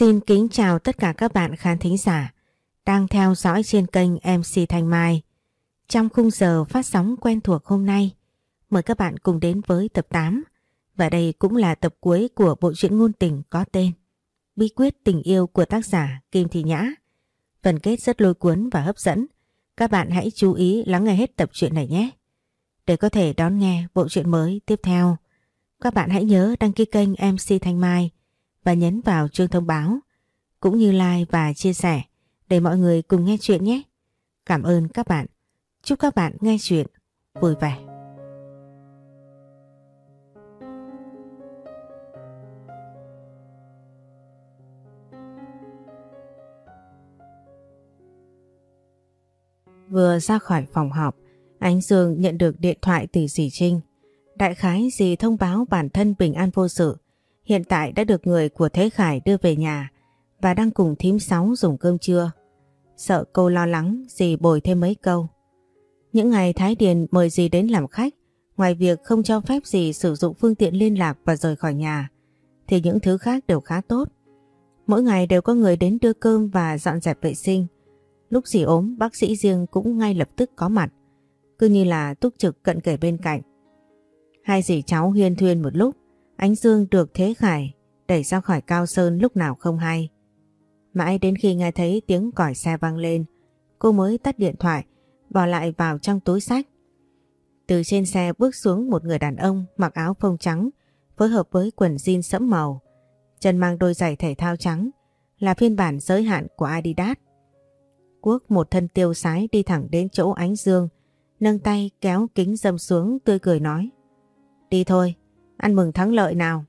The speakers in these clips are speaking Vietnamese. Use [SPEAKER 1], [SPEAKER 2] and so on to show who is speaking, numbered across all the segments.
[SPEAKER 1] Xin kính chào tất cả các bạn khán thính giả đang theo dõi trên kênh MC Thanh Mai. Trong khung giờ phát sóng quen thuộc hôm nay, mời các bạn cùng đến với tập 8 và đây cũng là tập cuối của bộ truyện ngôn tình có tên Bí quyết tình yêu của tác giả Kim Thị Nhã. Phần kết rất lôi cuốn và hấp dẫn. Các bạn hãy chú ý lắng nghe hết tập truyện này nhé. Để có thể đón nghe bộ truyện mới tiếp theo, các bạn hãy nhớ đăng ký kênh MC Thanh Mai và nhấn vào chuông thông báo cũng như like và chia sẻ để mọi người cùng nghe chuyện nhé. Cảm ơn các bạn. Chúc các bạn nghe chuyện vui vẻ. Vừa ra khỏi phòng họp, Ánh Dương nhận được điện thoại từ dì Trinh. Đại khái dì thông báo bản thân bình an vô sự, hiện tại đã được người của Thế Khải đưa về nhà và đang cùng thím sáu dùng cơm trưa. Sợ cô lo lắng, dì bồi thêm mấy câu. Những ngày Thái Điền mời dì đến làm khách, ngoài việc không cho phép dì sử dụng phương tiện liên lạc và rời khỏi nhà, thì những thứ khác đều khá tốt. Mỗi ngày đều có người đến đưa cơm và dọn dẹp vệ sinh. Lúc dì ốm, bác sĩ riêng cũng ngay lập tức có mặt, cứ như là túc trực cận kề bên cạnh. Hai dì cháu huyên thuyên một lúc, Ánh Dương được Thế Khải đẩy ra khỏi Cao Sơn lúc nào không hay. Mãi đến khi nghe thấy tiếng còi xe vang lên, cô mới tắt điện thoại, bỏ lại vào trong túi sách. Từ trên xe bước xuống một người đàn ông mặc áo phông trắng, phối hợp với quần jean sẫm màu. Chân mang đôi giày thể thao trắng, là phiên bản giới hạn của Adidas. Quốc một thân tiêu sái đi thẳng đến chỗ ánh dương, nâng tay kéo kính dâm xuống tươi cười nói. Đi thôi, ăn mừng thắng lợi nào.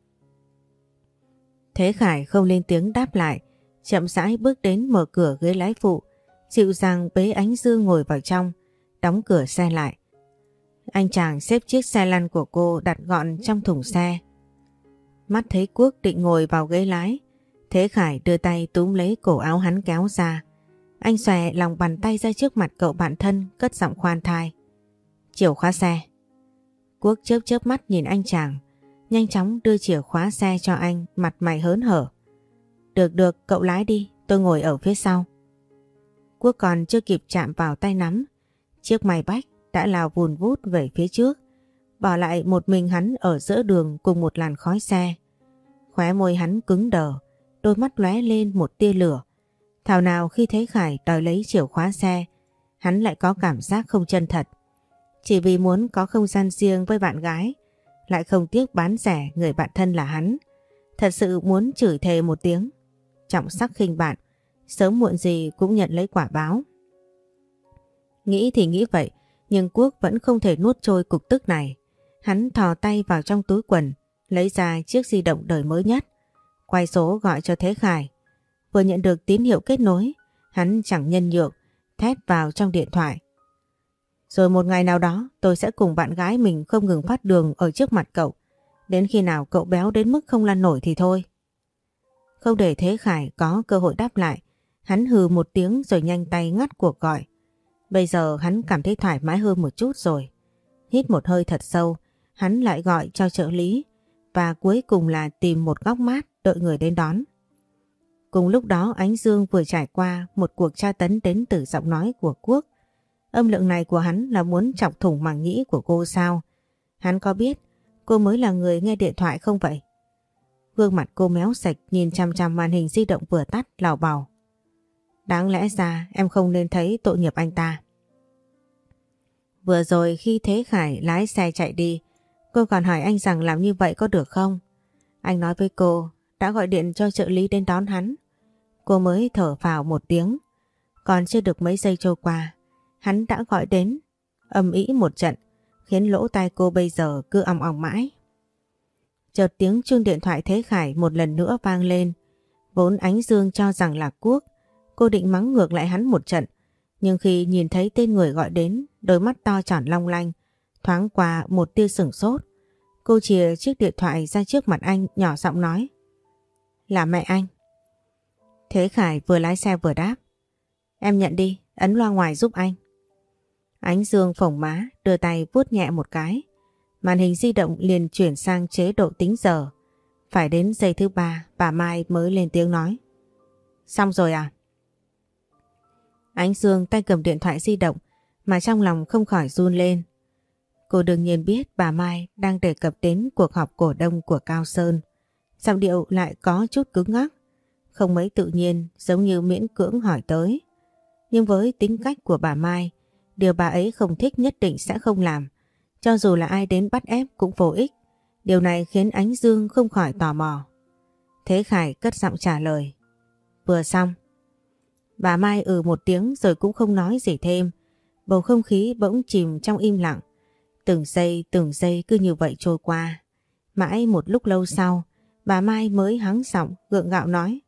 [SPEAKER 1] Thế Khải không lên tiếng đáp lại, chậm rãi bước đến mở cửa ghế lái phụ, dịu dàng bế ánh dương ngồi vào trong, đóng cửa xe lại. Anh chàng xếp chiếc xe lăn của cô đặt gọn trong thùng xe. Mắt thấy Quốc định ngồi vào ghế lái, Thế Khải đưa tay túm lấy cổ áo hắn kéo ra. Anh xòe lòng bàn tay ra trước mặt cậu bạn thân cất giọng khoan thai. chiều khóa xe. Quốc chớp chớp mắt nhìn anh chàng, nhanh chóng đưa chìa khóa xe cho anh, mặt mày hớn hở. Được được, cậu lái đi, tôi ngồi ở phía sau. Quốc còn chưa kịp chạm vào tay nắm, chiếc mày bách đã lao vùn vút về phía trước, bỏ lại một mình hắn ở giữa đường cùng một làn khói xe. Khóe môi hắn cứng đờ, đôi mắt lóe lên một tia lửa. Thảo nào khi thấy Khải đòi lấy chìa khóa xe, hắn lại có cảm giác không chân thật. Chỉ vì muốn có không gian riêng với bạn gái, lại không tiếc bán rẻ người bạn thân là hắn. Thật sự muốn chửi thề một tiếng. Trọng sắc khinh bạn, sớm muộn gì cũng nhận lấy quả báo. Nghĩ thì nghĩ vậy, nhưng Quốc vẫn không thể nuốt trôi cục tức này. Hắn thò tay vào trong túi quần, lấy ra chiếc di động đời mới nhất. Quay số gọi cho Thế Khải. Vừa nhận được tín hiệu kết nối, hắn chẳng nhân nhượng, thét vào trong điện thoại. Rồi một ngày nào đó tôi sẽ cùng bạn gái mình không ngừng phát đường ở trước mặt cậu. Đến khi nào cậu béo đến mức không lăn nổi thì thôi. Không để Thế Khải có cơ hội đáp lại, hắn hừ một tiếng rồi nhanh tay ngắt cuộc gọi. Bây giờ hắn cảm thấy thoải mái hơn một chút rồi. Hít một hơi thật sâu, hắn lại gọi cho trợ lý và cuối cùng là tìm một góc mát đợi người đến đón. Cùng lúc đó Ánh Dương vừa trải qua một cuộc tra tấn đến từ giọng nói của Quốc. Âm lượng này của hắn là muốn chọc thủng màng nhĩ của cô sao? Hắn có biết cô mới là người nghe điện thoại không vậy? Gương mặt cô méo sạch nhìn chăm chăm màn hình di động vừa tắt lào bào. Đáng lẽ ra em không nên thấy tội nghiệp anh ta. Vừa rồi khi Thế Khải lái xe chạy đi, cô còn hỏi anh rằng làm như vậy có được không? Anh nói với cô đã gọi điện cho trợ lý đến đón hắn. Cô mới thở vào một tiếng. Còn chưa được mấy giây trôi qua, hắn đã gọi đến, âm ý một trận, khiến lỗ tai cô bây giờ cứ ong ong mãi. Chợt tiếng chuông điện thoại Thế Khải một lần nữa vang lên. Vốn ánh dương cho rằng là Quốc, cô định mắng ngược lại hắn một trận. Nhưng khi nhìn thấy tên người gọi đến, đôi mắt to tròn long lanh, thoáng qua một tia sửng sốt. Cô chìa chiếc điện thoại ra trước mặt anh nhỏ giọng nói. Là mẹ anh. Thế Khải vừa lái xe vừa đáp. Em nhận đi, ấn loa ngoài giúp anh. Ánh dương phỏng má, đưa tay vuốt nhẹ một cái. Màn hình di động liền chuyển sang chế độ tính giờ. Phải đến giây thứ ba, bà Mai mới lên tiếng nói. Xong rồi à? Ánh Dương tay cầm điện thoại di động mà trong lòng không khỏi run lên. Cô đương nhiên biết bà Mai đang đề cập đến cuộc họp cổ đông của Cao Sơn. Giọng điệu lại có chút cứng ngắc, không mấy tự nhiên giống như miễn cưỡng hỏi tới. Nhưng với tính cách của bà Mai, điều bà ấy không thích nhất định sẽ không làm. Cho dù là ai đến bắt ép cũng vô ích. Điều này khiến Ánh Dương không khỏi tò mò. Thế Khải cất giọng trả lời. Vừa xong. Bà Mai ừ một tiếng rồi cũng không nói gì thêm. Bầu không khí bỗng chìm trong im lặng. Từng giây từng giây cứ như vậy trôi qua. Mãi một lúc lâu sau, bà Mai mới hắng giọng gượng gạo nói.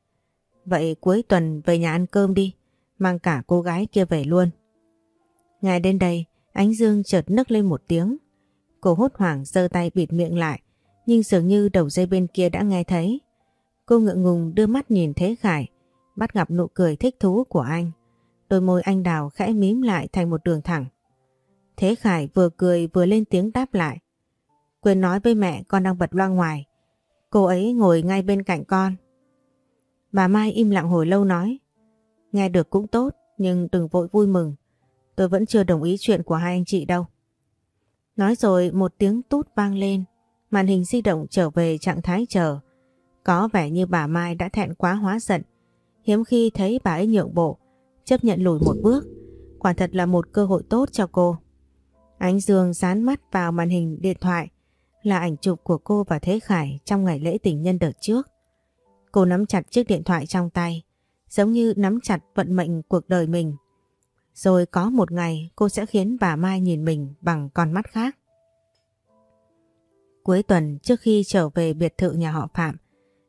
[SPEAKER 1] Vậy cuối tuần về nhà ăn cơm đi, mang cả cô gái kia về luôn. Ngay đến đây, Ánh Dương chợt nức lên một tiếng. Cô hốt hoảng giơ tay bịt miệng lại, nhưng dường như đầu dây bên kia đã nghe thấy. Cô ngượng ngùng đưa mắt nhìn Thế Khải, bắt gặp nụ cười thích thú của anh. Đôi môi anh đào khẽ mím lại thành một đường thẳng. Thế Khải vừa cười vừa lên tiếng đáp lại. Quên nói với mẹ con đang bật loa ngoài. Cô ấy ngồi ngay bên cạnh con. Bà Mai im lặng hồi lâu nói. Nghe được cũng tốt nhưng đừng vội vui mừng. Tôi vẫn chưa đồng ý chuyện của hai anh chị đâu. Nói rồi một tiếng tút vang lên. Màn hình di động trở về trạng thái chờ. Có vẻ như bà Mai đã thẹn quá hóa giận. Hiếm khi thấy bà ấy nhượng bộ, chấp nhận lùi một bước. Quả thật là một cơ hội tốt cho cô. Ánh Dương dán mắt vào màn hình điện thoại là ảnh chụp của cô và Thế Khải trong ngày lễ tình nhân đợt trước. Cô nắm chặt chiếc điện thoại trong tay, giống như nắm chặt vận mệnh cuộc đời mình. Rồi có một ngày cô sẽ khiến bà Mai nhìn mình bằng con mắt khác. Cuối tuần trước khi trở về biệt thự nhà họ Phạm,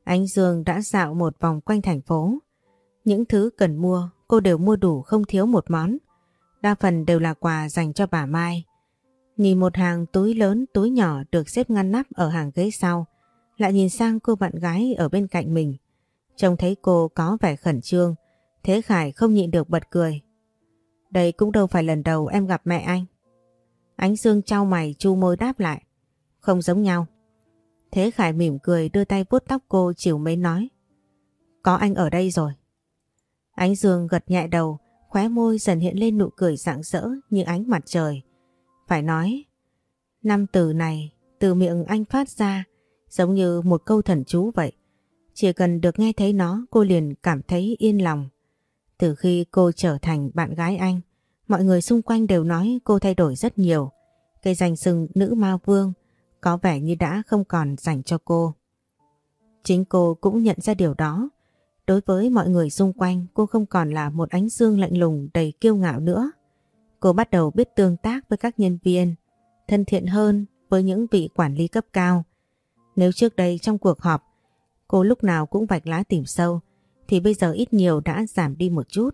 [SPEAKER 1] Ánh Dương đã dạo một vòng quanh thành phố. Những thứ cần mua cô đều mua đủ không thiếu một món. Đa phần đều là quà dành cho bà Mai. Nhìn một hàng túi lớn túi nhỏ được xếp ngăn nắp ở hàng ghế sau, lại nhìn sang cô bạn gái ở bên cạnh mình. Trông thấy cô có vẻ khẩn trương, Thế Khải không nhịn được bật cười. Đây cũng đâu phải lần đầu em gặp mẹ anh. Ánh Dương trao mày chu môi đáp lại. Không giống nhau. Thế Khải mỉm cười đưa tay vuốt tóc cô chiều mấy nói. Có anh ở đây rồi. Ánh Dương gật nhẹ đầu, khóe môi dần hiện lên nụ cười rạng rỡ như ánh mặt trời. Phải nói, năm từ này từ miệng anh phát ra giống như một câu thần chú vậy. Chỉ cần được nghe thấy nó cô liền cảm thấy yên lòng. Từ khi cô trở thành bạn gái anh, mọi người xung quanh đều nói cô thay đổi rất nhiều. Cây danh sừng nữ ma vương có vẻ như đã không còn dành cho cô. Chính cô cũng nhận ra điều đó. Đối với mọi người xung quanh cô không còn là một ánh dương lạnh lùng đầy kiêu ngạo nữa. Cô bắt đầu biết tương tác với các nhân viên, thân thiện hơn với những vị quản lý cấp cao. Nếu trước đây trong cuộc họp cô lúc nào cũng vạch lá tìm sâu thì bây giờ ít nhiều đã giảm đi một chút.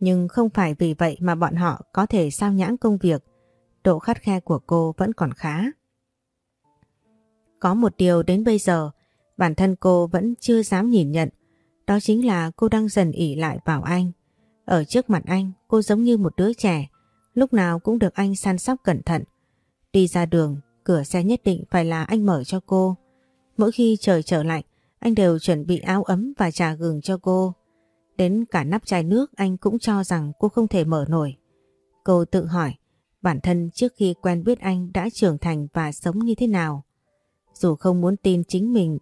[SPEAKER 1] Nhưng không phải vì vậy mà bọn họ có thể sao nhãng công việc, độ khắt khe của cô vẫn còn khá. Có một điều đến bây giờ bản thân cô vẫn chưa dám nhìn nhận, đó chính là cô đang dần ỉ lại vào anh. Ở trước mặt anh cô giống như một đứa trẻ, lúc nào cũng được anh săn sóc cẩn thận. Đi ra đường, cửa xe nhất định phải là anh mở cho cô. Mỗi khi trời trở lạnh, anh đều chuẩn bị áo ấm và trà gừng cho cô. Đến cả nắp chai nước anh cũng cho rằng cô không thể mở nổi. Cô tự hỏi, bản thân trước khi quen biết anh đã trưởng thành và sống như thế nào. Dù không muốn tin chính mình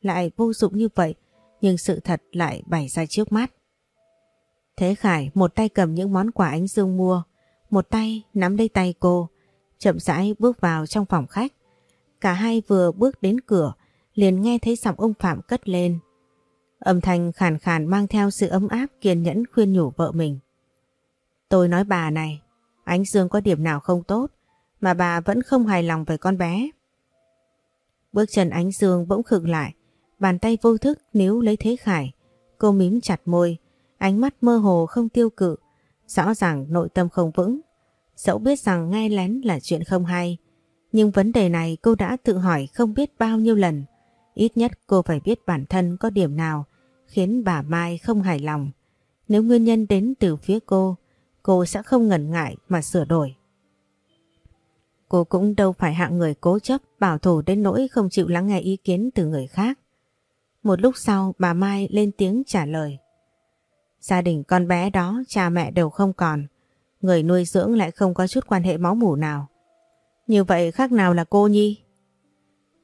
[SPEAKER 1] lại vô dụng như vậy, nhưng sự thật lại bày ra trước mắt. Thế Khải một tay cầm những món quà ánh Dương mua, một tay nắm lấy tay cô, chậm rãi bước vào trong phòng khách. Cả hai vừa bước đến cửa, liền nghe thấy giọng ông Phạm cất lên. Âm thanh khàn khàn mang theo sự ấm áp kiên nhẫn khuyên nhủ vợ mình. Tôi nói bà này, ánh Dương có điểm nào không tốt, mà bà vẫn không hài lòng về con bé. Bước chân ánh Dương bỗng khựng lại, bàn tay vô thức níu lấy Thế Khải. Cô mím chặt môi, ánh mắt mơ hồ không tiêu cự, rõ ràng nội tâm không vững. Dẫu biết rằng nghe lén là chuyện không hay, nhưng vấn đề này cô đã tự hỏi không biết bao nhiêu lần. Ít nhất cô phải biết bản thân có điểm nào khiến bà Mai không hài lòng. Nếu nguyên nhân đến từ phía cô, cô sẽ không ngần ngại mà sửa đổi. Cô cũng đâu phải hạng người cố chấp bảo thủ đến nỗi không chịu lắng nghe ý kiến từ người khác. Một lúc sau bà Mai lên tiếng trả lời. Gia đình con bé đó cha mẹ đều không còn. Người nuôi dưỡng lại không có chút quan hệ máu mủ nào. Như vậy khác nào là cô Nhi?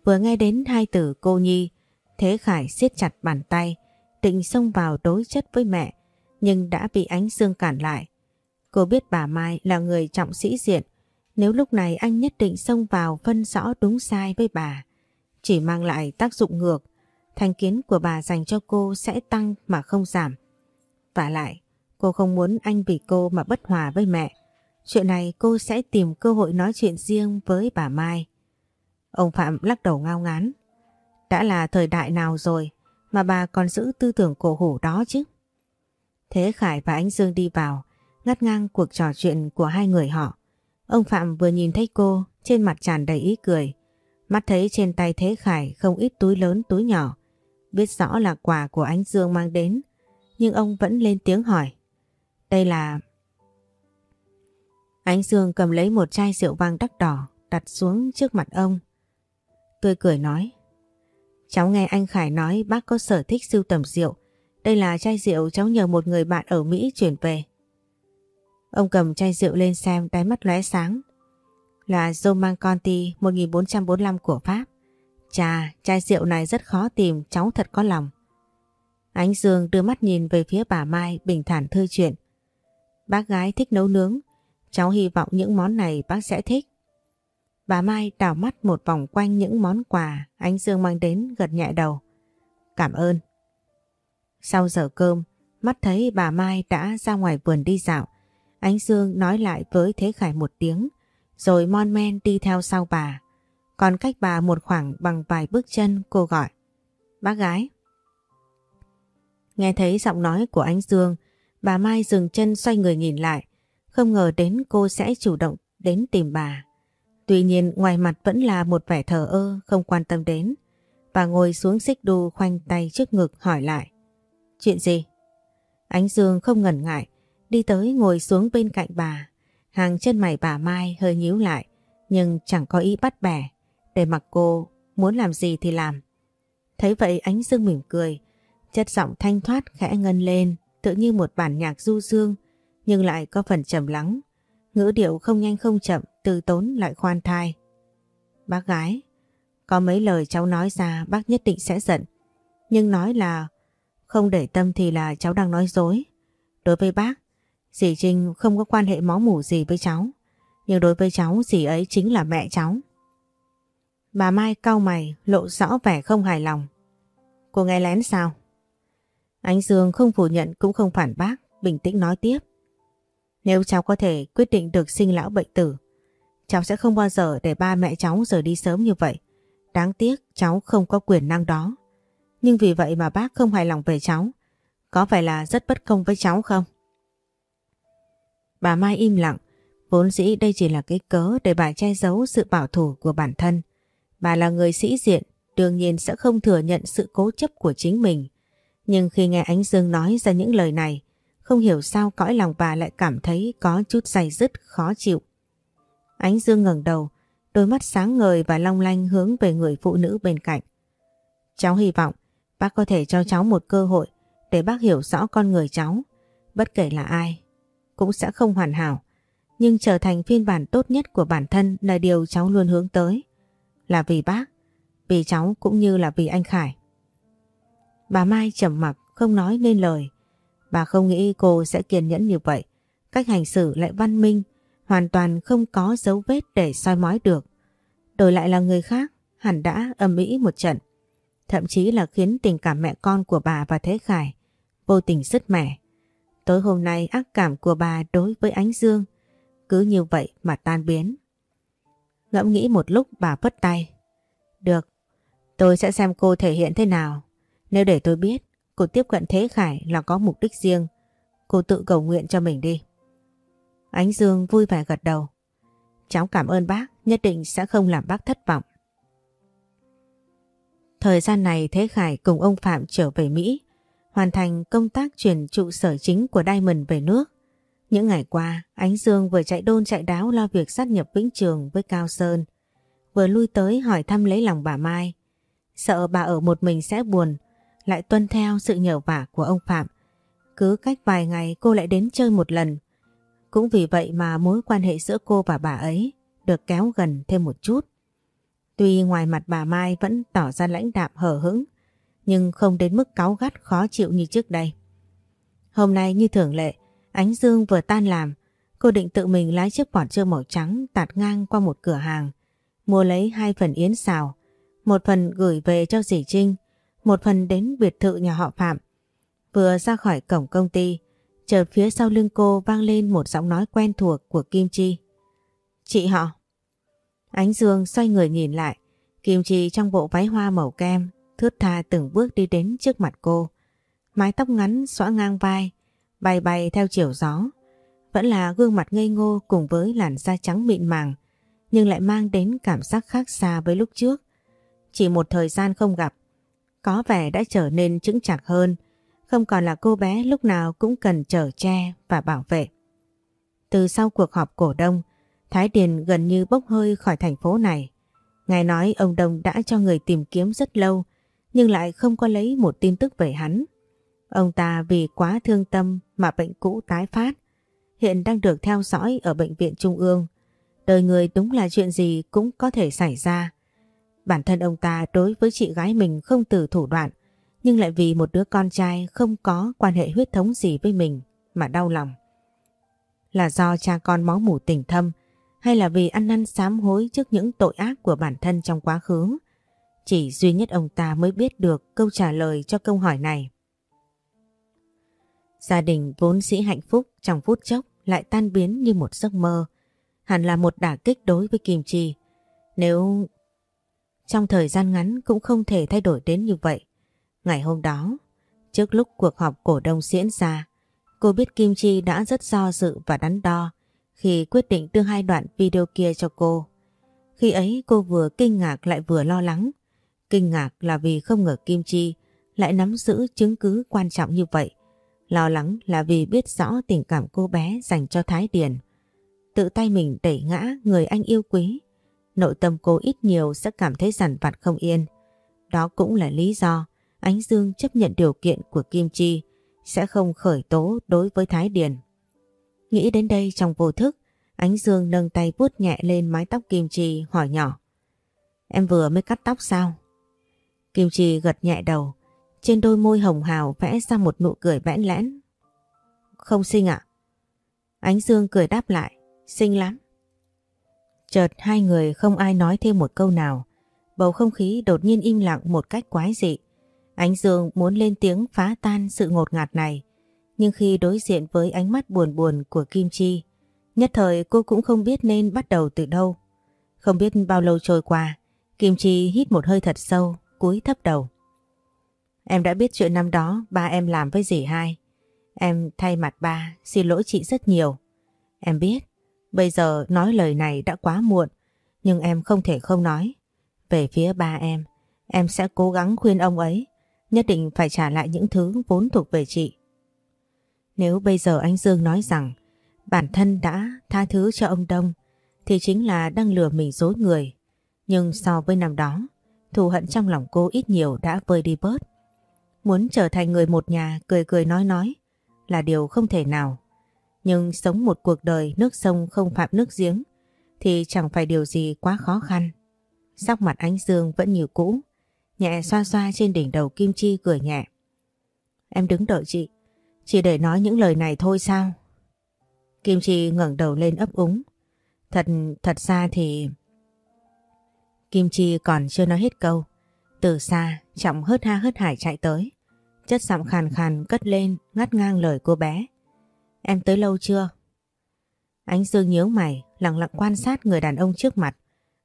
[SPEAKER 1] Vừa nghe đến hai từ cô Nhi, Thế Khải siết chặt bàn tay, định xông vào đối chất với mẹ, nhưng đã bị ánh dương cản lại. Cô biết bà Mai là người trọng sĩ diện, nếu lúc này anh nhất định xông vào phân rõ đúng sai với bà, chỉ mang lại tác dụng ngược, thành kiến của bà dành cho cô sẽ tăng mà không giảm. Và lại, cô không muốn anh vì cô mà bất hòa với mẹ. Chuyện này cô sẽ tìm cơ hội nói chuyện riêng với bà Mai. Ông Phạm lắc đầu ngao ngán. Đã là thời đại nào rồi mà bà còn giữ tư tưởng cổ hủ đó chứ? Thế Khải và Ánh Dương đi vào, ngắt ngang cuộc trò chuyện của hai người họ. Ông Phạm vừa nhìn thấy cô, trên mặt tràn đầy ý cười. Mắt thấy trên tay Thế Khải không ít túi lớn túi nhỏ. Biết rõ là quà của Ánh Dương mang đến, nhưng ông vẫn lên tiếng hỏi. Đây là... Ánh Dương cầm lấy một chai rượu vang đắt đỏ, đặt xuống trước mặt ông. Tươi cười nói. Cháu nghe anh Khải nói bác có sở thích sưu tầm rượu. Đây là chai rượu cháu nhờ một người bạn ở Mỹ chuyển về. Ông cầm chai rượu lên xem đáy mắt lóe sáng. Là Zoman Conti 1445 của Pháp. Chà, chai rượu này rất khó tìm, cháu thật có lòng. Ánh Dương đưa mắt nhìn về phía bà Mai bình thản thư chuyện. Bác gái thích nấu nướng, cháu hy vọng những món này bác sẽ thích. Bà Mai đảo mắt một vòng quanh những món quà Ánh Dương mang đến gật nhẹ đầu. Cảm ơn. Sau giờ cơm, mắt thấy bà Mai đã ra ngoài vườn đi dạo. Ánh Dương nói lại với Thế Khải một tiếng, rồi mon men đi theo sau bà. Còn cách bà một khoảng bằng vài bước chân cô gọi. Bác gái. Nghe thấy giọng nói của anh Dương, bà Mai dừng chân xoay người nhìn lại. Không ngờ đến cô sẽ chủ động đến tìm bà. Tuy nhiên ngoài mặt vẫn là một vẻ thờ ơ không quan tâm đến. Bà ngồi xuống xích đu khoanh tay trước ngực hỏi lại. Chuyện gì? Ánh Dương không ngần ngại, đi tới ngồi xuống bên cạnh bà. Hàng chân mày bà Mai hơi nhíu lại, nhưng chẳng có ý bắt bẻ. Để mặc cô muốn làm gì thì làm. Thấy vậy ánh Dương mỉm cười, chất giọng thanh thoát khẽ ngân lên, tự như một bản nhạc du dương, nhưng lại có phần trầm lắng. Ngữ điệu không nhanh không chậm, từ tốn lại khoan thai. Bác gái, có mấy lời cháu nói ra bác nhất định sẽ giận. Nhưng nói là không để tâm thì là cháu đang nói dối. Đối với bác, dì Trinh không có quan hệ máu mủ gì với cháu. Nhưng đối với cháu dì ấy chính là mẹ cháu. Bà Mai cau mày lộ rõ vẻ không hài lòng. Cô nghe lén sao? Anh Dương không phủ nhận cũng không phản bác, bình tĩnh nói tiếp. Nếu cháu có thể quyết định được sinh lão bệnh tử, cháu sẽ không bao giờ để ba mẹ cháu rời đi sớm như vậy. Đáng tiếc cháu không có quyền năng đó. Nhưng vì vậy mà bác không hài lòng về cháu. Có phải là rất bất công với cháu không? Bà Mai im lặng. Vốn dĩ đây chỉ là cái cớ để bà che giấu sự bảo thủ của bản thân. Bà là người sĩ diện, đương nhiên sẽ không thừa nhận sự cố chấp của chính mình. Nhưng khi nghe Ánh Dương nói ra những lời này, không hiểu sao cõi lòng bà lại cảm thấy có chút dày dứt khó chịu. Ánh Dương ngẩng đầu, đôi mắt sáng ngời và long lanh hướng về người phụ nữ bên cạnh. Cháu hy vọng bác có thể cho cháu một cơ hội để bác hiểu rõ con người cháu. Bất kể là ai, cũng sẽ không hoàn hảo. Nhưng trở thành phiên bản tốt nhất của bản thân là điều cháu luôn hướng tới. Là vì bác, vì cháu cũng như là vì anh Khải. Bà Mai trầm mặc không nói nên lời. Bà không nghĩ cô sẽ kiên nhẫn như vậy. Cách hành xử lại văn minh, hoàn toàn không có dấu vết để soi mói được. Đổi lại là người khác, hẳn đã âm mỹ một trận. Thậm chí là khiến tình cảm mẹ con của bà và Thế Khải vô tình sứt mẻ. Tối hôm nay ác cảm của bà đối với Ánh Dương cứ như vậy mà tan biến. Ngẫm nghĩ một lúc bà vất tay. Được, tôi sẽ xem cô thể hiện thế nào. Nếu để tôi biết cô tiếp cận Thế Khải là có mục đích riêng, cô tự cầu nguyện cho mình đi. Ánh Dương vui vẻ gật đầu. Cháu cảm ơn bác, nhất định sẽ không làm bác thất vọng. Thời gian này Thế Khải cùng ông Phạm trở về Mỹ, hoàn thành công tác chuyển trụ sở chính của Diamond về nước. Những ngày qua, Ánh Dương vừa chạy đôn chạy đáo lo việc sát nhập Vĩnh Trường với Cao Sơn, vừa lui tới hỏi thăm lấy lòng bà Mai. Sợ bà ở một mình sẽ buồn, lại tuân theo sự nhờ vả của ông Phạm. Cứ cách vài ngày cô lại đến chơi một lần. Cũng vì vậy mà mối quan hệ giữa cô và bà ấy được kéo gần thêm một chút. Tuy ngoài mặt bà Mai vẫn tỏ ra lãnh đạm hờ hững, nhưng không đến mức cáu gắt khó chịu như trước đây. Hôm nay như thường lệ, Ánh Dương vừa tan làm, cô định tự mình lái chiếc bọt trưa màu trắng tạt ngang qua một cửa hàng, mua lấy hai phần yến xào, một phần gửi về cho dì Trinh, một phần đến biệt thự nhà họ Phạm. Vừa ra khỏi cổng công ty, chợt phía sau lưng cô vang lên một giọng nói quen thuộc của Kim Chi. Chị họ. Ánh Dương xoay người nhìn lại, Kim Chi trong bộ váy hoa màu kem, thướt tha từng bước đi đến trước mặt cô. Mái tóc ngắn xõa ngang vai, bay bay theo chiều gió. Vẫn là gương mặt ngây ngô cùng với làn da trắng mịn màng, nhưng lại mang đến cảm giác khác xa với lúc trước. Chỉ một thời gian không gặp, có vẻ đã trở nên chững chạc hơn, không còn là cô bé lúc nào cũng cần chở che và bảo vệ. Từ sau cuộc họp cổ đông, Thái Điền gần như bốc hơi khỏi thành phố này. Ngài nói ông Đông đã cho người tìm kiếm rất lâu, nhưng lại không có lấy một tin tức về hắn. Ông ta vì quá thương tâm mà bệnh cũ tái phát, hiện đang được theo dõi ở bệnh viện trung ương. Đời người đúng là chuyện gì cũng có thể xảy ra. Bản thân ông ta đối với chị gái mình không từ thủ đoạn, nhưng lại vì một đứa con trai không có quan hệ huyết thống gì với mình mà đau lòng. Là do cha con máu mủ tình thâm hay là vì ăn năn sám hối trước những tội ác của bản thân trong quá khứ? Chỉ duy nhất ông ta mới biết được câu trả lời cho câu hỏi này. Gia đình vốn dĩ hạnh phúc trong phút chốc lại tan biến như một giấc mơ. Hẳn là một đả kích đối với Kim Chi. Nếu trong thời gian ngắn cũng không thể thay đổi đến như vậy. Ngày hôm đó, trước lúc cuộc họp cổ đông diễn ra, cô biết Kim Chi đã rất do dự và đắn đo khi quyết định đưa hai đoạn video kia cho cô. Khi ấy cô vừa kinh ngạc lại vừa lo lắng. Kinh ngạc là vì không ngờ Kim Chi lại nắm giữ chứng cứ quan trọng như vậy. Lo lắng là vì biết rõ tình cảm cô bé dành cho Thái Điền. Tự tay mình đẩy ngã người anh yêu quý. Nội tâm cô ít nhiều sẽ cảm thấy rằn vặt không yên. Đó cũng là lý do Ánh Dương chấp nhận điều kiện của Kim Chi sẽ không khởi tố đối với Thái Điền. Nghĩ đến đây trong vô thức, Ánh Dương nâng tay vuốt nhẹ lên mái tóc Kim Chi hỏi nhỏ. Em vừa mới cắt tóc sao? Kim Chi gật nhẹ đầu, trên đôi môi hồng hào vẽ ra một nụ cười bẽn lẽn. Không xinh ạ? Ánh Dương cười đáp lại, xinh lắm. Chợt hai người không ai nói thêm một câu nào. Bầu không khí đột nhiên im lặng một cách quái dị. Ánh Dương muốn lên tiếng phá tan sự ngột ngạt này. Nhưng khi đối diện với ánh mắt buồn buồn của Kim Chi, nhất thời cô cũng không biết nên bắt đầu từ đâu. Không biết bao lâu trôi qua, Kim Chi hít một hơi thật sâu, cúi thấp đầu. Em đã biết chuyện năm đó ba em làm với dì hai. Em thay mặt ba, xin lỗi chị rất nhiều. Em biết, bây giờ nói lời này đã quá muộn, nhưng em không thể không nói. Về phía ba em, em sẽ cố gắng khuyên ông ấy, nhất định phải trả lại những thứ vốn thuộc về chị. Nếu bây giờ anh Dương nói rằng bản thân đã tha thứ cho ông Đông, thì chính là đang lừa mình dối người. Nhưng so với năm đó, thù hận trong lòng cô ít nhiều đã vơi đi bớt. Muốn trở thành người một nhà cười cười nói nói là điều không thể nào. Nhưng sống một cuộc đời nước sông không phạm nước giếng thì chẳng phải điều gì quá khó khăn. Sắc mặt ánh dương vẫn như cũ, nhẹ xoa xoa trên đỉnh đầu Kim Chi cười nhẹ. Em đứng đợi chị, chỉ để nói những lời này thôi sao? Kim Chi ngẩng đầu lên ấp úng. Thật, thật ra thì... Kim Chi còn chưa nói hết câu. Từ xa, Trọng hớt ha hớt hải chạy tới. Chất giọng khàn khàn cất lên ngắt ngang lời cô bé. Em tới lâu chưa? Ánh Dương nhớ mày, lặng lặng quan sát người đàn ông trước mặt,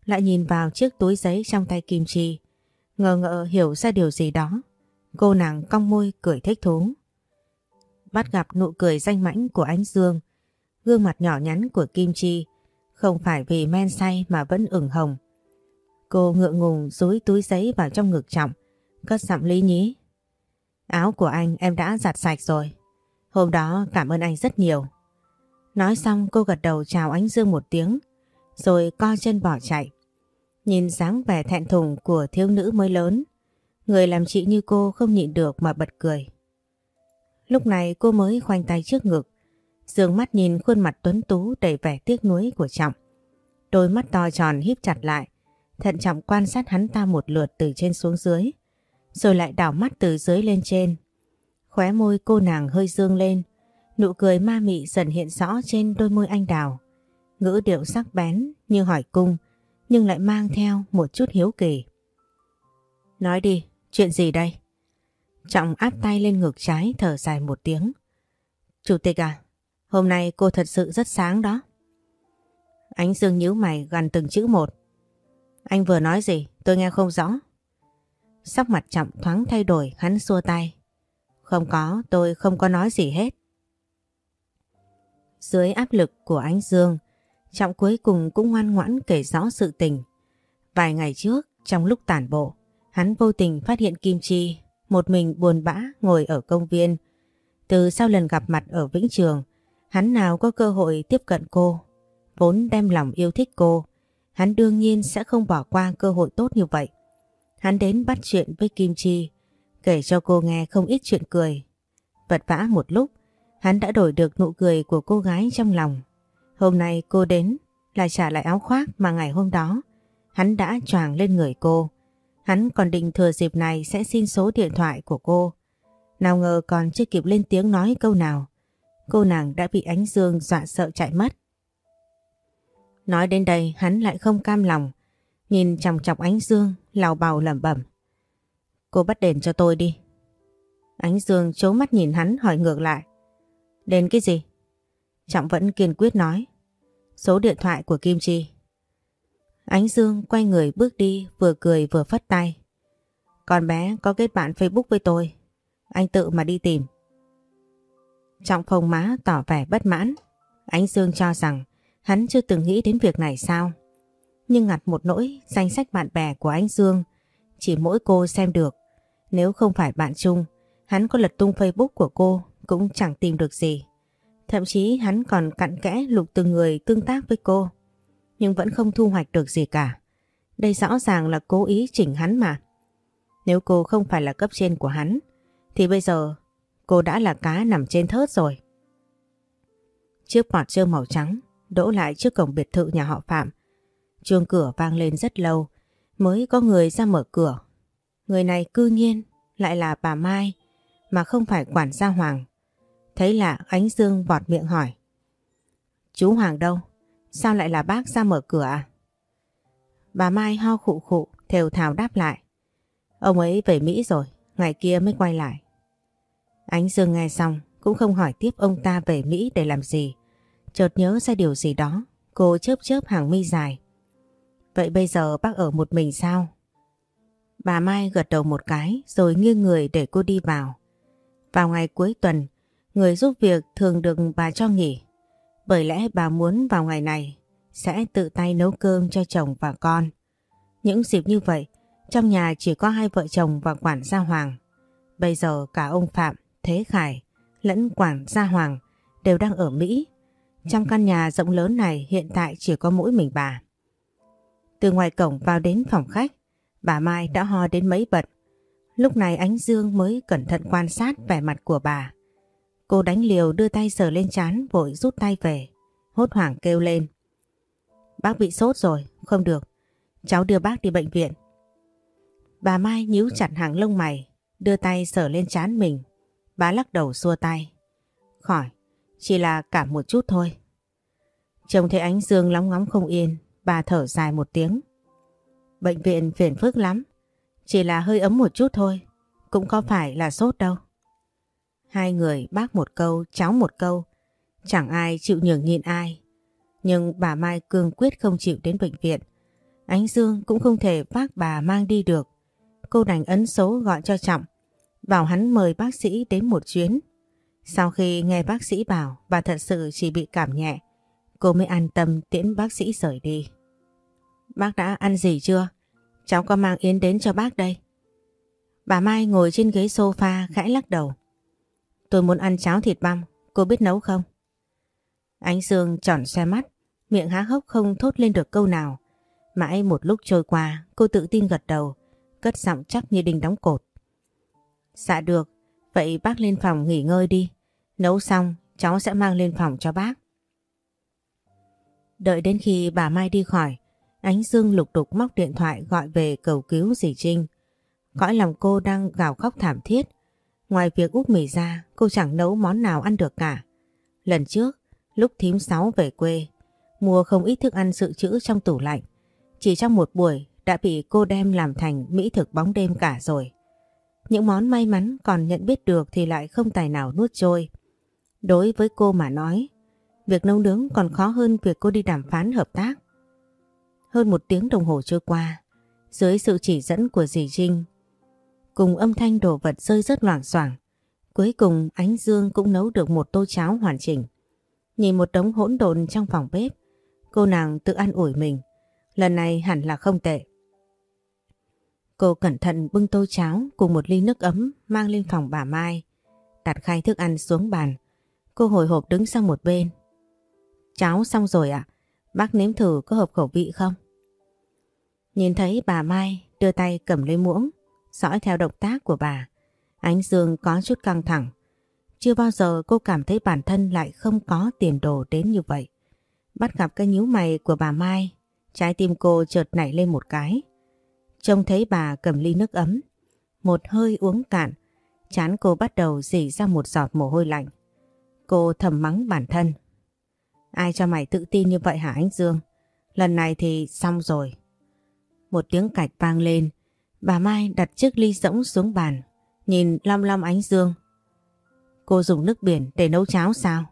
[SPEAKER 1] lại nhìn vào chiếc túi giấy trong tay Kim Chi. Ngờ ngợ hiểu ra điều gì đó. Cô nàng cong môi cười thích thú. Bắt gặp nụ cười danh mãnh của Ánh Dương, gương mặt nhỏ nhắn của Kim Chi, không phải vì men say mà vẫn ửng hồng. Cô ngượng ngùng dúi túi giấy vào trong ngực trọng, cất giọng lý nhí. Áo của anh em đã giặt sạch rồi. Hôm đó cảm ơn anh rất nhiều. Nói xong cô gật đầu chào ánh Dương một tiếng, rồi co chân bỏ chạy. Nhìn dáng vẻ thẹn thùng của thiếu nữ mới lớn, người làm chị như cô không nhịn được mà bật cười. Lúc này cô mới khoanh tay trước ngực, dường mắt nhìn khuôn mặt tuấn tú đầy vẻ tiếc nuối của Trọng. Đôi mắt to tròn híp chặt lại, thận trọng quan sát hắn ta một lượt từ trên xuống dưới, rồi lại đảo mắt từ dưới lên trên. Khóe môi cô nàng hơi dương lên, nụ cười ma mị dần hiện rõ trên đôi môi anh đào. Ngữ điệu sắc bén như hỏi cung, nhưng lại mang theo một chút hiếu kỳ. Nói đi, chuyện gì đây? Trọng áp tay lên ngực trái thở dài một tiếng. Chủ tịch à, hôm nay cô thật sự rất sáng đó. Ánh dương nhíu mày gần từng chữ một. Anh vừa nói gì, tôi nghe không rõ. Sắc mặt Trọng thoáng thay đổi, hắn xua tay. Không có, tôi không có nói gì hết. Dưới áp lực của ánh dương, Trọng cuối cùng cũng ngoan ngoãn kể rõ sự tình. Vài ngày trước, trong lúc tản bộ, hắn vô tình phát hiện Kim Chi một mình buồn bã ngồi ở công viên. Từ sau lần gặp mặt ở Vĩnh Trường, hắn nào có cơ hội tiếp cận cô, vốn đem lòng yêu thích cô, hắn đương nhiên sẽ không bỏ qua cơ hội tốt như vậy. Hắn đến bắt chuyện với Kim Chi, kể cho cô nghe không ít chuyện cười. Vật vã một lúc, hắn đã đổi được nụ cười của cô gái trong lòng. Hôm nay cô đến là trả lại áo khoác mà ngày hôm đó hắn đã choàng lên người cô. Hắn còn định thừa dịp này sẽ xin số điện thoại của cô. Nào ngờ còn chưa kịp lên tiếng nói câu nào. Cô nàng đã bị ánh dương dọa sợ chạy mất. Nói đến đây hắn lại không cam lòng. Nhìn chòng chọc ánh dương, lào bào lẩm bẩm. Cô bắt đền cho tôi đi. Ánh dương chố mắt nhìn hắn hỏi ngược lại. Đền cái gì? Trọng vẫn kiên quyết nói. Số điện thoại của Kim Chi. Ánh Dương quay người bước đi, vừa cười vừa phất tay. Con bé có kết bạn Facebook với tôi. Anh tự mà đi tìm. Trọng phồng má tỏ vẻ bất mãn. Ánh Dương cho rằng hắn chưa từng nghĩ đến việc này sao. Nhưng ngặt một nỗi danh sách bạn bè của anh Dương, chỉ mỗi cô xem được. Nếu không phải bạn chung, hắn có lật tung Facebook của cô cũng chẳng tìm được gì. Thậm chí hắn còn cặn kẽ lục từng người tương tác với cô nhưng vẫn không thu hoạch được gì cả. Đây rõ ràng là cố ý chỉnh hắn mà. Nếu cô không phải là cấp trên của hắn, thì bây giờ cô đã là cá nằm trên thớt rồi. Chiếc bọt trơ màu trắng đỗ lại trước cổng biệt thự nhà họ Phạm. Chuông cửa vang lên rất lâu mới có người ra mở cửa. Người này cư nhiên lại là bà Mai mà không phải quản gia Hoàng. Thấy là ánh dương vọt miệng hỏi. Chú Hoàng đâu? Sao lại là bác ra mở cửa à? Bà Mai ho khụ khụ, thều thào đáp lại. Ông ấy về Mỹ rồi, ngày kia mới quay lại. Ánh Dương nghe xong, cũng không hỏi tiếp ông ta về Mỹ để làm gì. Chợt nhớ ra điều gì đó, cô chớp chớp hàng mi dài. Vậy bây giờ bác ở một mình sao? Bà Mai gật đầu một cái rồi nghiêng người để cô đi vào. Vào ngày cuối tuần, người giúp việc thường được bà cho nghỉ. Bởi lẽ bà muốn vào ngày này sẽ tự tay nấu cơm cho chồng và con. Những dịp như vậy, trong nhà chỉ có hai vợ chồng và quản gia Hoàng. Bây giờ cả ông Phạm, Thế Khải lẫn quản gia Hoàng đều đang ở Mỹ. Trong căn nhà rộng lớn này hiện tại chỉ có mỗi mình bà. Từ ngoài cổng vào đến phòng khách, bà Mai đã ho đến mấy bận. Lúc này ánh dương mới cẩn thận quan sát vẻ mặt của bà. Cô đánh liều đưa tay sờ lên chán vội rút tay về. Hốt hoảng kêu lên. Bác bị sốt rồi, không được. Cháu đưa bác đi bệnh viện. Bà Mai nhíu chặt hàng lông mày, đưa tay sờ lên chán mình. Bà lắc đầu xua tay. Khỏi, chỉ là cảm một chút thôi. Trông thấy ánh dương lóng ngóng không yên, bà thở dài một tiếng. Bệnh viện phiền phức lắm, chỉ là hơi ấm một chút thôi, cũng có phải là sốt đâu. Hai người bác một câu, cháu một câu. Chẳng ai chịu nhường nhịn ai. Nhưng bà Mai cương quyết không chịu đến bệnh viện. Ánh Dương cũng không thể bác bà mang đi được. Cô đành ấn số gọi cho Trọng. Bảo hắn mời bác sĩ đến một chuyến. Sau khi nghe bác sĩ bảo bà thật sự chỉ bị cảm nhẹ, cô mới an tâm tiễn bác sĩ rời đi. Bác đã ăn gì chưa? Cháu có mang yến đến cho bác đây. Bà Mai ngồi trên ghế sofa khẽ lắc đầu. Tôi muốn ăn cháo thịt băm, cô biết nấu không? Ánh Dương tròn xe mắt, miệng há hốc không thốt lên được câu nào. Mãi một lúc trôi qua, cô tự tin gật đầu, cất giọng chắc như đinh đóng cột. Dạ được, Vậy bác lên phòng nghỉ ngơi đi. Nấu xong cháu sẽ mang lên phòng cho bác. Đợi đến khi bà Mai đi khỏi, Ánh Dương lục đục móc điện thoại gọi về cầu cứu dì Trinh. Cõi lòng cô đang gào khóc thảm thiết. Ngoài việc úp mì ra, cô chẳng nấu món nào ăn được cả. Lần trước, lúc thím sáu về quê, mua không ít thức ăn dự trữ trong tủ lạnh. Chỉ trong một buổi đã bị cô đem làm thành mỹ thực bóng đêm cả rồi. Những món may mắn còn nhận biết được thì lại không tài nào nuốt trôi. Đối với cô mà nói, việc nấu nướng còn khó hơn việc cô đi đàm phán hợp tác. Hơn một tiếng đồng hồ trôi qua, dưới sự chỉ dẫn của dì Trinh, cùng âm thanh đồ vật rơi rất loảng xoảng cuối cùng Ánh Dương cũng nấu được một tô cháo hoàn chỉnh. Nhìn một đống hỗn độn trong phòng bếp, cô nàng tự ăn ủi mình, lần này hẳn là không tệ. Cô cẩn thận bưng tô cháo cùng một ly nước ấm mang lên phòng bà Mai, đặt khay thức ăn xuống bàn. Cô hồi hộp đứng sang một bên. Cháo xong rồi ạ, bác nếm thử có hợp khẩu vị không? Nhìn thấy bà Mai đưa tay cầm lấy muỗng, dõi theo động tác của bà. Ánh Dương có chút căng thẳng. Chưa bao giờ cô cảm thấy bản thân lại không có tiền đồ đến như vậy. Bắt gặp cái nhíu mày của bà Mai, trái tim cô chợt nảy lên một cái. Trông thấy bà cầm ly nước ấm, một hơi uống cạn, chán cô bắt đầu dỉ ra một giọt mồ hôi lạnh. Cô thầm mắng bản thân. Ai cho mày tự tin như vậy hả anh Dương? Lần này thì xong rồi. Một tiếng cạch vang lên, bà Mai đặt chiếc ly rỗng xuống bàn, nhìn long long ánh Dương. Cô dùng nước biển để nấu cháo sao?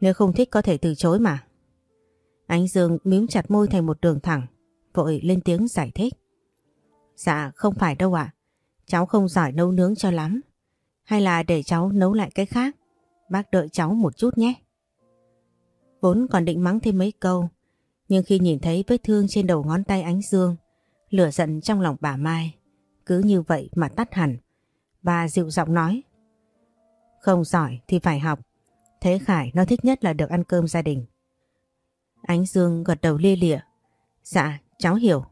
[SPEAKER 1] Nếu không thích có thể từ chối mà. Ánh Dương mím chặt môi thành một đường thẳng, vội lên tiếng giải thích. Dạ không phải đâu ạ, cháu không giỏi nấu nướng cho lắm. Hay là để cháu nấu lại cái khác, bác đợi cháu một chút nhé. Vốn còn định mắng thêm mấy câu, nhưng khi nhìn thấy vết thương trên đầu ngón tay ánh dương, lửa giận trong lòng bà Mai, cứ như vậy mà tắt hẳn. Bà dịu giọng nói, không giỏi thì phải học, thế Khải nó thích nhất là được ăn cơm gia đình. Ánh Dương gật đầu lia lịa, dạ cháu hiểu.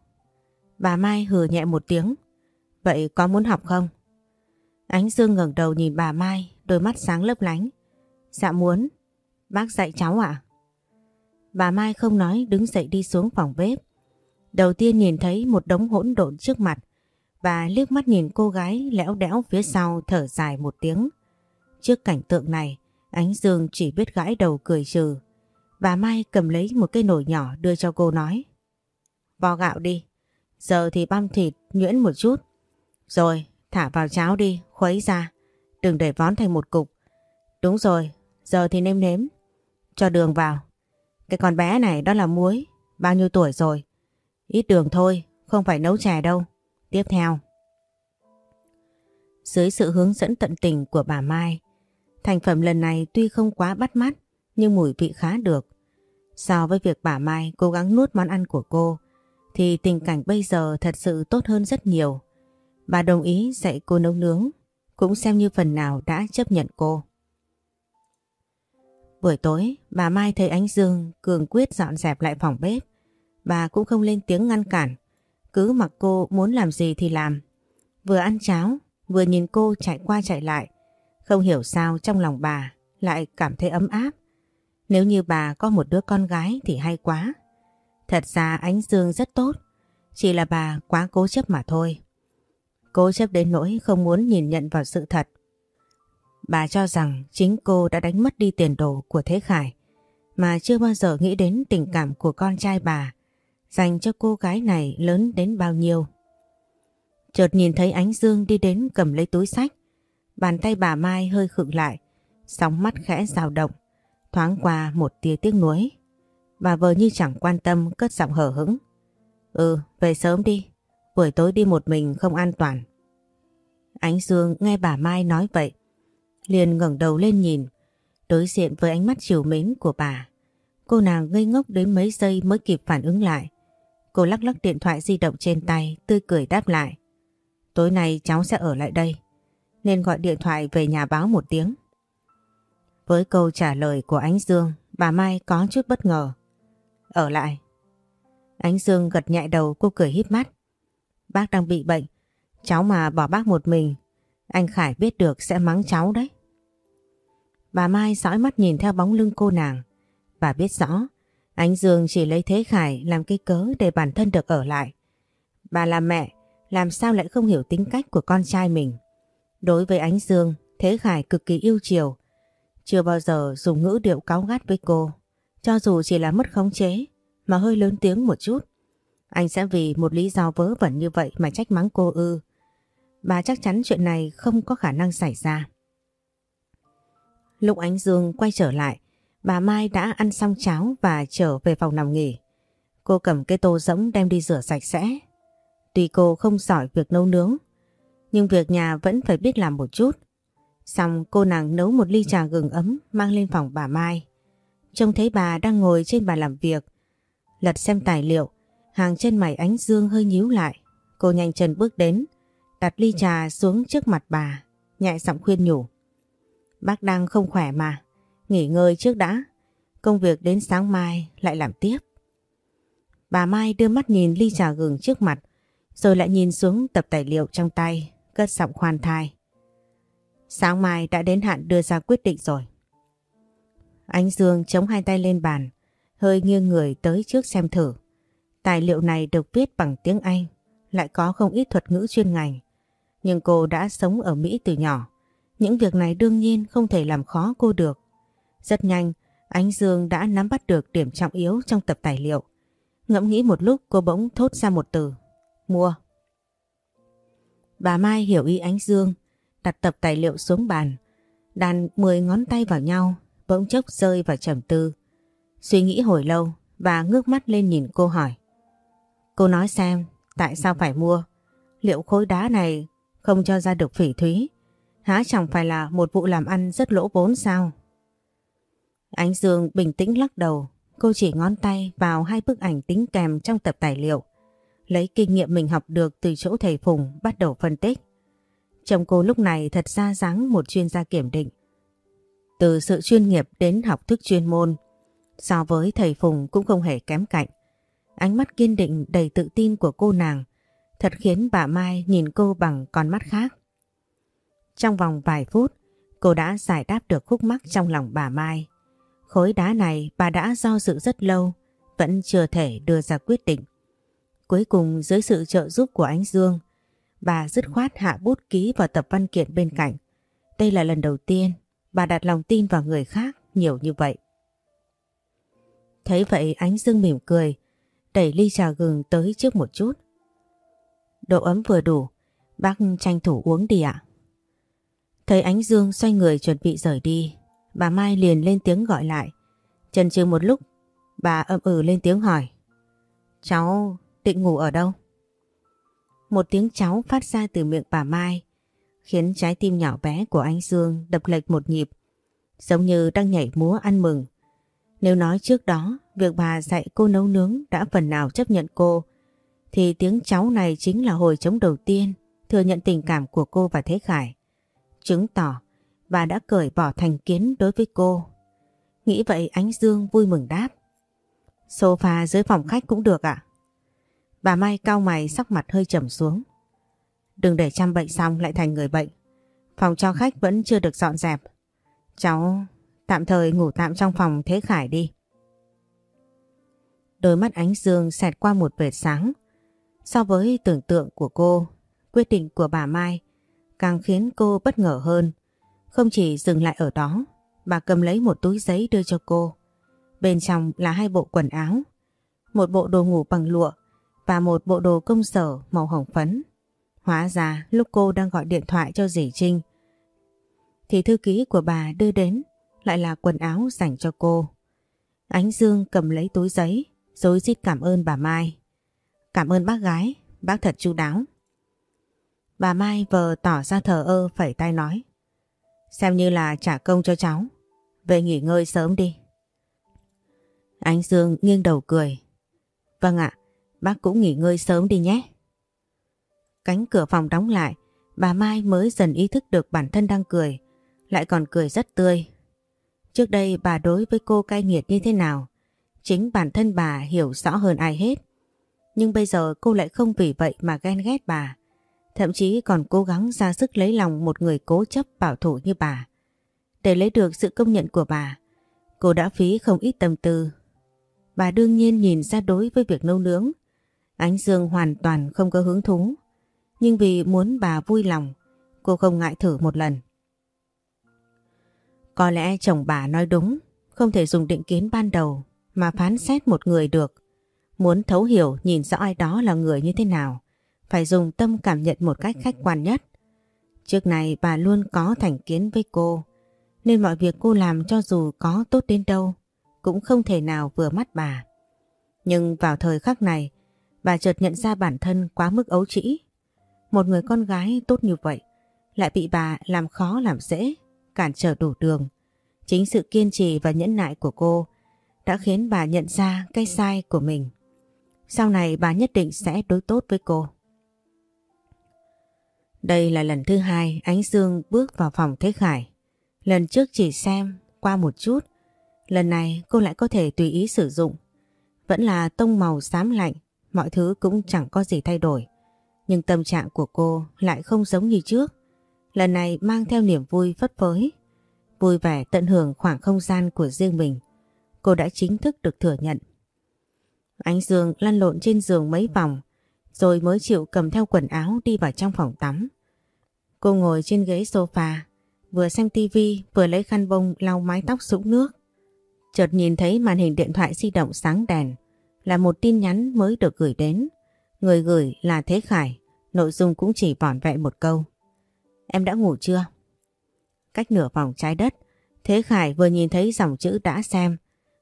[SPEAKER 1] Bà Mai hừ nhẹ một tiếng, vậy có muốn học không? Ánh Dương ngẩng đầu nhìn bà Mai, đôi mắt sáng lấp lánh. Dạ muốn, bác dạy cháu à? Bà Mai không nói đứng dậy đi xuống phòng bếp. Đầu tiên nhìn thấy một đống hỗn độn trước mặt và liếc mắt nhìn cô gái lẽo đẽo phía sau thở dài một tiếng. Trước cảnh tượng này, Ánh Dương chỉ biết gãi đầu cười trừ. Bà Mai cầm lấy một cái nồi nhỏ đưa cho cô nói. Vo gạo đi, giờ thì băm thịt nhuyễn một chút. Rồi, thả vào cháo đi, khuấy ra, đừng để vón thành một cục. Đúng rồi, giờ thì nêm nếm, cho đường vào. Cái con bé này đó là muối, bao nhiêu tuổi rồi? Ít đường thôi, không phải nấu chè đâu. Tiếp theo. Dưới sự hướng dẫn tận tình của bà Mai, thành phẩm lần này tuy không quá bắt mắt, nhưng mùi vị khá được. So với việc bà Mai cố gắng nuốt món ăn của cô, thì tình cảnh bây giờ thật sự tốt hơn rất nhiều. Bà đồng ý dạy cô nấu nướng, cũng xem như phần nào đã chấp nhận cô. Buổi tối, bà Mai thấy ánh Dương cường quyết dọn dẹp lại phòng bếp. Bà cũng không lên tiếng ngăn cản, cứ mặc cô muốn làm gì thì làm. Vừa ăn cháo, vừa nhìn cô chạy qua chạy lại. Không hiểu sao trong lòng bà lại cảm thấy ấm áp. Nếu như bà có một đứa con gái thì hay quá. Thật ra ánh Dương rất tốt, chỉ là bà quá cố chấp mà thôi. Cố chấp đến nỗi không muốn nhìn nhận vào sự thật. Bà cho rằng chính cô đã đánh mất đi tiền đồ của Thế Khải mà chưa bao giờ nghĩ đến tình cảm của con trai bà dành cho cô gái này lớn đến bao nhiêu. Chợt nhìn thấy ánh dương đi đến cầm lấy túi sách, bàn tay bà Mai hơi khựng lại, sóng mắt khẽ dao động, thoáng qua một tia tiếc nuối. Bà vờ như chẳng quan tâm cất giọng hở hững. Ừ, về sớm đi, buổi tối đi một mình không an toàn. Ánh Dương nghe bà Mai nói vậy, liền ngẩng đầu lên nhìn, đối diện với ánh mắt chiều mến của bà. Cô nàng ngây ngốc đến mấy giây mới kịp phản ứng lại. Cô lắc lắc điện thoại di động trên tay, tươi cười đáp lại. Tối nay cháu sẽ ở lại đây, nên gọi điện thoại về nhà báo một tiếng. Với câu trả lời của Ánh Dương, bà Mai có chút bất ngờ. Ở lại. Ánh Dương gật nhại đầu cô cười híp mắt. Bác đang bị bệnh, cháu mà bỏ bác một mình Anh Khải biết được sẽ mắng cháu đấy. Bà Mai dõi mắt nhìn theo bóng lưng cô nàng. Bà biết rõ, anh Dương chỉ lấy Thế Khải làm cái cớ để bản thân được ở lại. Bà là mẹ, làm sao lại không hiểu tính cách của con trai mình. Đối với ánh Dương, Thế Khải cực kỳ yêu chiều. Chưa bao giờ dùng ngữ điệu cáu gắt với cô. Cho dù chỉ là mất khống chế, mà hơi lớn tiếng một chút. Anh sẽ vì một lý do vớ vẩn như vậy mà trách mắng cô ư. Bà chắc chắn chuyện này không có khả năng xảy ra. Lúc Ánh Dương quay trở lại, bà Mai đã ăn xong cháo và trở về phòng nằm nghỉ. Cô cầm cái tô rỗng đem đi rửa sạch sẽ. Tuy cô không giỏi việc nấu nướng, nhưng việc nhà vẫn phải biết làm một chút. Xong cô nàng nấu một ly trà gừng ấm mang lên phòng bà Mai. Trông thấy bà đang ngồi trên bàn làm việc. Lật xem tài liệu, hàng chân mày ánh dương hơi nhíu lại. Cô nhanh chân bước đến, đặt ly trà xuống trước mặt bà, nhẹ giọng khuyên nhủ. Bác đang không khỏe mà, nghỉ ngơi trước đã. Công việc đến sáng mai lại làm tiếp. Bà Mai đưa mắt nhìn ly trà gừng trước mặt, rồi lại nhìn xuống tập tài liệu trong tay, cất giọng khoan thai. Sáng mai đã đến hạn đưa ra quyết định rồi. Ánh Dương chống hai tay lên bàn, hơi nghiêng người tới trước xem thử. Tài liệu này được viết bằng tiếng Anh, lại có không ít thuật ngữ chuyên ngành. Nhưng cô đã sống ở Mỹ từ nhỏ. Những việc này đương nhiên không thể làm khó cô được. Rất nhanh, Ánh Dương đã nắm bắt được điểm trọng yếu trong tập tài liệu. Ngẫm nghĩ một lúc cô bỗng thốt ra một từ. Mua. Bà Mai hiểu ý Ánh Dương, đặt tập tài liệu xuống bàn. Đàn 10 ngón tay vào nhau, bỗng chốc rơi vào trầm tư. Suy nghĩ hồi lâu, bà ngước mắt lên nhìn cô hỏi. Cô nói xem, tại sao phải mua? Liệu khối đá này không cho ra được phỉ thúy? Há chẳng phải là một vụ làm ăn rất lỗ vốn sao? Ánh Dương bình tĩnh lắc đầu, cô chỉ ngón tay vào hai bức ảnh tính kèm trong tập tài liệu. Lấy kinh nghiệm mình học được từ chỗ thầy Phùng bắt đầu phân tích. Chồng cô lúc này thật ra dáng một chuyên gia kiểm định. Từ sự chuyên nghiệp đến học thức chuyên môn, so với thầy Phùng cũng không hề kém cạnh. Ánh mắt kiên định đầy tự tin của cô nàng thật khiến bà Mai nhìn cô bằng con mắt khác. Trong vòng vài phút, cô đã giải đáp được khúc mắc trong lòng bà Mai. Khối đá này bà đã do dự rất lâu, vẫn chưa thể đưa ra quyết định. Cuối cùng dưới sự trợ giúp của ánh Dương, bà dứt khoát hạ bút ký vào tập văn kiện bên cạnh. Đây là lần đầu tiên bà đặt lòng tin vào người khác nhiều như vậy. Thấy vậy ánh Dương mỉm cười, đẩy ly trà gừng tới trước một chút. Độ ấm vừa đủ, bác tranh thủ uống đi ạ. Thấy ánh Dương xoay người chuẩn bị rời đi, bà Mai liền lên tiếng gọi lại. Chần chừ một lúc, bà âm ừ lên tiếng hỏi. Cháu định ngủ ở đâu? Một tiếng cháu phát ra từ miệng bà Mai, khiến trái tim nhỏ bé của anh Dương đập lệch một nhịp, giống như đang nhảy múa ăn mừng. Nếu nói trước đó, việc bà dạy cô nấu nướng đã phần nào chấp nhận cô, thì tiếng cháu này chính là hồi chống đầu tiên thừa nhận tình cảm của cô và Thế Khải. Chứng tỏ bà đã cởi bỏ thành kiến đối với cô. Nghĩ vậy Ánh Dương vui mừng đáp. Sofa dưới phòng khách cũng được ạ. Bà Mai cao mày sắc mặt hơi trầm xuống. Đừng để chăm bệnh xong lại thành người bệnh. Phòng cho khách vẫn chưa được dọn dẹp. Cháu tạm thời ngủ tạm trong phòng Thế Khải đi. Đôi mắt ánh dương xẹt qua một vệt sáng. So với tưởng tượng của cô, quyết định của bà Mai càng khiến cô bất ngờ hơn. Không chỉ dừng lại ở đó, bà cầm lấy một túi giấy đưa cho cô. Bên trong là hai bộ quần áo, một bộ đồ ngủ bằng lụa và một bộ đồ công sở màu hồng phấn. Hóa ra lúc cô đang gọi điện thoại cho dì Trinh thì thư ký của bà đưa đến lại là quần áo dành cho cô. Ánh Dương cầm lấy túi giấy dối rít cảm ơn bà Mai. Cảm ơn bác gái, bác thật chu đáo. Bà Mai vờ tỏ ra thờ ơ phẩy tay nói. Xem như là trả công cho cháu. Về nghỉ ngơi sớm đi. Ánh Dương nghiêng đầu cười. Vâng ạ, bác cũng nghỉ ngơi sớm đi nhé. Cánh cửa phòng đóng lại, bà Mai mới dần ý thức được bản thân đang cười, lại còn cười rất tươi. Trước đây bà đối với cô cay nghiệt như thế nào, chính bản thân bà hiểu rõ hơn ai hết. Nhưng bây giờ cô lại không vì vậy mà ghen ghét bà. Thậm chí còn cố gắng ra sức lấy lòng một người cố chấp bảo thủ như bà. Để lấy được sự công nhận của bà, cô đã phí không ít tâm tư. Bà đương nhiên nhìn ra đối với việc nấu nướng. Ánh Dương hoàn toàn không có hứng thú. Nhưng vì muốn bà vui lòng, cô không ngại thử một lần. Có lẽ chồng bà nói đúng, không thể dùng định kiến ban đầu mà phán xét một người được. Muốn thấu hiểu nhìn rõ ai đó là người như thế nào, phải dùng tâm cảm nhận một cách khách quan nhất. Trước này bà luôn có thành kiến với cô, nên mọi việc cô làm cho dù có tốt đến đâu, cũng không thể nào vừa mắt bà. Nhưng vào thời khắc này, bà chợt nhận ra bản thân quá mức ấu trĩ. Một người con gái tốt như vậy, lại bị bà làm khó làm dễ, cản trở đủ đường. Chính sự kiên trì và nhẫn nại của cô đã khiến bà nhận ra cái sai của mình. Sau này bà nhất định sẽ đối tốt với cô. Đây là lần thứ hai Ánh Dương bước vào phòng Thế Khải. Lần trước chỉ xem qua một chút, lần này cô lại có thể tùy ý sử dụng. Vẫn là tông màu xám lạnh, mọi thứ cũng chẳng có gì thay đổi. Nhưng tâm trạng của cô lại không giống như trước. Lần này mang theo niềm vui phất phới. Vui vẻ tận hưởng khoảng không gian của riêng mình. Cô đã chính thức được thừa nhận. Ánh Dương lăn lộn trên giường mấy vòng, rồi mới chịu cầm theo quần áo đi vào trong phòng tắm. Cô ngồi trên ghế sofa, vừa xem tivi vừa lấy khăn bông lau mái tóc sũng nước. Chợt nhìn thấy màn hình điện thoại di động sáng đèn, là một tin nhắn mới được gửi đến. Người gửi là Thế Khải, nội dung cũng chỉ vỏn vẹn một câu. Em đã ngủ chưa? Cách nửa vòng trái đất, Thế Khải vừa nhìn thấy dòng chữ đã xem.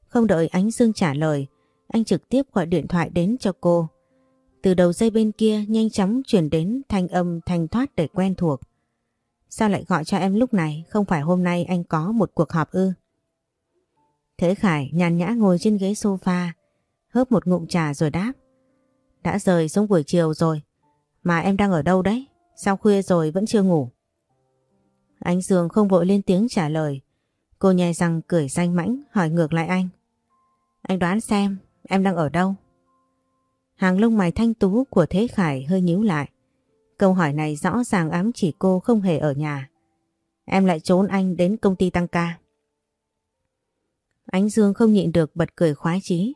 [SPEAKER 1] Không đợi Ánh Dương trả lời, anh trực tiếp gọi điện thoại đến cho cô. Từ đầu dây bên kia nhanh chóng chuyển đến thanh âm thanh thoát để quen thuộc. Sao lại gọi cho em lúc này? Không phải hôm nay anh có một cuộc họp ư? Thế Khải nhàn nhã ngồi trên ghế sofa, hớp một ngụm trà rồi đáp. Đã rời xuống buổi chiều rồi, mà em đang ở đâu đấy? Sao khuya rồi vẫn chưa ngủ? Anh Dương không vội lên tiếng trả lời. Cô nhai răng cười danh mãnh hỏi ngược lại anh. Anh đoán xem em đang ở đâu? Hàng lông mày thanh tú của Thế Khải hơi nhíu lại. Câu hỏi này rõ ràng ám chỉ cô không hề ở nhà. Em lại trốn anh đến công ty tăng ca. Ánh Dương không nhịn được bật cười khoái chí.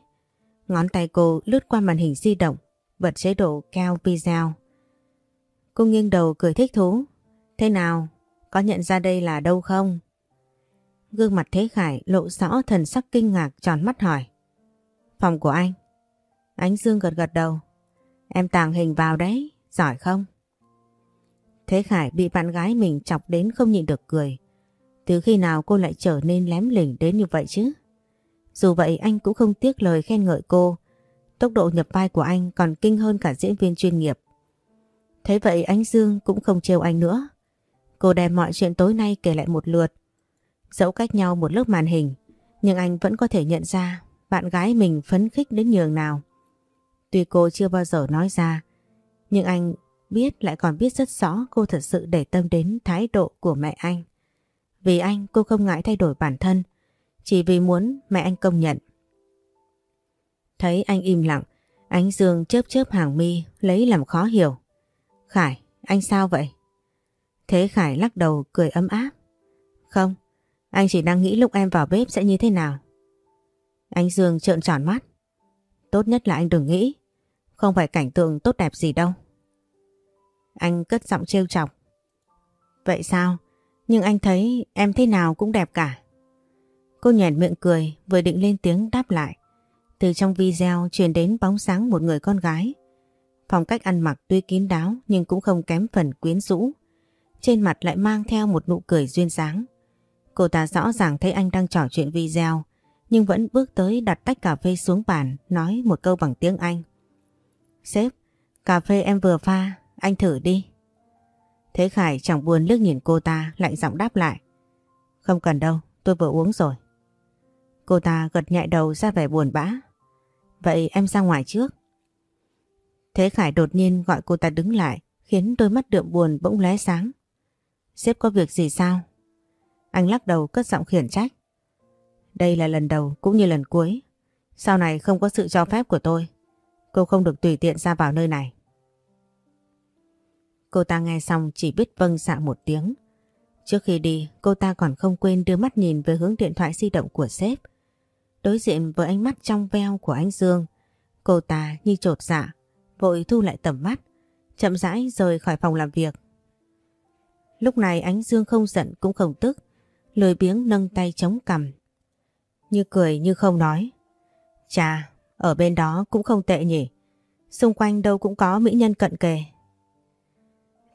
[SPEAKER 1] Ngón tay cô lướt qua màn hình di động, bật chế độ cao video. Cô nghiêng đầu cười thích thú. Thế nào? Có nhận ra đây là đâu không? Gương mặt Thế Khải lộ rõ thần sắc kinh ngạc tròn mắt hỏi. Phòng của anh. Ánh Dương gật gật đầu. Em tàng hình vào đấy, giỏi không? Thế Khải bị bạn gái mình chọc đến không nhịn được cười. Từ khi nào cô lại trở nên lém lỉnh đến như vậy chứ? Dù vậy anh cũng không tiếc lời khen ngợi cô. Tốc độ nhập vai của anh còn kinh hơn cả diễn viên chuyên nghiệp. Thế vậy anh Dương cũng không trêu anh nữa. Cô đem mọi chuyện tối nay kể lại một lượt. Dẫu cách nhau một lớp màn hình, nhưng anh vẫn có thể nhận ra bạn gái mình phấn khích đến nhường nào. Tuy cô chưa bao giờ nói ra, nhưng anh biết lại còn biết rất rõ cô thật sự để tâm đến thái độ của mẹ anh. Vì anh cô không ngại thay đổi bản thân, chỉ vì muốn mẹ anh công nhận. Thấy anh im lặng, ánh dương chớp chớp hàng mi lấy làm khó hiểu. Khải, anh sao vậy? Thế Khải lắc đầu cười ấm áp. Không, anh chỉ đang nghĩ lúc em vào bếp sẽ như thế nào. Anh Dương trợn tròn mắt. Tốt nhất là anh đừng nghĩ. Không phải cảnh tượng tốt đẹp gì đâu. Anh cất giọng trêu chọc. Vậy sao? Nhưng anh thấy em thế nào cũng đẹp cả. Cô nhẹn miệng cười vừa định lên tiếng đáp lại. Từ trong video truyền đến bóng sáng một người con gái. Phong cách ăn mặc tuy kín đáo nhưng cũng không kém phần quyến rũ. Trên mặt lại mang theo một nụ cười duyên dáng. Cô ta rõ ràng thấy anh đang trò chuyện video nhưng vẫn bước tới đặt tách cà phê xuống bàn nói một câu bằng tiếng Anh. Sếp, cà phê em vừa pha, anh thử đi. Thế Khải chẳng buồn liếc nhìn cô ta lạnh giọng đáp lại. Không cần đâu, tôi vừa uống rồi. Cô ta gật nhẹ đầu ra vẻ buồn bã. Vậy em ra ngoài trước. Thế Khải đột nhiên gọi cô ta đứng lại khiến đôi mắt đượm buồn bỗng lóe sáng. Sếp có việc gì sao? Anh lắc đầu cất giọng khiển trách. Đây là lần đầu cũng như lần cuối. Sau này không có sự cho phép của tôi. Cô không được tùy tiện ra vào nơi này. Cô ta nghe xong chỉ biết vâng dạ một tiếng. Trước khi đi, cô ta còn không quên đưa mắt nhìn về hướng điện thoại di động của sếp. Đối diện với ánh mắt trong veo của anh Dương, cô ta như trột dạ, vội thu lại tầm mắt, chậm rãi rời khỏi phòng làm việc. Lúc này ánh Dương không giận cũng không tức, lười biếng nâng tay chống cằm. Như cười như không nói. Chà, ở bên đó cũng không tệ nhỉ. Xung quanh đâu cũng có mỹ nhân cận kề.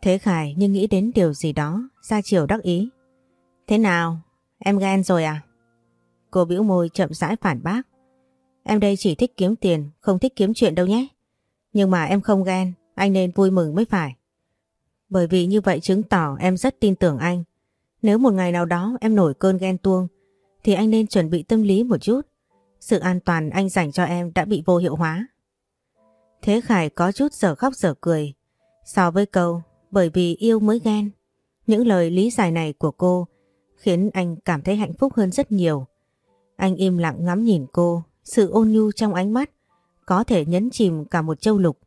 [SPEAKER 1] Thế Khải như nghĩ đến điều gì đó, ra chiều đắc ý. Thế nào, em ghen rồi à? Cô bĩu môi chậm rãi phản bác. Em đây chỉ thích kiếm tiền, không thích kiếm chuyện đâu nhé. Nhưng mà em không ghen, anh nên vui mừng mới phải. Bởi vì như vậy chứng tỏ em rất tin tưởng anh. Nếu một ngày nào đó em nổi cơn ghen tuông, thì anh nên chuẩn bị tâm lý một chút. Sự an toàn anh dành cho em đã bị vô hiệu hóa. Thế Khải có chút giờ khóc giờ cười. So với câu bởi vì yêu mới ghen. Những lời lý giải này của cô khiến anh cảm thấy hạnh phúc hơn rất nhiều. Anh im lặng ngắm nhìn cô, sự ôn nhu trong ánh mắt có thể nhấn chìm cả một châu lục.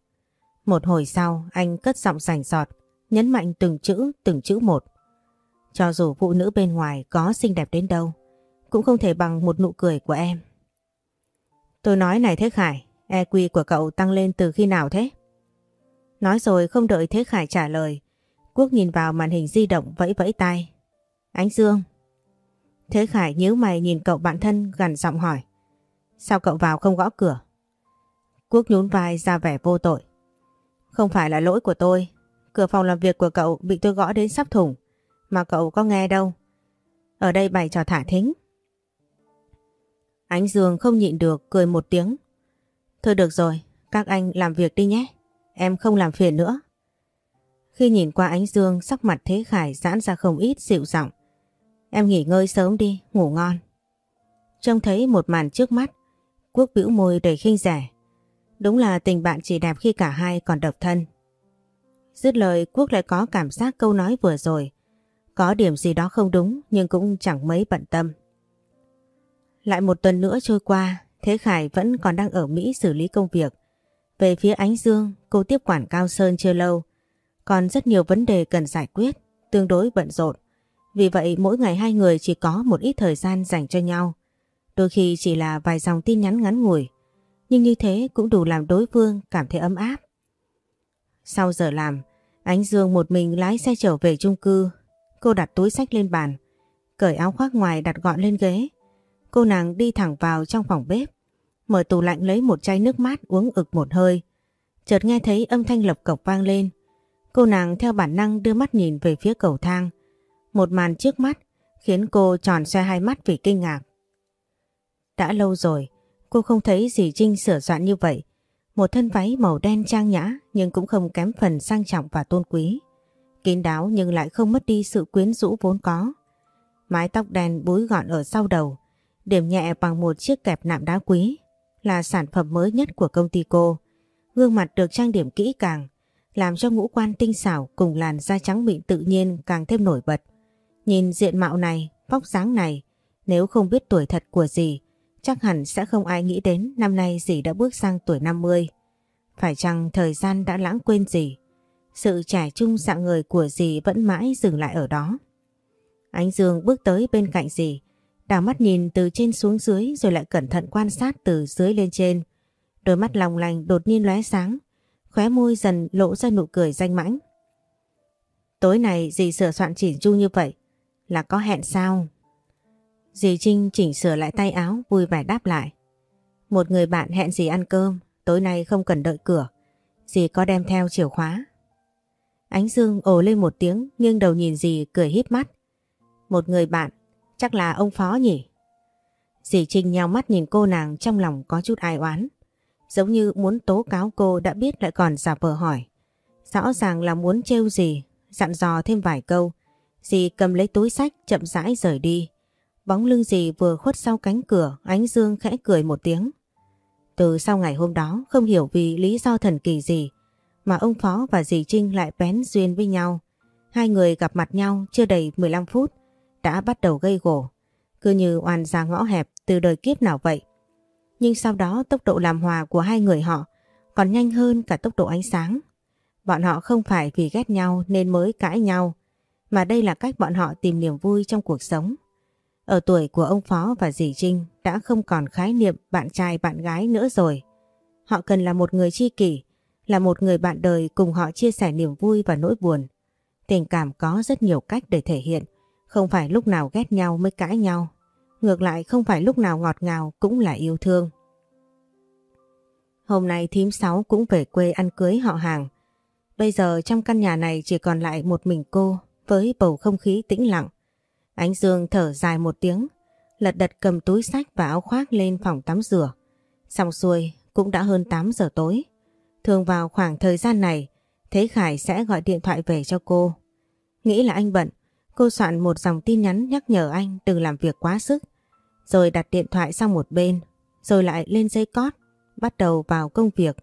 [SPEAKER 1] Một hồi sau anh cất giọng rành giọt, nhấn mạnh từng chữ từng chữ một. Cho dù phụ nữ bên ngoài có xinh đẹp đến đâu, cũng không thể bằng một nụ cười của em. Tôi nói này Thế Khải, EQ của cậu tăng lên từ khi nào thế? Nói rồi không đợi Thế Khải trả lời, Quốc nhìn vào màn hình di động vẫy vẫy tay. Ánh Dương. Thế Khải nhíu mày nhìn cậu bạn thân gần giọng hỏi. Sao cậu vào không gõ cửa? Quốc nhún vai ra vẻ vô tội. Không phải là lỗi của tôi. Cửa phòng làm việc của cậu bị tôi gõ đến sắp thủng. Mà cậu có nghe đâu. Ở đây bày trò thả thính. Ánh Dương không nhịn được cười một tiếng. Thôi được rồi, các anh làm việc đi nhé. Em không làm phiền nữa. Khi nhìn qua ánh Dương sắc mặt Thế Khải giãn ra không ít dịu giọng. Em nghỉ ngơi sớm đi, ngủ ngon. Trông thấy một màn trước mắt, Quốc bĩu môi đầy khinh rẻ. Đúng là tình bạn chỉ đẹp khi cả hai còn độc thân. Dứt lời Quốc lại có cảm giác câu nói vừa rồi. Có điểm gì đó không đúng nhưng cũng chẳng mấy bận tâm. Lại một tuần nữa trôi qua, Thế Khải vẫn còn đang ở Mỹ xử lý công việc. Về phía Ánh Dương, cô tiếp quản Cao Sơn chưa lâu. Còn rất nhiều vấn đề cần giải quyết, tương đối bận rộn. Vì vậy mỗi ngày hai người chỉ có một ít thời gian dành cho nhau. Đôi khi chỉ là vài dòng tin nhắn ngắn ngủi. Nhưng như thế cũng đủ làm đối phương cảm thấy ấm áp. Sau giờ làm, Ánh Dương một mình lái xe trở về chung cư. Cô đặt túi sách lên bàn, cởi áo khoác ngoài đặt gọn lên ghế. Cô nàng đi thẳng vào trong phòng bếp, mở tủ lạnh lấy một chai nước mát uống ực một hơi. Chợt nghe thấy âm thanh lập cộc vang lên. Cô nàng theo bản năng đưa mắt nhìn về phía cầu thang. Một màn trước mắt khiến cô tròn xoe hai mắt vì kinh ngạc. Đã lâu rồi, cô không thấy dì Trinh sửa soạn như vậy. Một thân váy màu đen trang nhã nhưng cũng không kém phần sang trọng và tôn quý. Kín đáo nhưng lại không mất đi sự quyến rũ vốn có. Mái tóc đen búi gọn ở sau đầu, điểm nhẹ bằng một chiếc kẹp nạm đá quý là sản phẩm mới nhất của công ty cô. Gương mặt được trang điểm kỹ càng, làm cho ngũ quan tinh xảo cùng làn da trắng mịn tự nhiên càng thêm nổi bật. Nhìn diện mạo này, vóc dáng này, nếu không biết tuổi thật của dì, chắc hẳn sẽ không ai nghĩ đến năm nay dì đã bước sang tuổi 50. Phải chăng thời gian đã lãng quên dì? Sự trẻ trung dạng người của dì vẫn mãi dừng lại ở đó. Ánh Dương bước tới bên cạnh dì, đảo mắt nhìn từ trên xuống dưới rồi lại cẩn thận quan sát từ dưới lên trên. Đôi mắt lòng lành đột nhiên lóe sáng, khóe môi dần lộ ra nụ cười danh mãnh. Tối này dì sửa soạn chỉnh chu như vậy là có hẹn sao? Dì Trinh chỉnh sửa lại tay áo vui vẻ đáp lại. Một người bạn hẹn dì ăn cơm, tối nay không cần đợi cửa. Dì có đem theo chìa khóa. Ánh Dương ồ lên một tiếng nghiêng đầu nhìn dì cười híp mắt. Một người bạn, chắc là ông Phó nhỉ? Dì Trinh nheo mắt nhìn cô nàng trong lòng có chút ai oán. Giống như muốn tố cáo cô đã biết lại còn giả vờ hỏi. Rõ ràng là muốn trêu gì, dặn dò thêm vài câu. Dì cầm lấy túi sách chậm rãi rời đi. Bóng lưng dì vừa khuất sau cánh cửa, ánh dương khẽ cười một tiếng. Từ sau ngày hôm đó không hiểu vì lý do thần kỳ gì mà ông Phó và dì Trinh lại bén duyên với nhau. Hai người gặp mặt nhau chưa đầy 15 phút đã bắt đầu gây gổ. Cứ như oan ra ngõ hẹp từ đời kiếp nào vậy. Nhưng sau đó tốc độ làm hòa của hai người họ còn nhanh hơn cả tốc độ ánh sáng. Bọn họ không phải vì ghét nhau nên mới cãi nhau, mà đây là cách bọn họ tìm niềm vui trong cuộc sống. Ở tuổi của ông Phó và dì Trinh đã không còn khái niệm bạn trai bạn gái nữa rồi. Họ cần là một người tri kỷ, là một người bạn đời cùng họ chia sẻ niềm vui và nỗi buồn. Tình cảm có rất nhiều cách để thể hiện, không phải lúc nào ghét nhau mới cãi nhau. Ngược lại không phải lúc nào ngọt ngào cũng là yêu thương. Hôm nay thím sáu cũng về quê ăn cưới họ hàng. Bây giờ trong căn nhà này chỉ còn lại một mình cô với bầu không khí tĩnh lặng. Ánh Dương thở dài một tiếng, lật đật cầm túi sách và áo khoác lên phòng tắm rửa. Xong xuôi cũng đã hơn 8 giờ tối. Thường vào khoảng thời gian này, Thế Khải sẽ gọi điện thoại về cho cô. Nghĩ là anh bận, cô soạn một dòng tin nhắn nhắc nhở anh đừng làm việc quá sức. Rồi đặt điện thoại sang một bên, rồi lại lên dây cót, bắt đầu vào công việc.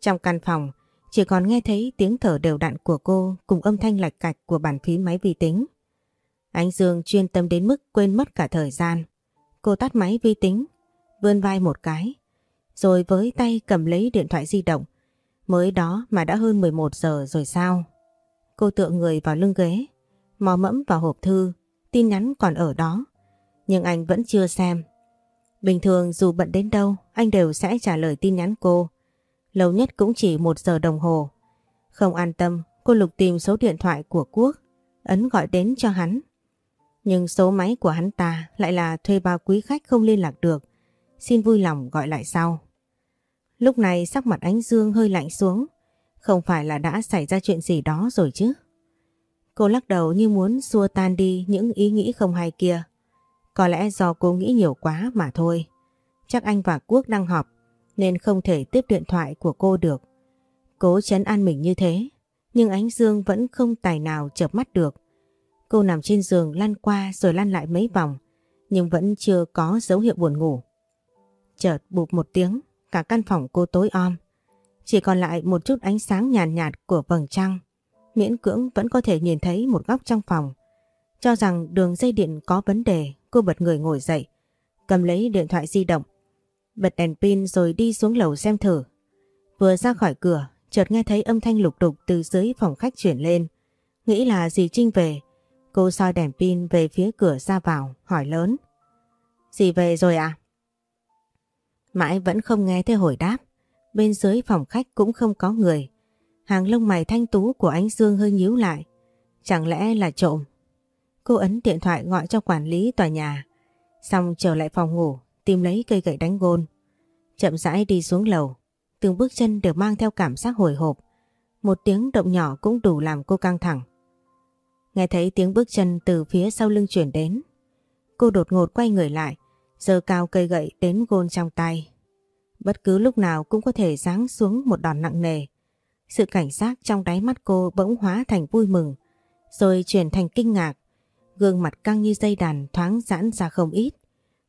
[SPEAKER 1] Trong căn phòng, chỉ còn nghe thấy tiếng thở đều đặn của cô cùng âm thanh lạch cạch của bàn phím máy vi tính. Anh Dương chuyên tâm đến mức quên mất cả thời gian. Cô tắt máy vi tính, vươn vai một cái, rồi với tay cầm lấy điện thoại di động. Mới đó mà đã hơn 11 giờ rồi sao? Cô tựa người vào lưng ghế, mò mẫm vào hộp thư, tin nhắn còn ở đó. Nhưng anh vẫn chưa xem. Bình thường dù bận đến đâu, anh đều sẽ trả lời tin nhắn cô. Lâu nhất cũng chỉ một giờ đồng hồ. Không an tâm, cô lục tìm số điện thoại của Quốc, ấn gọi đến cho hắn. Nhưng số máy của hắn ta lại là thuê bao quý khách không liên lạc được. Xin vui lòng gọi lại sau. Lúc này sắc mặt ánh dương hơi lạnh xuống. Không phải là đã xảy ra chuyện gì đó rồi chứ. Cô lắc đầu như muốn xua tan đi những ý nghĩ không hay kia. Có lẽ do cô nghĩ nhiều quá mà thôi. Chắc anh và Quốc đang họp nên không thể tiếp điện thoại của cô được. Cố chấn an mình như thế, nhưng ánh dương vẫn không tài nào chợp mắt được. Cô nằm trên giường lăn qua rồi lăn lại mấy vòng, nhưng vẫn chưa có dấu hiệu buồn ngủ. Chợt bụp một tiếng, cả căn phòng cô tối om. Chỉ còn lại một chút ánh sáng nhàn nhạt, nhạt của vầng trăng. Miễn cưỡng vẫn có thể nhìn thấy một góc trong phòng. Cho rằng đường dây điện có vấn đề, cô bật người ngồi dậy, cầm lấy điện thoại di động, bật đèn pin rồi đi xuống lầu xem thử. Vừa ra khỏi cửa, chợt nghe thấy âm thanh lục đục từ dưới phòng khách chuyển lên. Nghĩ là dì Trinh về, cô soi đèn pin về phía cửa ra vào, hỏi lớn. Dì về rồi à? Mãi vẫn không nghe thấy hồi đáp, bên dưới phòng khách cũng không có người. Hàng lông mày thanh tú của ánh Dương hơi nhíu lại. Chẳng lẽ là trộm? Cô ấn điện thoại gọi cho quản lý tòa nhà. Xong trở lại phòng ngủ, tìm lấy cây gậy đánh gôn. Chậm rãi đi xuống lầu, từng bước chân đều mang theo cảm giác hồi hộp. Một tiếng động nhỏ cũng đủ làm cô căng thẳng. Nghe thấy tiếng bước chân từ phía sau lưng chuyển đến. Cô đột ngột quay người lại, giơ cao cây gậy đến gôn trong tay. Bất cứ lúc nào cũng có thể giáng xuống một đòn nặng nề. Sự cảnh giác trong đáy mắt cô bỗng hóa thành vui mừng, rồi chuyển thành kinh ngạc. Gương mặt căng như dây đàn thoáng giãn ra không ít.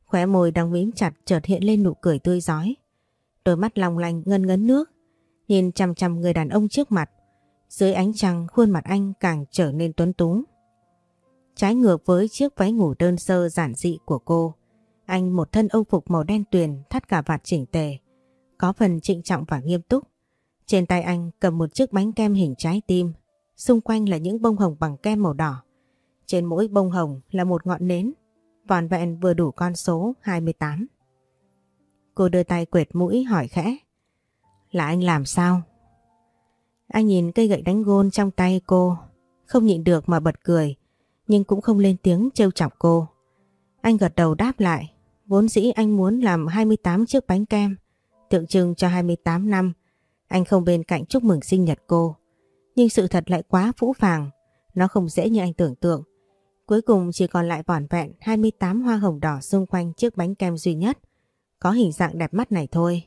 [SPEAKER 1] Khóe môi đang mím chặt chợt hiện lên nụ cười tươi giói. Đôi mắt long lanh ngân ngấn nước, nhìn chăm chăm người đàn ông trước mặt. Dưới ánh trăng khuôn mặt anh càng trở nên tuấn tú. Trái ngược với chiếc váy ngủ đơn sơ giản dị của cô, anh một thân âu phục màu đen tuyền thắt cả vạt chỉnh tề, có phần trịnh trọng và nghiêm túc. Trên tay anh cầm một chiếc bánh kem hình trái tim, xung quanh là những bông hồng bằng kem màu đỏ. Trên mỗi bông hồng là một ngọn nến vòn vẹn vừa đủ con số 28. Cô đưa tay quệt mũi hỏi khẽ. Là anh làm sao? Anh nhìn cây gậy đánh gôn trong tay cô, không nhịn được mà bật cười, nhưng cũng không lên tiếng trêu chọc cô. Anh gật đầu đáp lại, vốn dĩ anh muốn làm 28 chiếc bánh kem, tượng trưng cho 28 năm. Anh không bên cạnh chúc mừng sinh nhật cô. Nhưng sự thật lại quá phũ phàng, nó không dễ như anh tưởng tượng. Cuối cùng chỉ còn lại vỏn vẹn 28 hoa hồng đỏ xung quanh chiếc bánh kem duy nhất. Có hình dạng đẹp mắt này thôi.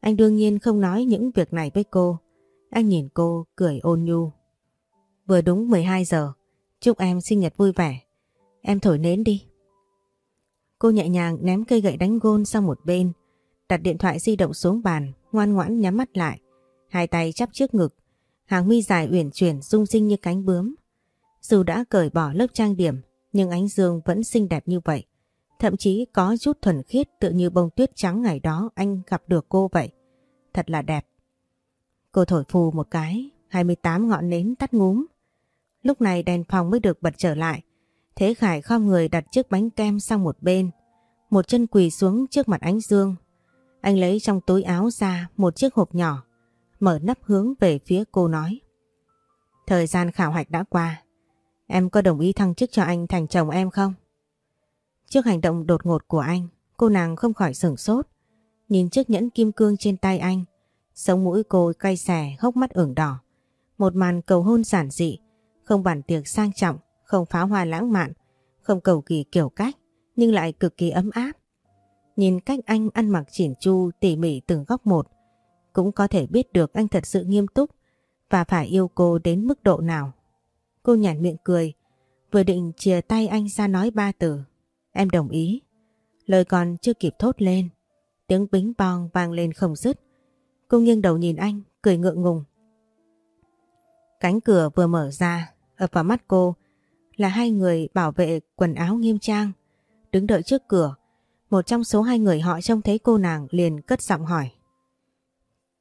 [SPEAKER 1] Anh đương nhiên không nói những việc này với cô. Anh nhìn cô cười ôn nhu. Vừa đúng 12 giờ. Chúc em sinh nhật vui vẻ. Em thổi nến đi. Cô nhẹ nhàng ném cây gậy đánh gôn sang một bên. Đặt điện thoại di động xuống bàn, ngoan ngoãn nhắm mắt lại. Hai tay chắp trước ngực. Hàng mi dài uyển chuyển rung rinh như cánh bướm. Dù đã cởi bỏ lớp trang điểm, nhưng ánh dương vẫn xinh đẹp như vậy. Thậm chí có chút thuần khiết tự như bông tuyết trắng ngày đó anh gặp được cô vậy. Thật là đẹp. Cô thổi phù một cái, 28 ngọn nến tắt ngúm. Lúc này đèn phòng mới được bật trở lại. Thế Khải khom người đặt chiếc bánh kem sang một bên. Một chân quỳ xuống trước mặt ánh dương. Anh lấy trong túi áo ra một chiếc hộp nhỏ. Mở nắp hướng về phía cô nói. Thời gian khảo hạch đã qua. Em có đồng ý thăng chức cho anh thành chồng em không? Trước hành động đột ngột của anh, cô nàng không khỏi sửng sốt. Nhìn chiếc nhẫn kim cương trên tay anh, sống mũi cô cay xè, hốc mắt ửng đỏ. Một màn cầu hôn giản dị, không bản tiệc sang trọng, không pháo hoa lãng mạn, không cầu kỳ kiểu cách, nhưng lại cực kỳ ấm áp. Nhìn cách anh ăn mặc chỉn chu tỉ mỉ từng góc một, cũng có thể biết được anh thật sự nghiêm túc và phải yêu cô đến mức độ nào. Cô nhàn miệng cười, vừa định chìa tay anh ra nói ba từ. Em đồng ý. Lời còn chưa kịp thốt lên, tiếng bính bong vang lên không dứt. Cô nghiêng đầu nhìn anh, cười ngượng ngùng. Cánh cửa vừa mở ra, ập vào mắt cô là hai người bảo vệ quần áo nghiêm trang. Đứng đợi trước cửa, một trong số hai người họ trông thấy cô nàng liền cất giọng hỏi.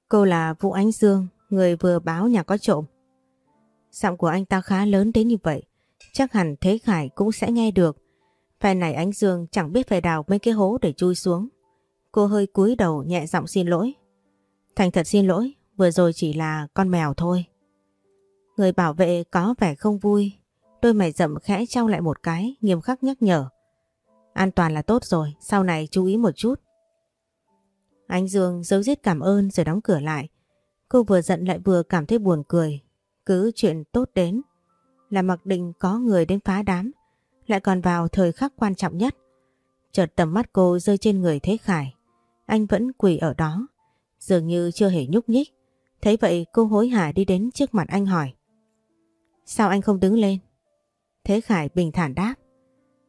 [SPEAKER 1] Cô là Vũ Ánh Dương, người vừa báo nhà có trộm. Giọng của anh ta khá lớn đến như vậy, chắc hẳn Thế Khải cũng sẽ nghe được. Phe này Ánh Dương chẳng biết phải đào mấy cái hố để chui xuống. Cô hơi cúi đầu nhẹ giọng xin lỗi. Thành thật xin lỗi, vừa rồi chỉ là con mèo thôi. Người bảo vệ có vẻ không vui, đôi mày rậm khẽ trao lại một cái, nghiêm khắc nhắc nhở. An toàn là tốt rồi, sau này chú ý một chút. Anh Dương giấu giết cảm ơn rồi đóng cửa lại. Cô vừa giận lại vừa cảm thấy buồn cười. Cứ chuyện tốt đến là mặc định có người đến phá đám, lại còn vào thời khắc quan trọng nhất. Chợt tầm mắt cô rơi trên người Thế Khải. Anh vẫn quỳ ở đó, dường như chưa hề nhúc nhích. Thấy vậy cô hối hả đi đến trước mặt anh hỏi. Sao anh không đứng lên? Thế Khải bình thản đáp.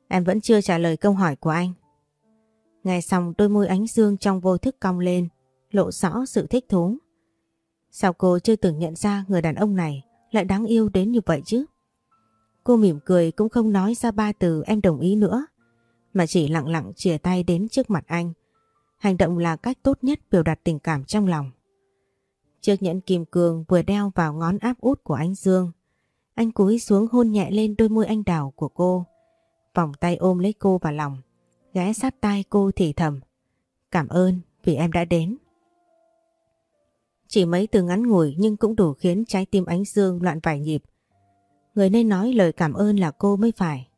[SPEAKER 1] Em vẫn chưa trả lời câu hỏi của anh. Nghe xong đôi môi ánh dương trong vô thức cong lên, lộ rõ sự thích thú. Sao cô chưa từng nhận ra người đàn ông này lại đáng yêu đến như vậy chứ? Cô mỉm cười cũng không nói ra ba từ em đồng ý nữa, mà chỉ lặng lặng chìa tay đến trước mặt anh. Hành động là cách tốt nhất biểu đạt tình cảm trong lòng. Chiếc nhẫn kim cương vừa đeo vào ngón áp út của anh Dương. Anh cúi xuống hôn nhẹ lên đôi môi anh đào của cô. Vòng tay ôm lấy cô vào lòng. Ghé sát tai cô thì thầm. Cảm ơn vì em đã đến. Chỉ mấy từ ngắn ngủi nhưng cũng đủ khiến trái tim ánh dương loạn vài nhịp. Người nên nói lời cảm ơn là cô mới phải.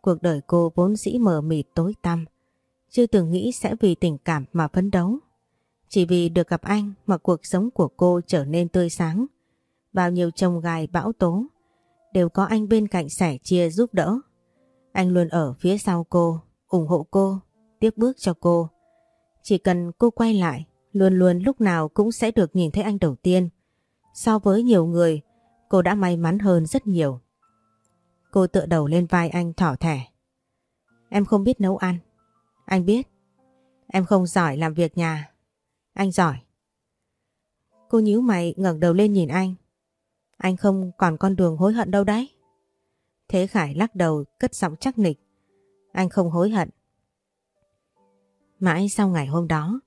[SPEAKER 1] Cuộc đời cô vốn dĩ mờ mịt tối tăm. Chưa từng nghĩ sẽ vì tình cảm mà phấn đấu. Chỉ vì được gặp anh mà cuộc sống của cô trở nên tươi sáng. Bao nhiêu chồng gài bão tố đều có anh bên cạnh sẻ chia giúp đỡ. Anh luôn ở phía sau cô, ủng hộ cô, tiếp bước cho cô. Chỉ cần cô quay lại, luôn luôn lúc nào cũng sẽ được nhìn thấy anh đầu tiên. So với nhiều người, cô đã may mắn hơn rất nhiều. Cô tựa đầu lên vai anh thỏ thẻ. Em không biết nấu ăn. Anh biết. Em không giỏi làm việc nhà. Anh giỏi. Cô nhíu mày ngẩng đầu lên nhìn anh. Anh không còn con đường hối hận đâu đấy. Thế Khải lắc đầu cất giọng chắc nịch. Anh không hối hận. Mãi sau ngày hôm đó,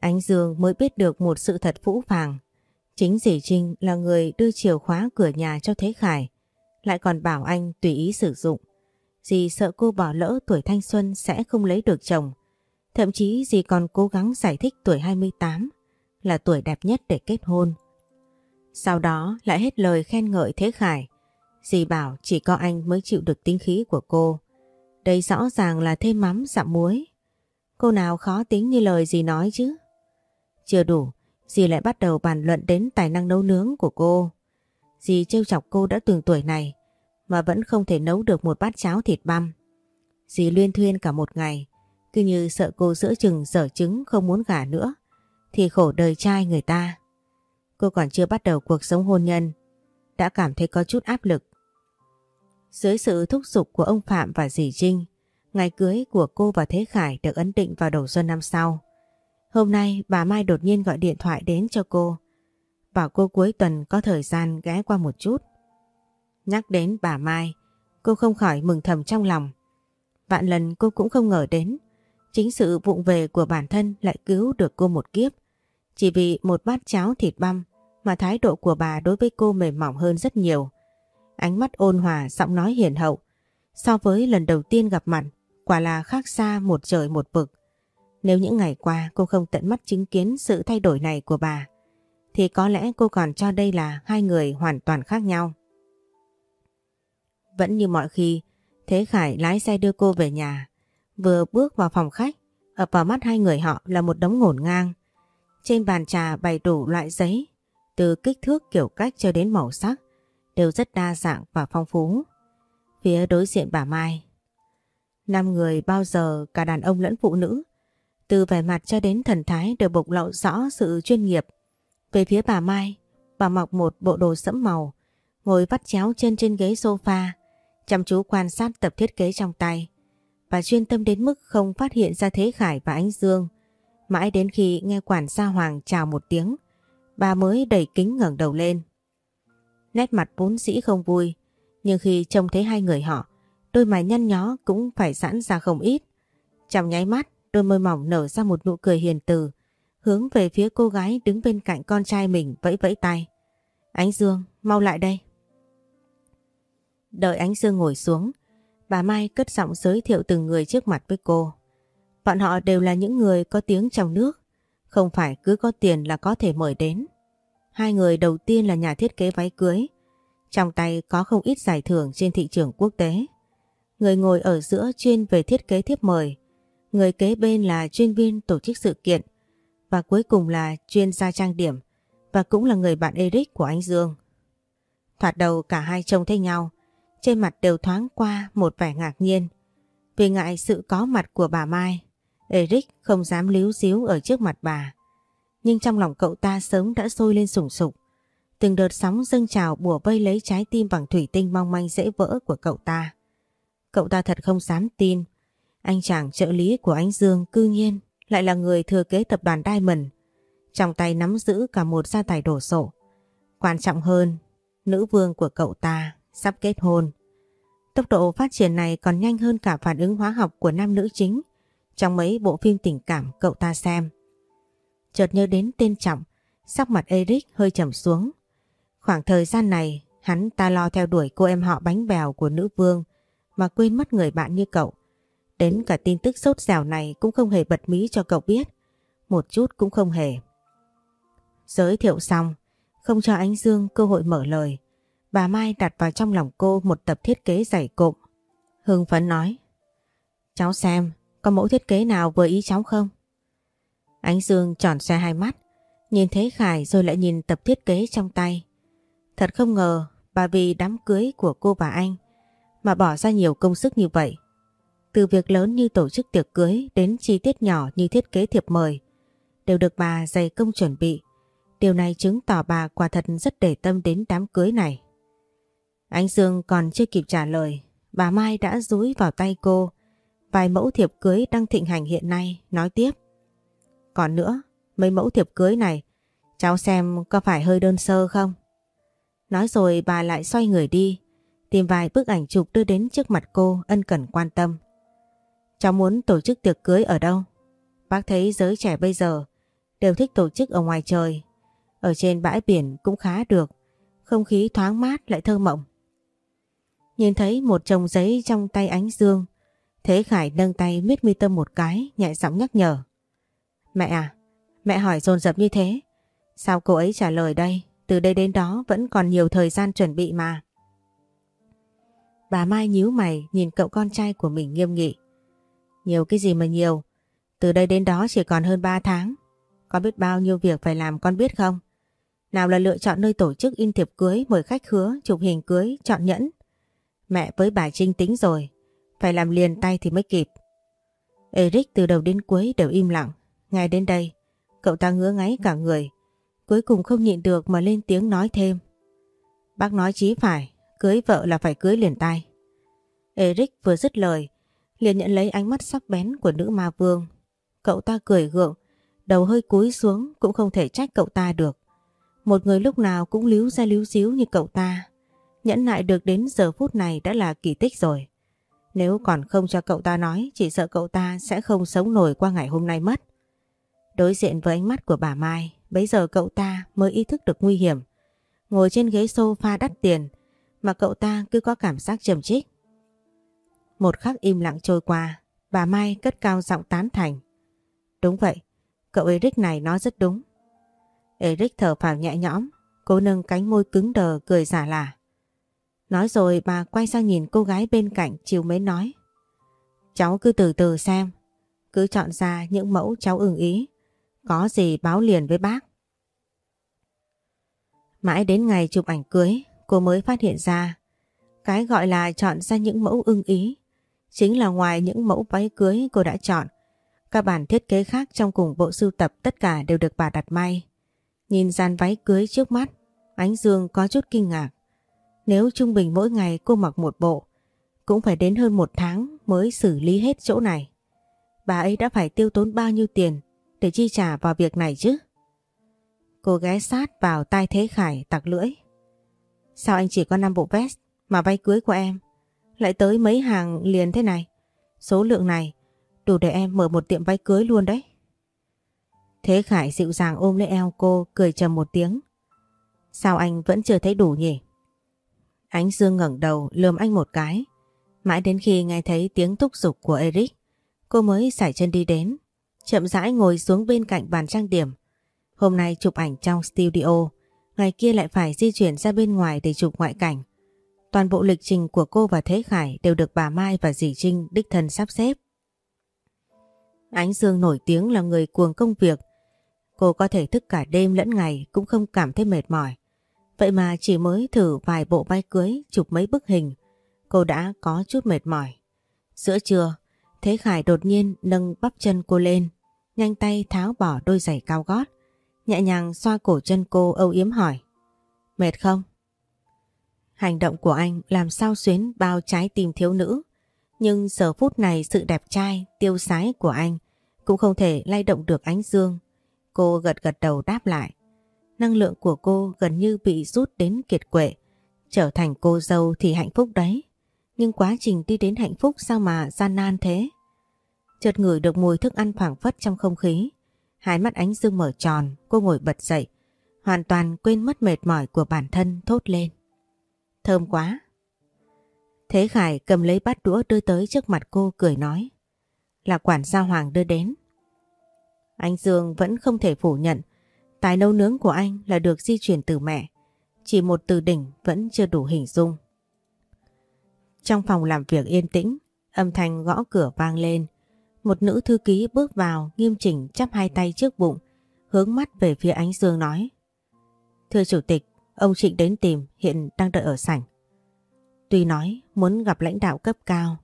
[SPEAKER 1] anh Dương mới biết được một sự thật phũ phàng. Chính dì Trinh là người đưa chìa khóa cửa nhà cho Thế Khải, lại còn bảo anh tùy ý sử dụng. Dì sợ cô bỏ lỡ tuổi thanh xuân sẽ không lấy được chồng. Thậm chí dì còn cố gắng giải thích tuổi 28 là tuổi đẹp nhất để kết hôn. Sau đó lại hết lời khen ngợi Thế Khải. Dì bảo chỉ có anh mới chịu được tính khí của cô. Đây rõ ràng là thêm mắm dặm muối. Cô nào khó tính như lời gì nói chứ? Chưa đủ, dì lại bắt đầu bàn luận đến tài năng nấu nướng của cô. Dì trêu chọc cô đã từng tuổi này mà vẫn không thể nấu được một bát cháo thịt băm. Dì luyên thuyên cả một ngày, cứ như sợ cô giữa chừng dở trứng không muốn gả nữa, thì khổ đời trai người ta. Cô còn chưa bắt đầu cuộc sống hôn nhân, đã cảm thấy có chút áp lực. Dưới sự thúc giục của ông Phạm và dì Trinh, ngày cưới của cô và Thế Khải được ấn định vào đầu xuân năm sau. Hôm nay bà Mai đột nhiên gọi điện thoại đến cho cô, bảo cô cuối tuần có thời gian ghé qua một chút. Nhắc đến bà Mai, cô không khỏi mừng thầm trong lòng. Vạn lần cô cũng không ngờ đến, chính sự vụng về của bản thân lại cứu được cô một kiếp. Chỉ vì một bát cháo thịt băm mà thái độ của bà đối với cô mềm mỏng hơn rất nhiều. Ánh mắt ôn hòa, giọng nói hiền hậu. So với lần đầu tiên gặp mặt, quả là khác xa một trời một vực. Nếu những ngày qua cô không tận mắt chứng kiến sự thay đổi này của bà, thì có lẽ cô còn cho đây là hai người hoàn toàn khác nhau. Vẫn như mọi khi, Thế Khải lái xe đưa cô về nhà. Vừa bước vào phòng khách, ập vào mắt hai người họ là một đống ngổn ngang. Trên bàn trà bày đủ loại giấy, từ kích thước kiểu cách cho đến màu sắc, đều rất đa dạng và phong phú. Phía đối diện bà Mai, năm người bao giờ cả đàn ông lẫn phụ nữ, từ vẻ mặt cho đến thần thái đều bộc lộ rõ sự chuyên nghiệp. Về phía bà Mai, bà mặc một bộ đồ sẫm màu, ngồi vắt chéo chân trên ghế sofa, chăm chú quan sát tập thiết kế trong tay. Bà chuyên tâm đến mức không phát hiện ra Thế Khải và Ánh Dương. Mãi đến khi nghe quản gia Hoàng chào một tiếng, bà mới đẩy kính ngẩng đầu lên. Nét mặt vốn dĩ không vui, nhưng khi trông thấy hai người họ, đôi mày nhăn nhó cũng phải giãn ra không ít. Trong nháy mắt, đôi môi mỏng nở ra một nụ cười hiền từ, hướng về phía cô gái đứng bên cạnh con trai mình vẫy vẫy tay. Ánh Dương, mau lại đây. Đợi Ánh Dương ngồi xuống, bà Mai cất giọng giới thiệu từng người trước mặt với cô. Bọn họ đều là những người có tiếng trong nước, không phải cứ có tiền là có thể mời đến. Hai người đầu tiên là nhà thiết kế váy cưới, trong tay có không ít giải thưởng trên thị trường quốc tế. Người ngồi ở giữa chuyên về thiết kế thiếp mời, người kế bên là chuyên viên tổ chức sự kiện và cuối cùng là chuyên gia trang điểm và cũng là người bạn Eric của anh Dương. Thoạt đầu cả hai trông thấy nhau, trên mặt đều thoáng qua một vẻ ngạc nhiên. Vì ngại sự có mặt của bà Mai, Eric không dám líu xíu ở trước mặt bà. Nhưng trong lòng cậu ta sớm đã sôi lên sùng sục. Từng đợt sóng dâng trào bùa vây lấy trái tim bằng thủy tinh mong manh dễ vỡ của cậu ta. Cậu ta thật không dám tin. Anh chàng trợ lý của anh Dương cư nhiên lại là người thừa kế tập đoàn Diamond. Trong tay nắm giữ cả một gia tài đổ sộ. Quan trọng hơn, nữ vương của cậu ta sắp kết hôn. Tốc độ phát triển này còn nhanh hơn cả phản ứng hóa học của nam nữ chính trong mấy bộ phim tình cảm cậu ta xem. Chợt nhớ đến tên Trọng, sắc mặt Eric hơi trầm xuống. Khoảng thời gian này, hắn ta lo theo đuổi cô em họ bánh bèo của nữ vương mà quên mất người bạn như cậu. Đến cả tin tức sốt dẻo này cũng không hề bật mí cho cậu biết. Một chút cũng không hề. Giới thiệu xong, không cho Ánh Dương cơ hội mở lời. Bà Mai đặt vào trong lòng cô một tập thiết kế dày cộm. Hưng phấn nói. Cháu xem, có mẫu thiết kế nào vừa ý cháu không? Ánh Dương tròn xe hai mắt, nhìn thấy Khải rồi lại nhìn tập thiết kế trong tay. Thật không ngờ bà vì đám cưới của cô và anh mà bỏ ra nhiều công sức như vậy. Từ việc lớn như tổ chức tiệc cưới đến chi tiết nhỏ như thiết kế thiệp mời đều được bà dày công chuẩn bị. Điều này chứng tỏ bà quả thật rất để tâm đến đám cưới này. Anh Dương còn chưa kịp trả lời, bà Mai đã dúi vào tay cô vài mẫu thiệp cưới đang thịnh hành hiện nay, nói tiếp. Còn nữa, mấy mẫu thiệp cưới này, cháu xem có phải hơi đơn sơ không? Nói rồi bà lại xoay người đi, tìm vài bức ảnh chụp đưa đến trước mặt cô ân cần quan tâm. Cháu muốn tổ chức tiệc cưới ở đâu? Bác thấy giới trẻ bây giờ đều thích tổ chức ở ngoài trời. Ở trên bãi biển cũng khá được, không khí thoáng mát lại thơ mộng. Nhìn thấy một chồng giấy trong tay ánh dương, Thế Khải nâng tay miết mi tâm một cái, nhẹ giọng nhắc nhở. Mẹ à, mẹ hỏi dồn dập như thế. Sao cô ấy trả lời đây? Từ đây đến đó vẫn còn nhiều thời gian chuẩn bị mà. Bà Mai nhíu mày nhìn cậu con trai của mình nghiêm nghị. Nhiều cái gì mà nhiều? Từ đây đến đó chỉ còn hơn 3 tháng. Có biết bao nhiêu việc phải làm con biết không? Nào là lựa chọn nơi tổ chức in thiệp cưới, mời khách hứa, chụp hình cưới, chọn nhẫn. Mẹ với bà Trinh tính rồi, phải làm liền tay thì mới kịp. Eric từ đầu đến cuối đều im lặng. Ngay đến đây, cậu ta ngứa ngáy cả người. Cuối cùng không nhịn được mà lên tiếng nói thêm. Bác nói chí phải, cưới vợ là phải cưới liền tay. Eric vừa dứt lời, liền nhận lấy ánh mắt sắc bén của nữ ma vương. Cậu ta cười gượng, đầu hơi cúi xuống cũng không thể trách cậu ta được. Một người lúc nào cũng líu ra líu xíu như cậu ta. Nhẫn nại được đến giờ phút này đã là kỳ tích rồi. Nếu còn không cho cậu ta nói, chỉ sợ cậu ta sẽ không sống nổi qua ngày hôm nay mất. Đối diện với ánh mắt của bà Mai, bấy giờ cậu ta mới ý thức được nguy hiểm. Ngồi trên ghế sofa đắt tiền mà cậu ta cứ có cảm giác trầm trích. Một khắc im lặng trôi qua, bà Mai cất cao giọng tán thành. Đúng vậy, cậu Eric này nói rất đúng. Eric thở phào nhẹ nhõm, cố nâng cánh môi cứng đờ cười giả lả. Nói rồi bà quay sang nhìn cô gái bên cạnh chiều mến nói. Cháu cứ từ từ xem, cứ chọn ra những mẫu cháu ưng ý. Có gì báo liền với bác. Mãi đến ngày chụp ảnh cưới, cô mới phát hiện ra cái gọi là chọn ra những mẫu ưng ý chính là ngoài những mẫu váy cưới cô đã chọn. Các bản thiết kế khác trong cùng bộ sưu tập tất cả đều được bà đặt may. Nhìn dàn váy cưới trước mắt, Ánh Dương có chút kinh ngạc. Nếu trung bình mỗi ngày cô mặc một bộ, cũng phải đến hơn một tháng mới xử lý hết chỗ này. Bà ấy đã phải tiêu tốn bao nhiêu tiền để chi trả vào việc này chứ? Cô ghé sát vào tai Thế Khải tặc lưỡi. Sao anh chỉ có 5 bộ vest mà váy cưới của em lại tới mấy hàng liền thế này? Số lượng này đủ để em mở một tiệm váy cưới luôn đấy. Thế Khải dịu dàng ôm lấy eo cô cười trầm một tiếng. Sao anh vẫn chưa thấy đủ nhỉ? Ánh Dương ngẩng đầu lườm anh một cái. Mãi đến khi nghe thấy tiếng thúc giục của Eric, cô mới xảy chân đi đến, chậm rãi ngồi xuống bên cạnh bàn trang điểm. Hôm nay chụp ảnh trong studio, ngày kia lại phải di chuyển ra bên ngoài để chụp ngoại cảnh. Toàn bộ lịch trình của cô và Thế Khải đều được bà Mai và dì Trinh đích thân sắp xếp. Ánh Dương nổi tiếng là người cuồng công việc. Cô có thể thức cả đêm lẫn ngày cũng không cảm thấy mệt mỏi. Vậy mà chỉ mới thử vài bộ vai cưới chụp mấy bức hình, cô đã có chút mệt mỏi. Giữa trưa, Thế Khải đột nhiên nâng bắp chân cô lên, nhanh tay tháo bỏ đôi giày cao gót, nhẹ nhàng xoa cổ chân cô âu yếm hỏi. Mệt không? Hành động của anh làm sao xuyến bao trái tim thiếu nữ, nhưng giờ phút này sự đẹp trai, tiêu sái của anh cũng không thể lay động được ánh dương. Cô gật gật đầu đáp lại. Năng lượng của cô gần như bị rút đến kiệt quệ. Trở thành cô dâu thì hạnh phúc đấy. Nhưng quá trình đi đến hạnh phúc sao mà gian nan thế? Chợt ngửi được mùi thức ăn phảng phất trong không khí. Hai mắt ánh dương mở tròn, cô ngồi bật dậy. Hoàn toàn quên mất mệt mỏi của bản thân thốt lên. Thơm quá. Thế Khải cầm lấy bát đũa đưa tới trước mặt cô cười nói. Là quản gia Hoàng đưa đến. Anh Dương vẫn không thể phủ nhận Tài nấu nướng của anh là được di chuyển từ mẹ. Chỉ một từ đỉnh vẫn chưa đủ hình dung. Trong phòng làm việc yên tĩnh, âm thanh gõ cửa vang lên. Một nữ thư ký bước vào nghiêm chỉnh chắp hai tay trước bụng, hướng mắt về phía ánh dương nói. Thưa chủ tịch, ông Trịnh đến tìm hiện đang đợi ở sảnh. Tuy nói muốn gặp lãnh đạo cấp cao,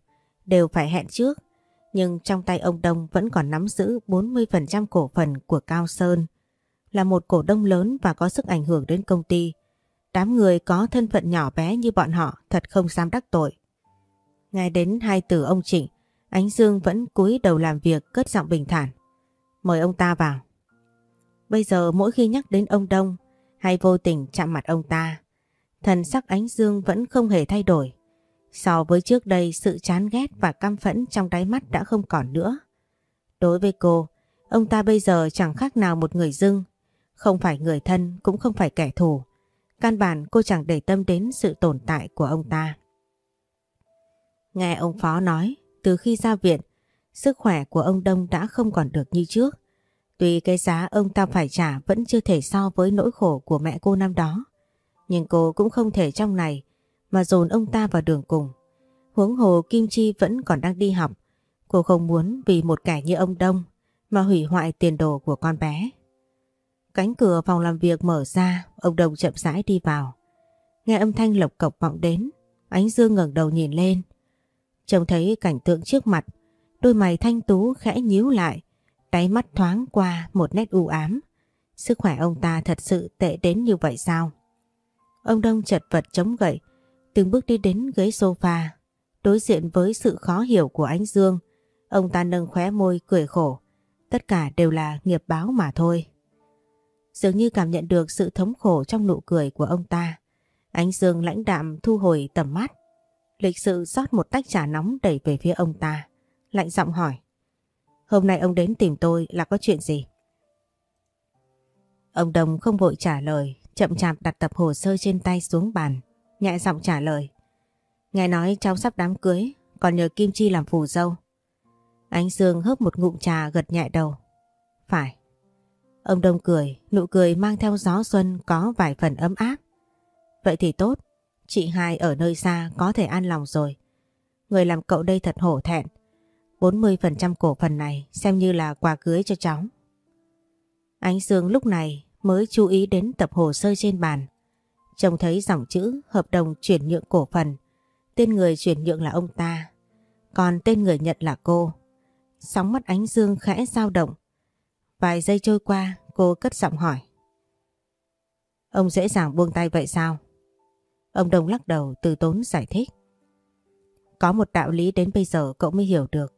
[SPEAKER 1] đều phải hẹn trước, nhưng trong tay ông Đông vẫn còn nắm giữ 40% cổ phần của Cao Sơn là một cổ đông lớn và có sức ảnh hưởng đến công ty. Đám người có thân phận nhỏ bé như bọn họ thật không dám đắc tội. Ngay đến hai từ ông Trịnh, Ánh Dương vẫn cúi đầu làm việc cất giọng bình thản. Mời ông ta vào. Bây giờ mỗi khi nhắc đến ông Đông hay vô tình chạm mặt ông ta, thần sắc Ánh Dương vẫn không hề thay đổi. So với trước đây sự chán ghét và căm phẫn trong đáy mắt đã không còn nữa. Đối với cô, ông ta bây giờ chẳng khác nào một người dưng không phải người thân cũng không phải kẻ thù. Căn bản cô chẳng để tâm đến sự tồn tại của ông ta. Nghe ông Phó nói, từ khi ra viện, sức khỏe của ông Đông đã không còn được như trước. Tuy cái giá ông ta phải trả vẫn chưa thể so với nỗi khổ của mẹ cô năm đó. Nhưng cô cũng không thể trong này mà dồn ông ta vào đường cùng. Huống hồ Kim Chi vẫn còn đang đi học. Cô không muốn vì một kẻ như ông Đông mà hủy hoại tiền đồ của con bé. Cánh cửa phòng làm việc mở ra, ông Đông chậm rãi đi vào. Nghe âm thanh lộc cộc vọng đến, ánh dương ngẩng đầu nhìn lên. Trông thấy cảnh tượng trước mặt, đôi mày thanh tú khẽ nhíu lại, đáy mắt thoáng qua một nét u ám. Sức khỏe ông ta thật sự tệ đến như vậy sao? Ông Đông chật vật chống gậy, từng bước đi đến ghế sofa, đối diện với sự khó hiểu của ánh dương. Ông ta nâng khóe môi cười khổ. Tất cả đều là nghiệp báo mà thôi. Dường như cảm nhận được sự thống khổ trong nụ cười của ông ta. Ánh Dương lãnh đạm thu hồi tầm mắt. Lịch sự rót một tách trà nóng đẩy về phía ông ta. Lạnh giọng hỏi. Hôm nay ông đến tìm tôi là có chuyện gì? Ông Đồng không vội trả lời, chậm chạp đặt tập hồ sơ trên tay xuống bàn, nhẹ giọng trả lời. Nghe nói cháu sắp đám cưới, còn nhờ Kim Chi làm phù dâu. Ánh Dương hớp một ngụm trà gật nhẹ đầu. Phải. Ông Đông cười, nụ cười mang theo gió xuân có vài phần ấm áp. Vậy thì tốt, chị hai ở nơi xa có thể an lòng rồi. Người làm cậu đây thật hổ thẹn. 40% cổ phần này xem như là quà cưới cho cháu. Ánh Dương lúc này mới chú ý đến tập hồ sơ trên bàn. Trông thấy dòng chữ hợp đồng chuyển nhượng cổ phần. Tên người chuyển nhượng là ông ta. Còn tên người nhận là cô. Sóng mắt ánh Dương khẽ dao động. Vài giây trôi qua, cô cất giọng hỏi. Ông dễ dàng buông tay vậy sao? Ông Đông lắc đầu từ tốn giải thích. Có một đạo lý đến bây giờ cậu mới hiểu được.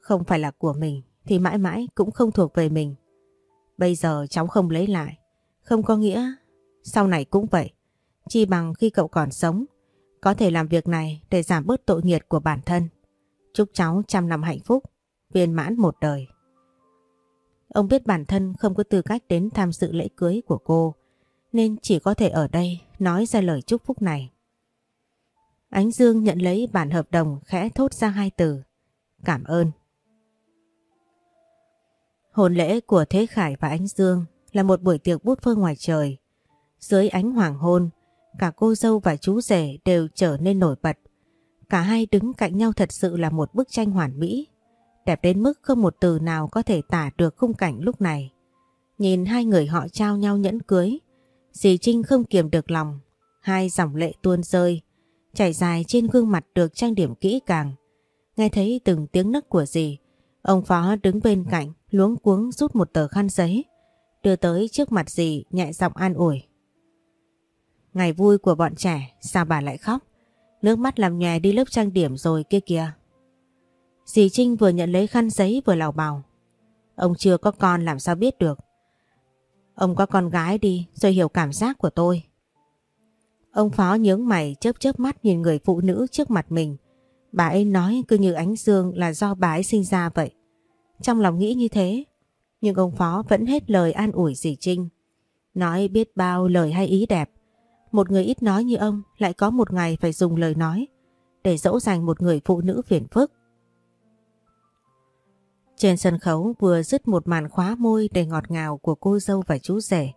[SPEAKER 1] Không phải là của mình thì mãi mãi cũng không thuộc về mình. Bây giờ cháu không lấy lại. Không có nghĩa sau này cũng vậy. Chi bằng khi cậu còn sống có thể làm việc này để giảm bớt tội nghiệt của bản thân. Chúc cháu trăm năm hạnh phúc, viên mãn một đời. Ông biết bản thân không có tư cách đến tham dự lễ cưới của cô nên chỉ có thể ở đây nói ra lời chúc phúc này. Ánh Dương nhận lấy bản hợp đồng khẽ thốt ra hai từ. Cảm ơn. Hồn lễ của Thế Khải và Ánh Dương là một buổi tiệc bút phơ ngoài trời. Dưới ánh hoàng hôn, cả cô dâu và chú rể đều trở nên nổi bật. Cả hai đứng cạnh nhau thật sự là một bức tranh hoàn mỹ. Đẹp đến mức không một từ nào có thể tả được khung cảnh lúc này. Nhìn hai người họ trao nhau nhẫn cưới, dì Trinh không kiềm được lòng. Hai dòng lệ tuôn rơi, chảy dài trên gương mặt được trang điểm kỹ càng. Nghe thấy từng tiếng nấc của dì, ông phó đứng bên cạnh luống cuống rút một tờ khăn giấy, đưa tới trước mặt dì nhẹ giọng an ủi. Ngày vui của bọn trẻ, sao bà lại khóc? Nước mắt làm nhòe đi lớp trang điểm rồi kia kìa. Dì Trinh vừa nhận lấy khăn giấy vừa lào bào. Ông chưa có con làm sao biết được. Ông có con gái đi rồi hiểu cảm giác của tôi. Ông Phó nhướng mày chớp chớp mắt nhìn người phụ nữ trước mặt mình. Bà ấy nói cứ như ánh dương là do bà ấy sinh ra vậy. Trong lòng nghĩ như thế, nhưng ông Phó vẫn hết lời an ủi dì Trinh. Nói biết bao lời hay ý đẹp. Một người ít nói như ông lại có một ngày phải dùng lời nói để dỗ dành một người phụ nữ phiền phức. Trên sân khấu vừa dứt một màn khóa môi đầy ngọt ngào của cô dâu và chú rể.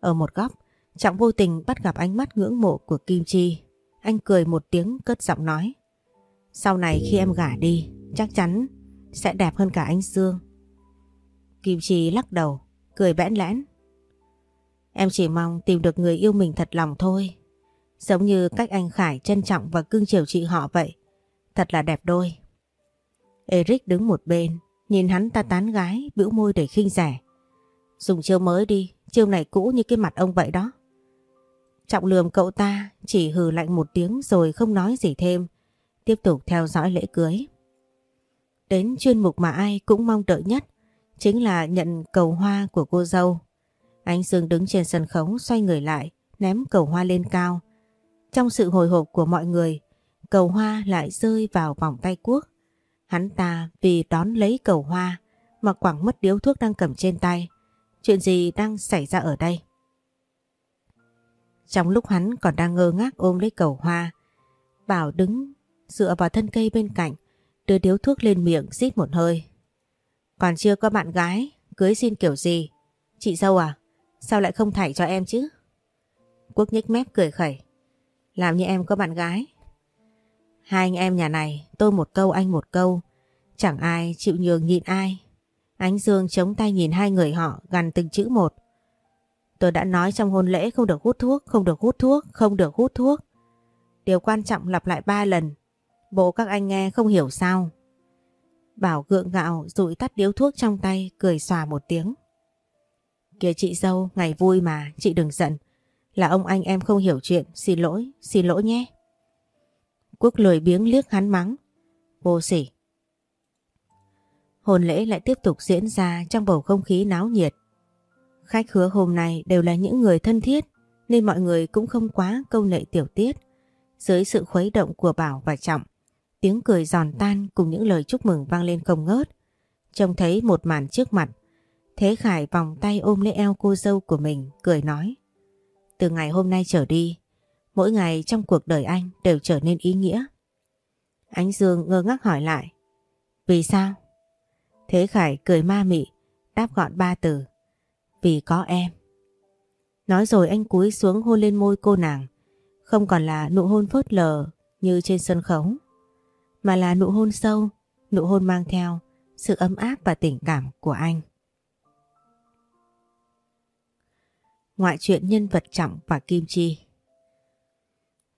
[SPEAKER 1] Ở một góc, Trọng vô tình bắt gặp ánh mắt ngưỡng mộ của Kim Chi. Anh cười một tiếng cất giọng nói. Sau này khi em gả đi, chắc chắn sẽ đẹp hơn cả anh Dương. Kim Chi lắc đầu, cười bẽn lẽn. Em chỉ mong tìm được người yêu mình thật lòng thôi. Giống như cách anh Khải trân trọng và cưng chiều chị họ vậy. Thật là đẹp đôi. Eric đứng một bên, nhìn hắn ta tán gái, bĩu môi để khinh rẻ. Dùng chiêu mới đi, chiêu này cũ như cái mặt ông vậy đó. Trọng lườm cậu ta chỉ hừ lạnh một tiếng rồi không nói gì thêm, tiếp tục theo dõi lễ cưới. Đến chuyên mục mà ai cũng mong đợi nhất chính là nhận cầu hoa của cô dâu. Anh Dương đứng trên sân khấu xoay người lại, ném cầu hoa lên cao. Trong sự hồi hộp của mọi người, cầu hoa lại rơi vào vòng tay quốc. Hắn ta vì đón lấy cầu hoa mà quẳng mất điếu thuốc đang cầm trên tay. Chuyện gì đang xảy ra ở đây? Trong lúc hắn còn đang ngơ ngác ôm lấy cầu hoa, Bảo đứng dựa vào thân cây bên cạnh, đưa điếu thuốc lên miệng rít một hơi. Còn chưa có bạn gái, cưới xin kiểu gì? Chị dâu à? Sao lại không thảy cho em chứ? Quốc nhếch mép cười khẩy. Làm như em có bạn gái. Hai anh em nhà này, tôi một câu anh một câu. Chẳng ai chịu nhường nhịn ai. Ánh Dương chống tay nhìn hai người họ gần từng chữ một. Tôi đã nói trong hôn lễ không được hút thuốc, không được hút thuốc, không được hút thuốc. Điều quan trọng lặp lại ba lần. Bộ các anh nghe không hiểu sao. Bảo gượng gạo rụi tắt điếu thuốc trong tay, cười xòa một tiếng. Kìa chị dâu, ngày vui mà, chị đừng giận. Là ông anh em không hiểu chuyện, xin lỗi, xin lỗi nhé. Quốc lười biếng liếc hắn mắng. Vô sỉ. Hôn lễ lại tiếp tục diễn ra trong bầu không khí náo nhiệt. Khách hứa hôm nay đều là những người thân thiết nên mọi người cũng không quá câu nệ tiểu tiết. Dưới sự khuấy động của Bảo và Trọng, tiếng cười giòn tan cùng những lời chúc mừng vang lên không ngớt. Trông thấy một màn trước mặt, Thế Khải vòng tay ôm lấy eo cô dâu của mình, cười nói. Từ ngày hôm nay trở đi, mỗi ngày trong cuộc đời anh đều trở nên ý nghĩa. Ánh Dương ngơ ngác hỏi lại. Vì sao? Thế Khải cười ma mị, đáp gọn ba từ. Vì có em. Nói rồi anh cúi xuống hôn lên môi cô nàng. Không còn là nụ hôn phớt lờ như trên sân khấu. Mà là nụ hôn sâu, nụ hôn mang theo sự ấm áp và tình cảm của anh. Ngoại truyện nhân vật Trọng và Kim Chi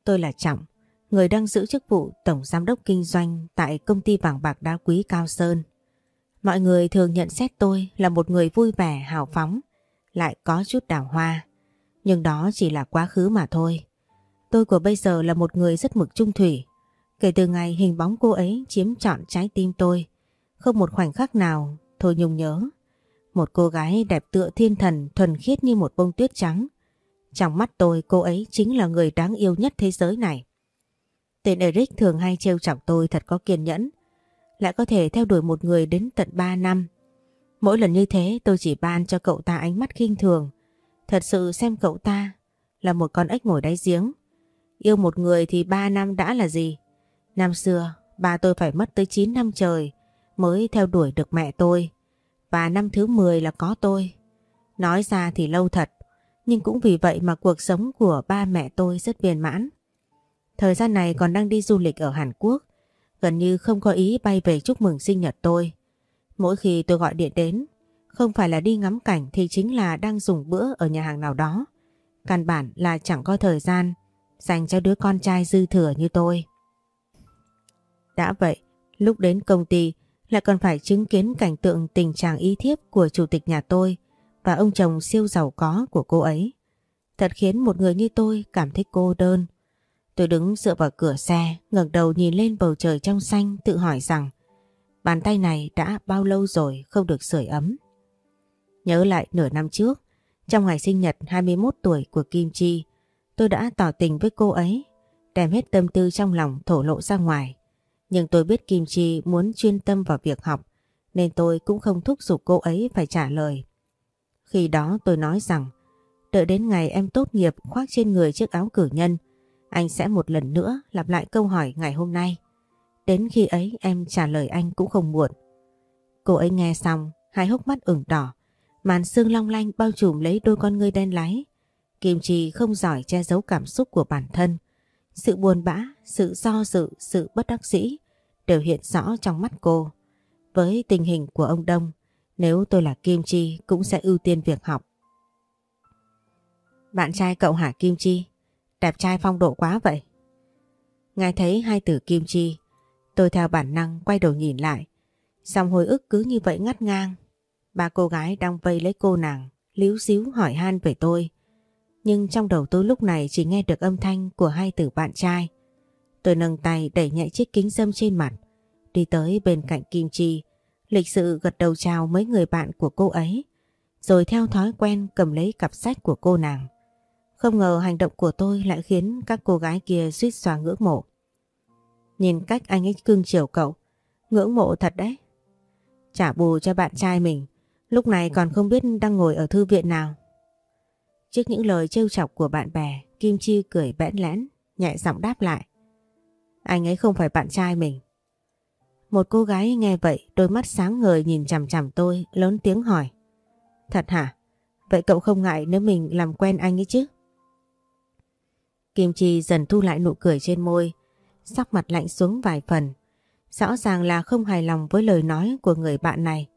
[SPEAKER 1] Tôi là Trọng, người đang giữ chức vụ Tổng Giám đốc Kinh doanh tại công ty vàng bạc đá quý Cao Sơn. Mọi người thường nhận xét tôi là một người vui vẻ, hào phóng, lại có chút đào hoa. Nhưng đó chỉ là quá khứ mà thôi. Tôi của bây giờ là một người rất mực trung thủy. Kể từ ngày hình bóng cô ấy chiếm trọn trái tim tôi, không một khoảnh khắc nào thôi nhung nhớ. Một cô gái đẹp tựa thiên thần thuần khiết như một bông tuyết trắng. Trong mắt tôi cô ấy chính là người đáng yêu nhất thế giới này. Tên Eric thường hay trêu chọc tôi thật có kiên nhẫn. Lại có thể theo đuổi một người đến tận 3 năm. Mỗi lần như thế tôi chỉ ban cho cậu ta ánh mắt khinh thường. Thật sự xem cậu ta là một con ếch ngồi đáy giếng. Yêu một người thì 3 năm đã là gì? Năm xưa, ba tôi phải mất tới 9 năm trời mới theo đuổi được mẹ tôi. Và năm thứ 10 là có tôi. Nói ra thì lâu thật, nhưng cũng vì vậy mà cuộc sống của ba mẹ tôi rất viên mãn. Thời gian này còn đang đi du lịch ở Hàn Quốc, gần như không có ý bay về chúc mừng sinh nhật tôi. Mỗi khi tôi gọi điện đến, không phải là đi ngắm cảnh thì chính là đang dùng bữa ở nhà hàng nào đó. Căn bản là chẳng có thời gian dành cho đứa con trai dư thừa như tôi. Đã vậy, lúc đến công ty lại còn phải chứng kiến cảnh tượng tình trạng y thiếp của chủ tịch nhà tôi và ông chồng siêu giàu có của cô ấy. Thật khiến một người như tôi cảm thấy cô đơn. Tôi đứng dựa vào cửa xe, ngẩng đầu nhìn lên bầu trời trong xanh tự hỏi rằng bàn tay này đã bao lâu rồi không được sưởi ấm. Nhớ lại nửa năm trước, trong ngày sinh nhật 21 tuổi của Kim Chi, tôi đã tỏ tình với cô ấy, đem hết tâm tư trong lòng thổ lộ ra ngoài. Nhưng tôi biết Kim Chi muốn chuyên tâm vào việc học nên tôi cũng không thúc giục cô ấy phải trả lời. Khi đó tôi nói rằng đợi đến ngày em tốt nghiệp khoác trên người chiếc áo cử nhân anh sẽ một lần nữa lặp lại câu hỏi ngày hôm nay. Đến khi ấy em trả lời anh cũng không muộn. Cô ấy nghe xong hai hốc mắt ửng đỏ màn xương long lanh bao trùm lấy đôi con ngươi đen láy. Kim Chi không giỏi che giấu cảm xúc của bản thân. Sự buồn bã, sự do dự, sự bất đắc dĩ đều hiện rõ trong mắt cô. Với tình hình của ông Đông, nếu tôi là Kim Chi cũng sẽ ưu tiên việc học. Bạn trai cậu hả Kim Chi? Đẹp trai phong độ quá vậy. Ngài thấy hai từ Kim Chi, tôi theo bản năng quay đầu nhìn lại. Xong hồi ức cứ như vậy ngắt ngang. Ba cô gái đang vây lấy cô nàng, líu xíu hỏi han về tôi. Nhưng trong đầu tôi lúc này chỉ nghe được âm thanh của hai từ bạn trai. Tôi nâng tay đẩy nhẹ chiếc kính dâm trên mặt, đi tới bên cạnh Kim Chi, lịch sự gật đầu chào mấy người bạn của cô ấy, rồi theo thói quen cầm lấy cặp sách của cô nàng. Không ngờ hành động của tôi lại khiến các cô gái kia suýt xòa ngưỡng mộ. Nhìn cách anh ấy cưng chiều cậu, ngưỡng mộ thật đấy. Trả bù cho bạn trai mình, lúc này còn không biết đang ngồi ở thư viện nào. Trước những lời trêu chọc của bạn bè, Kim Chi cười bẽn lẽn, nhẹ giọng đáp lại. Anh ấy không phải bạn trai mình. Một cô gái nghe vậy, đôi mắt sáng ngời nhìn chằm chằm tôi, lớn tiếng hỏi. Thật hả? Vậy cậu không ngại nếu mình làm quen anh ấy chứ? Kim Chi dần thu lại nụ cười trên môi, sắc mặt lạnh xuống vài phần. Rõ ràng là không hài lòng với lời nói của người bạn này,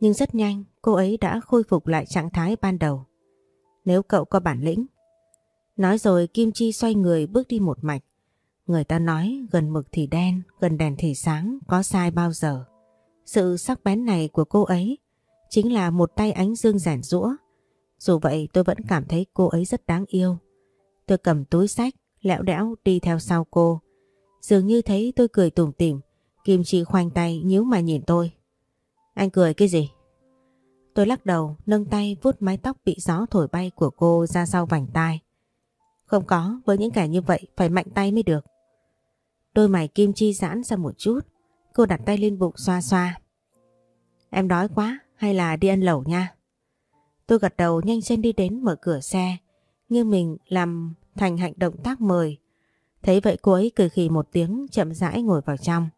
[SPEAKER 1] nhưng rất nhanh cô ấy đã khôi phục lại trạng thái ban đầu. Nếu cậu có bản lĩnh. Nói rồi Kim Chi xoay người bước đi một mạch. Người ta nói gần mực thì đen, gần đèn thì sáng, có sai bao giờ. Sự sắc bén này của cô ấy chính là một tay ánh dương rèn rũa. Dù vậy tôi vẫn cảm thấy cô ấy rất đáng yêu. Tôi cầm túi sách, lẹo đẽo đi theo sau cô. Dường như thấy tôi cười tủm tỉm, Kim Chi khoanh tay nhíu mà nhìn tôi. Anh cười cái gì? Tôi lắc đầu, nâng tay vuốt mái tóc bị gió thổi bay của cô ra sau vành tai. Không có, với những kẻ như vậy phải mạnh tay mới được. Đôi mày Kim Chi giãn ra một chút, cô đặt tay lên bụng xoa xoa. Em đói quá, hay là đi ăn lẩu nha? Tôi gật đầu nhanh chân đi đến mở cửa xe, như mình làm thành hành động tác mời. Thấy vậy cô ấy cười khì một tiếng chậm rãi ngồi vào trong.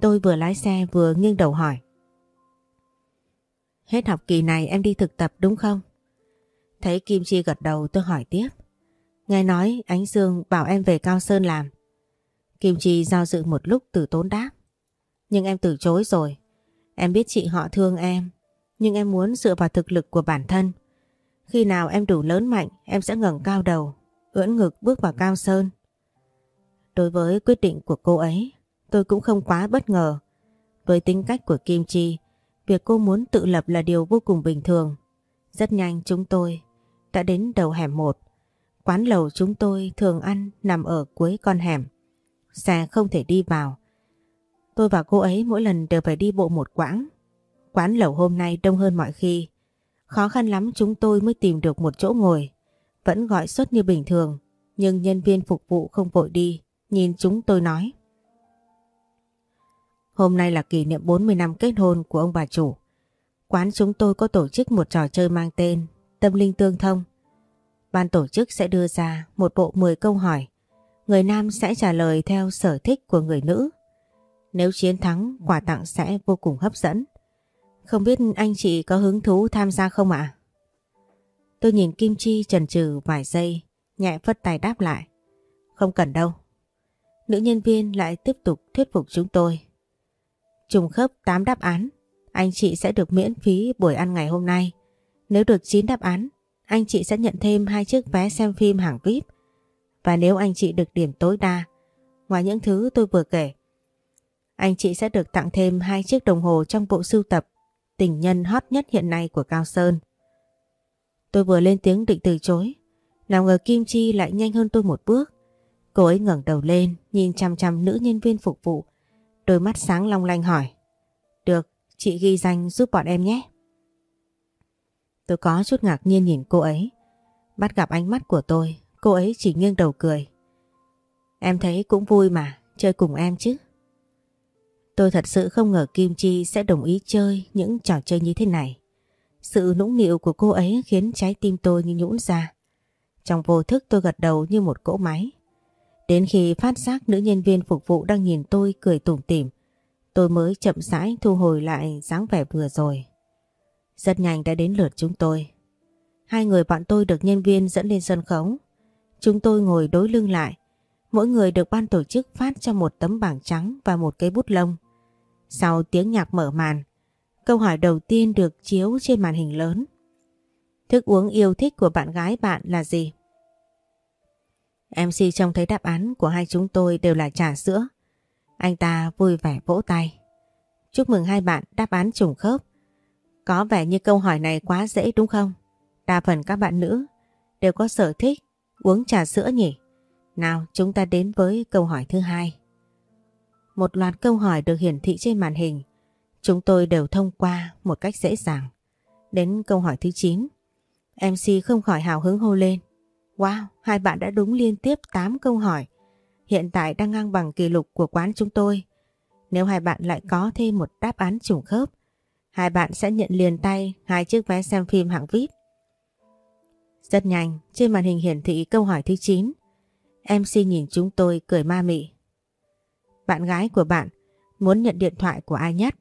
[SPEAKER 1] Tôi vừa lái xe vừa nghiêng đầu hỏi. Hết học kỳ này em đi thực tập đúng không? Thấy Kim Chi gật đầu tôi hỏi tiếp. Nghe nói Ánh Dương bảo em về Cao Sơn làm. Kim Chi giao dự một lúc từ tốn đáp. Nhưng em từ chối rồi. Em biết chị họ thương em. Nhưng em muốn dựa vào thực lực của bản thân. Khi nào em đủ lớn mạnh, em sẽ ngẩng cao đầu. ưỡn ngực bước vào Cao Sơn. Đối với quyết định của cô ấy, tôi cũng không quá bất ngờ. Với tính cách của Kim Chi, việc cô muốn tự lập là điều vô cùng bình thường. Rất nhanh chúng tôi đã đến đầu hẻm 1. Quán lầu chúng tôi thường ăn nằm ở cuối con hẻm. Xe không thể đi vào. Tôi và cô ấy mỗi lần đều phải đi bộ một quãng. Quán lẩu hôm nay đông hơn mọi khi. Khó khăn lắm chúng tôi mới tìm được một chỗ ngồi. Vẫn gọi suất như bình thường, nhưng nhân viên phục vụ không vội đi, nhìn chúng tôi nói. Hôm nay là kỷ niệm 40 năm kết hôn của ông bà chủ. Quán chúng tôi có tổ chức một trò chơi mang tên Tâm Linh Tương Thông. Ban tổ chức sẽ đưa ra một bộ 10 câu hỏi. Người nam sẽ trả lời theo sở thích của người nữ. Nếu chiến thắng, quà tặng sẽ vô cùng hấp dẫn. Không biết anh chị có hứng thú tham gia không ạ? Tôi nhìn Kim Chi chần chừ vài giây, nhẹ phất tay đáp lại. Không cần đâu. Nữ nhân viên lại tiếp tục thuyết phục chúng tôi. Trùng khớp 8 đáp án, anh chị sẽ được miễn phí buổi ăn ngày hôm nay. Nếu được 9 đáp án, anh chị sẽ nhận thêm hai chiếc vé xem phim hàng VIP. Và nếu anh chị được điểm tối đa, ngoài những thứ tôi vừa kể, anh chị sẽ được tặng thêm hai chiếc đồng hồ trong bộ sưu tập tình nhân hot nhất hiện nay của Cao Sơn. Tôi vừa lên tiếng định từ chối, nào ngờ Kim Chi lại nhanh hơn tôi một bước. Cô ấy ngẩng đầu lên, nhìn chăm chăm nữ nhân viên phục vụ, đôi mắt sáng long lanh hỏi. Được, chị ghi danh giúp bọn em nhé. Tôi có chút ngạc nhiên nhìn cô ấy. Bắt gặp ánh mắt của tôi, cô ấy chỉ nghiêng đầu cười. Em thấy cũng vui mà, chơi cùng em chứ. Tôi thật sự không ngờ Kim Chi sẽ đồng ý chơi những trò chơi như thế này. Sự nũng nịu của cô ấy khiến trái tim tôi như nhũn ra. Trong vô thức tôi gật đầu như một cỗ máy. Đến khi phát giác nữ nhân viên phục vụ đang nhìn tôi cười tủm tỉm, tôi mới chậm rãi thu hồi lại dáng vẻ vừa rồi. Rất nhanh đã đến lượt chúng tôi. Hai người bọn tôi được nhân viên dẫn lên sân khấu. Chúng tôi ngồi đối lưng lại. Mỗi người được ban tổ chức phát cho một tấm bảng trắng và một cây bút lông. Sau tiếng nhạc mở màn, câu hỏi đầu tiên được chiếu trên màn hình lớn. Thức uống yêu thích của bạn gái bạn là gì? MC trông thấy đáp án của hai chúng tôi đều là trà sữa. Anh ta vui vẻ vỗ tay. Chúc mừng hai bạn đáp án trùng khớp. Có vẻ như câu hỏi này quá dễ đúng không? Đa phần các bạn nữ đều có sở thích uống trà sữa nhỉ? Nào chúng ta đến với câu hỏi thứ hai. Một loạt câu hỏi được hiển thị trên màn hình. Chúng tôi đều thông qua một cách dễ dàng. Đến câu hỏi thứ 9. MC không khỏi hào hứng hô lên. Wow, hai bạn đã đúng liên tiếp 8 câu hỏi. Hiện tại đang ngang bằng kỷ lục của quán chúng tôi. Nếu hai bạn lại có thêm một đáp án trùng khớp, hai bạn sẽ nhận liền tay hai chiếc vé xem phim hạng VIP. Rất nhanh, trên màn hình hiển thị câu hỏi thứ 9. MC nhìn chúng tôi cười ma mị. Bạn gái của bạn muốn nhận điện thoại của ai nhất?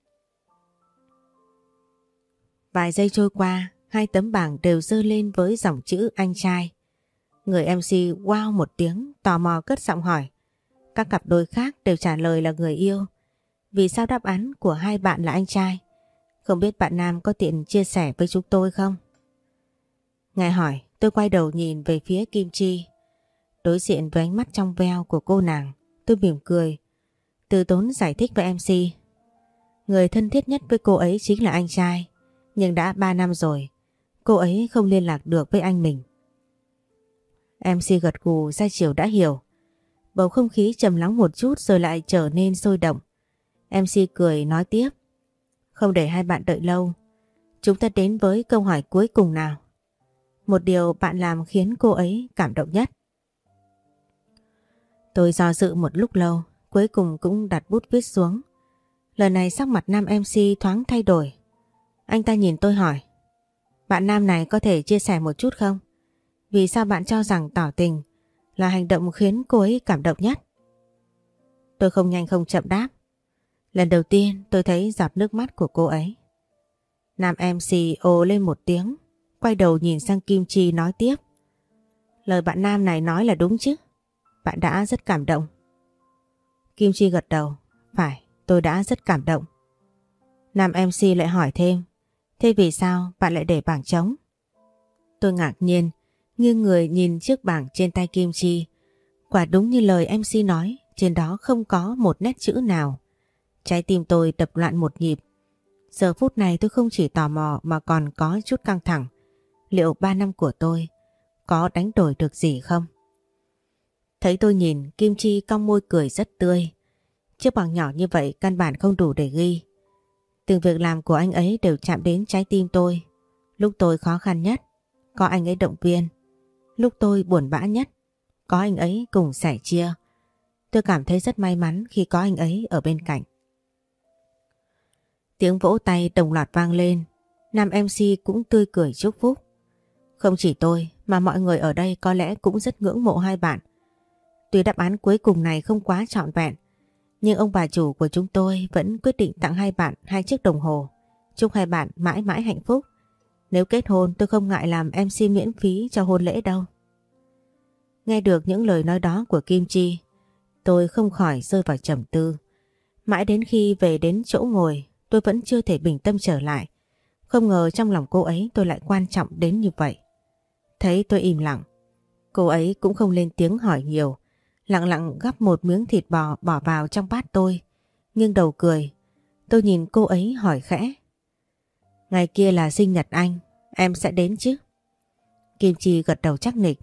[SPEAKER 1] Vài giây trôi qua, hai tấm bảng đều dơ lên với dòng chữ anh trai. Người MC wow một tiếng, tò mò cất giọng hỏi. Các cặp đôi khác đều trả lời là người yêu. Vì sao đáp án của hai bạn là anh trai? Không biết bạn Nam có tiện chia sẻ với chúng tôi không? ngài hỏi, tôi quay đầu nhìn về phía Kim Chi. Đối diện với ánh mắt trong veo của cô nàng, tôi mỉm cười. Từ tốn giải thích với MC. Người thân thiết nhất với cô ấy chính là anh trai. Nhưng đã 3 năm rồi, cô ấy không liên lạc được với anh mình. MC gật gù ra chiều đã hiểu. Bầu không khí trầm lắng một chút rồi lại trở nên sôi động. MC cười nói tiếp. Không để hai bạn đợi lâu. Chúng ta đến với câu hỏi cuối cùng nào. Một điều bạn làm khiến cô ấy cảm động nhất. Tôi do dự một lúc lâu, cuối cùng cũng đặt bút viết xuống. Lần này sắc mặt nam MC thoáng thay đổi. Anh ta nhìn tôi hỏi. Bạn nam này có thể chia sẻ một chút không? Vì sao bạn cho rằng tỏ tình là hành động khiến cô ấy cảm động nhất? Tôi không nhanh không chậm đáp. Lần đầu tiên tôi thấy giọt nước mắt của cô ấy. Nam MC ồ lên một tiếng, quay đầu nhìn sang Kim Chi nói tiếp. Lời bạn Nam này nói là đúng chứ? Bạn đã rất cảm động. Kim Chi gật đầu. Phải, tôi đã rất cảm động. Nam MC lại hỏi thêm. Thế vì sao bạn lại để bảng trống? Tôi ngạc nhiên, nghiêng người nhìn chiếc bảng trên tay Kim Chi. Quả đúng như lời MC nói, trên đó không có một nét chữ nào. Trái tim tôi đập loạn một nhịp. Giờ phút này tôi không chỉ tò mò mà còn có chút căng thẳng. Liệu 3 năm của tôi có đánh đổi được gì không? Thấy tôi nhìn, Kim Chi cong môi cười rất tươi. Chiếc bằng nhỏ như vậy căn bản không đủ để ghi. Từng việc làm của anh ấy đều chạm đến trái tim tôi. Lúc tôi khó khăn nhất, có anh ấy động viên. Lúc tôi buồn bã nhất, có anh ấy cùng sẻ chia. Tôi cảm thấy rất may mắn khi có anh ấy ở bên cạnh. Tiếng vỗ tay đồng loạt vang lên. Nam MC cũng tươi cười chúc phúc. Không chỉ tôi mà mọi người ở đây có lẽ cũng rất ngưỡng mộ hai bạn. Tuy đáp án cuối cùng này không quá trọn vẹn, nhưng ông bà chủ của chúng tôi vẫn quyết định tặng hai bạn hai chiếc đồng hồ. Chúc hai bạn mãi mãi hạnh phúc. Nếu kết hôn tôi không ngại làm MC miễn phí cho hôn lễ đâu. Nghe được những lời nói đó của Kim Chi, tôi không khỏi rơi vào trầm tư. Mãi đến khi về đến chỗ ngồi, tôi vẫn chưa thể bình tâm trở lại. Không ngờ trong lòng cô ấy tôi lại quan trọng đến như vậy. Thấy tôi im lặng, cô ấy cũng không lên tiếng hỏi nhiều, lặng lặng gắp một miếng thịt bò bỏ vào trong bát tôi, nghiêng đầu cười. Tôi nhìn cô ấy hỏi khẽ. Ngày kia là sinh nhật anh, em sẽ đến chứ? Kim Chi gật đầu chắc nịch.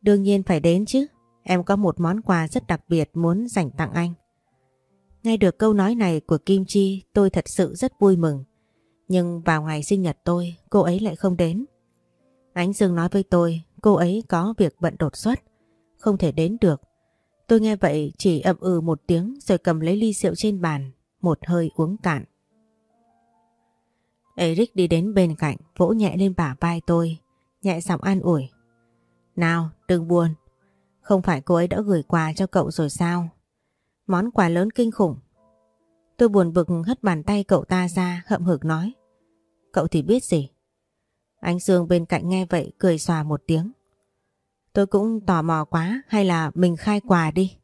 [SPEAKER 1] Đương nhiên phải đến chứ, em có một món quà rất đặc biệt muốn dành tặng anh. Nghe được câu nói này của Kim Chi tôi thật sự rất vui mừng. Nhưng vào ngày sinh nhật tôi, cô ấy lại không đến. Ánh Dương nói với tôi, cô ấy có việc bận đột xuất, không thể đến được. Tôi nghe vậy chỉ ậm ừ một tiếng rồi cầm lấy ly rượu trên bàn, một hơi uống cạn. Eric đi đến bên cạnh, vỗ nhẹ lên bả vai tôi, nhẹ giọng an ủi. Nào, đừng buồn, không phải cô ấy đã gửi quà cho cậu rồi sao? Món quà lớn kinh khủng. Tôi buồn bực hất bàn tay cậu ta ra, hậm hực nói. Cậu thì biết gì? Anh Dương bên cạnh nghe vậy cười xòa một tiếng. Tôi cũng tò mò quá hay là mình khai quà đi.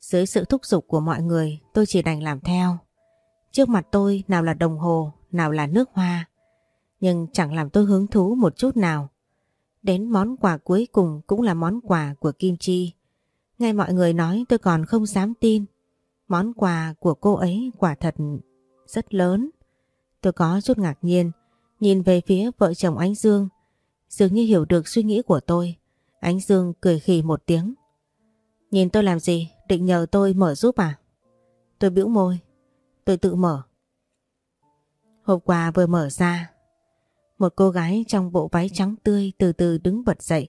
[SPEAKER 1] Dưới sự thúc giục của mọi người tôi chỉ đành làm theo. Trước mặt tôi nào là đồng hồ, nào là nước hoa. Nhưng chẳng làm tôi hứng thú một chút nào. Đến món quà cuối cùng cũng là món quà của Kim Chi. Nghe mọi người nói tôi còn không dám tin. Món quà của cô ấy quả thật rất lớn. Tôi có chút ngạc nhiên, nhìn về phía vợ chồng Ánh Dương. Dường như hiểu được suy nghĩ của tôi. Ánh Dương cười khì một tiếng. Nhìn tôi làm gì? Định nhờ tôi mở giúp à? Tôi bĩu môi. Tôi tự mở. Hộp quà vừa mở ra. Một cô gái trong bộ váy trắng tươi từ từ đứng bật dậy.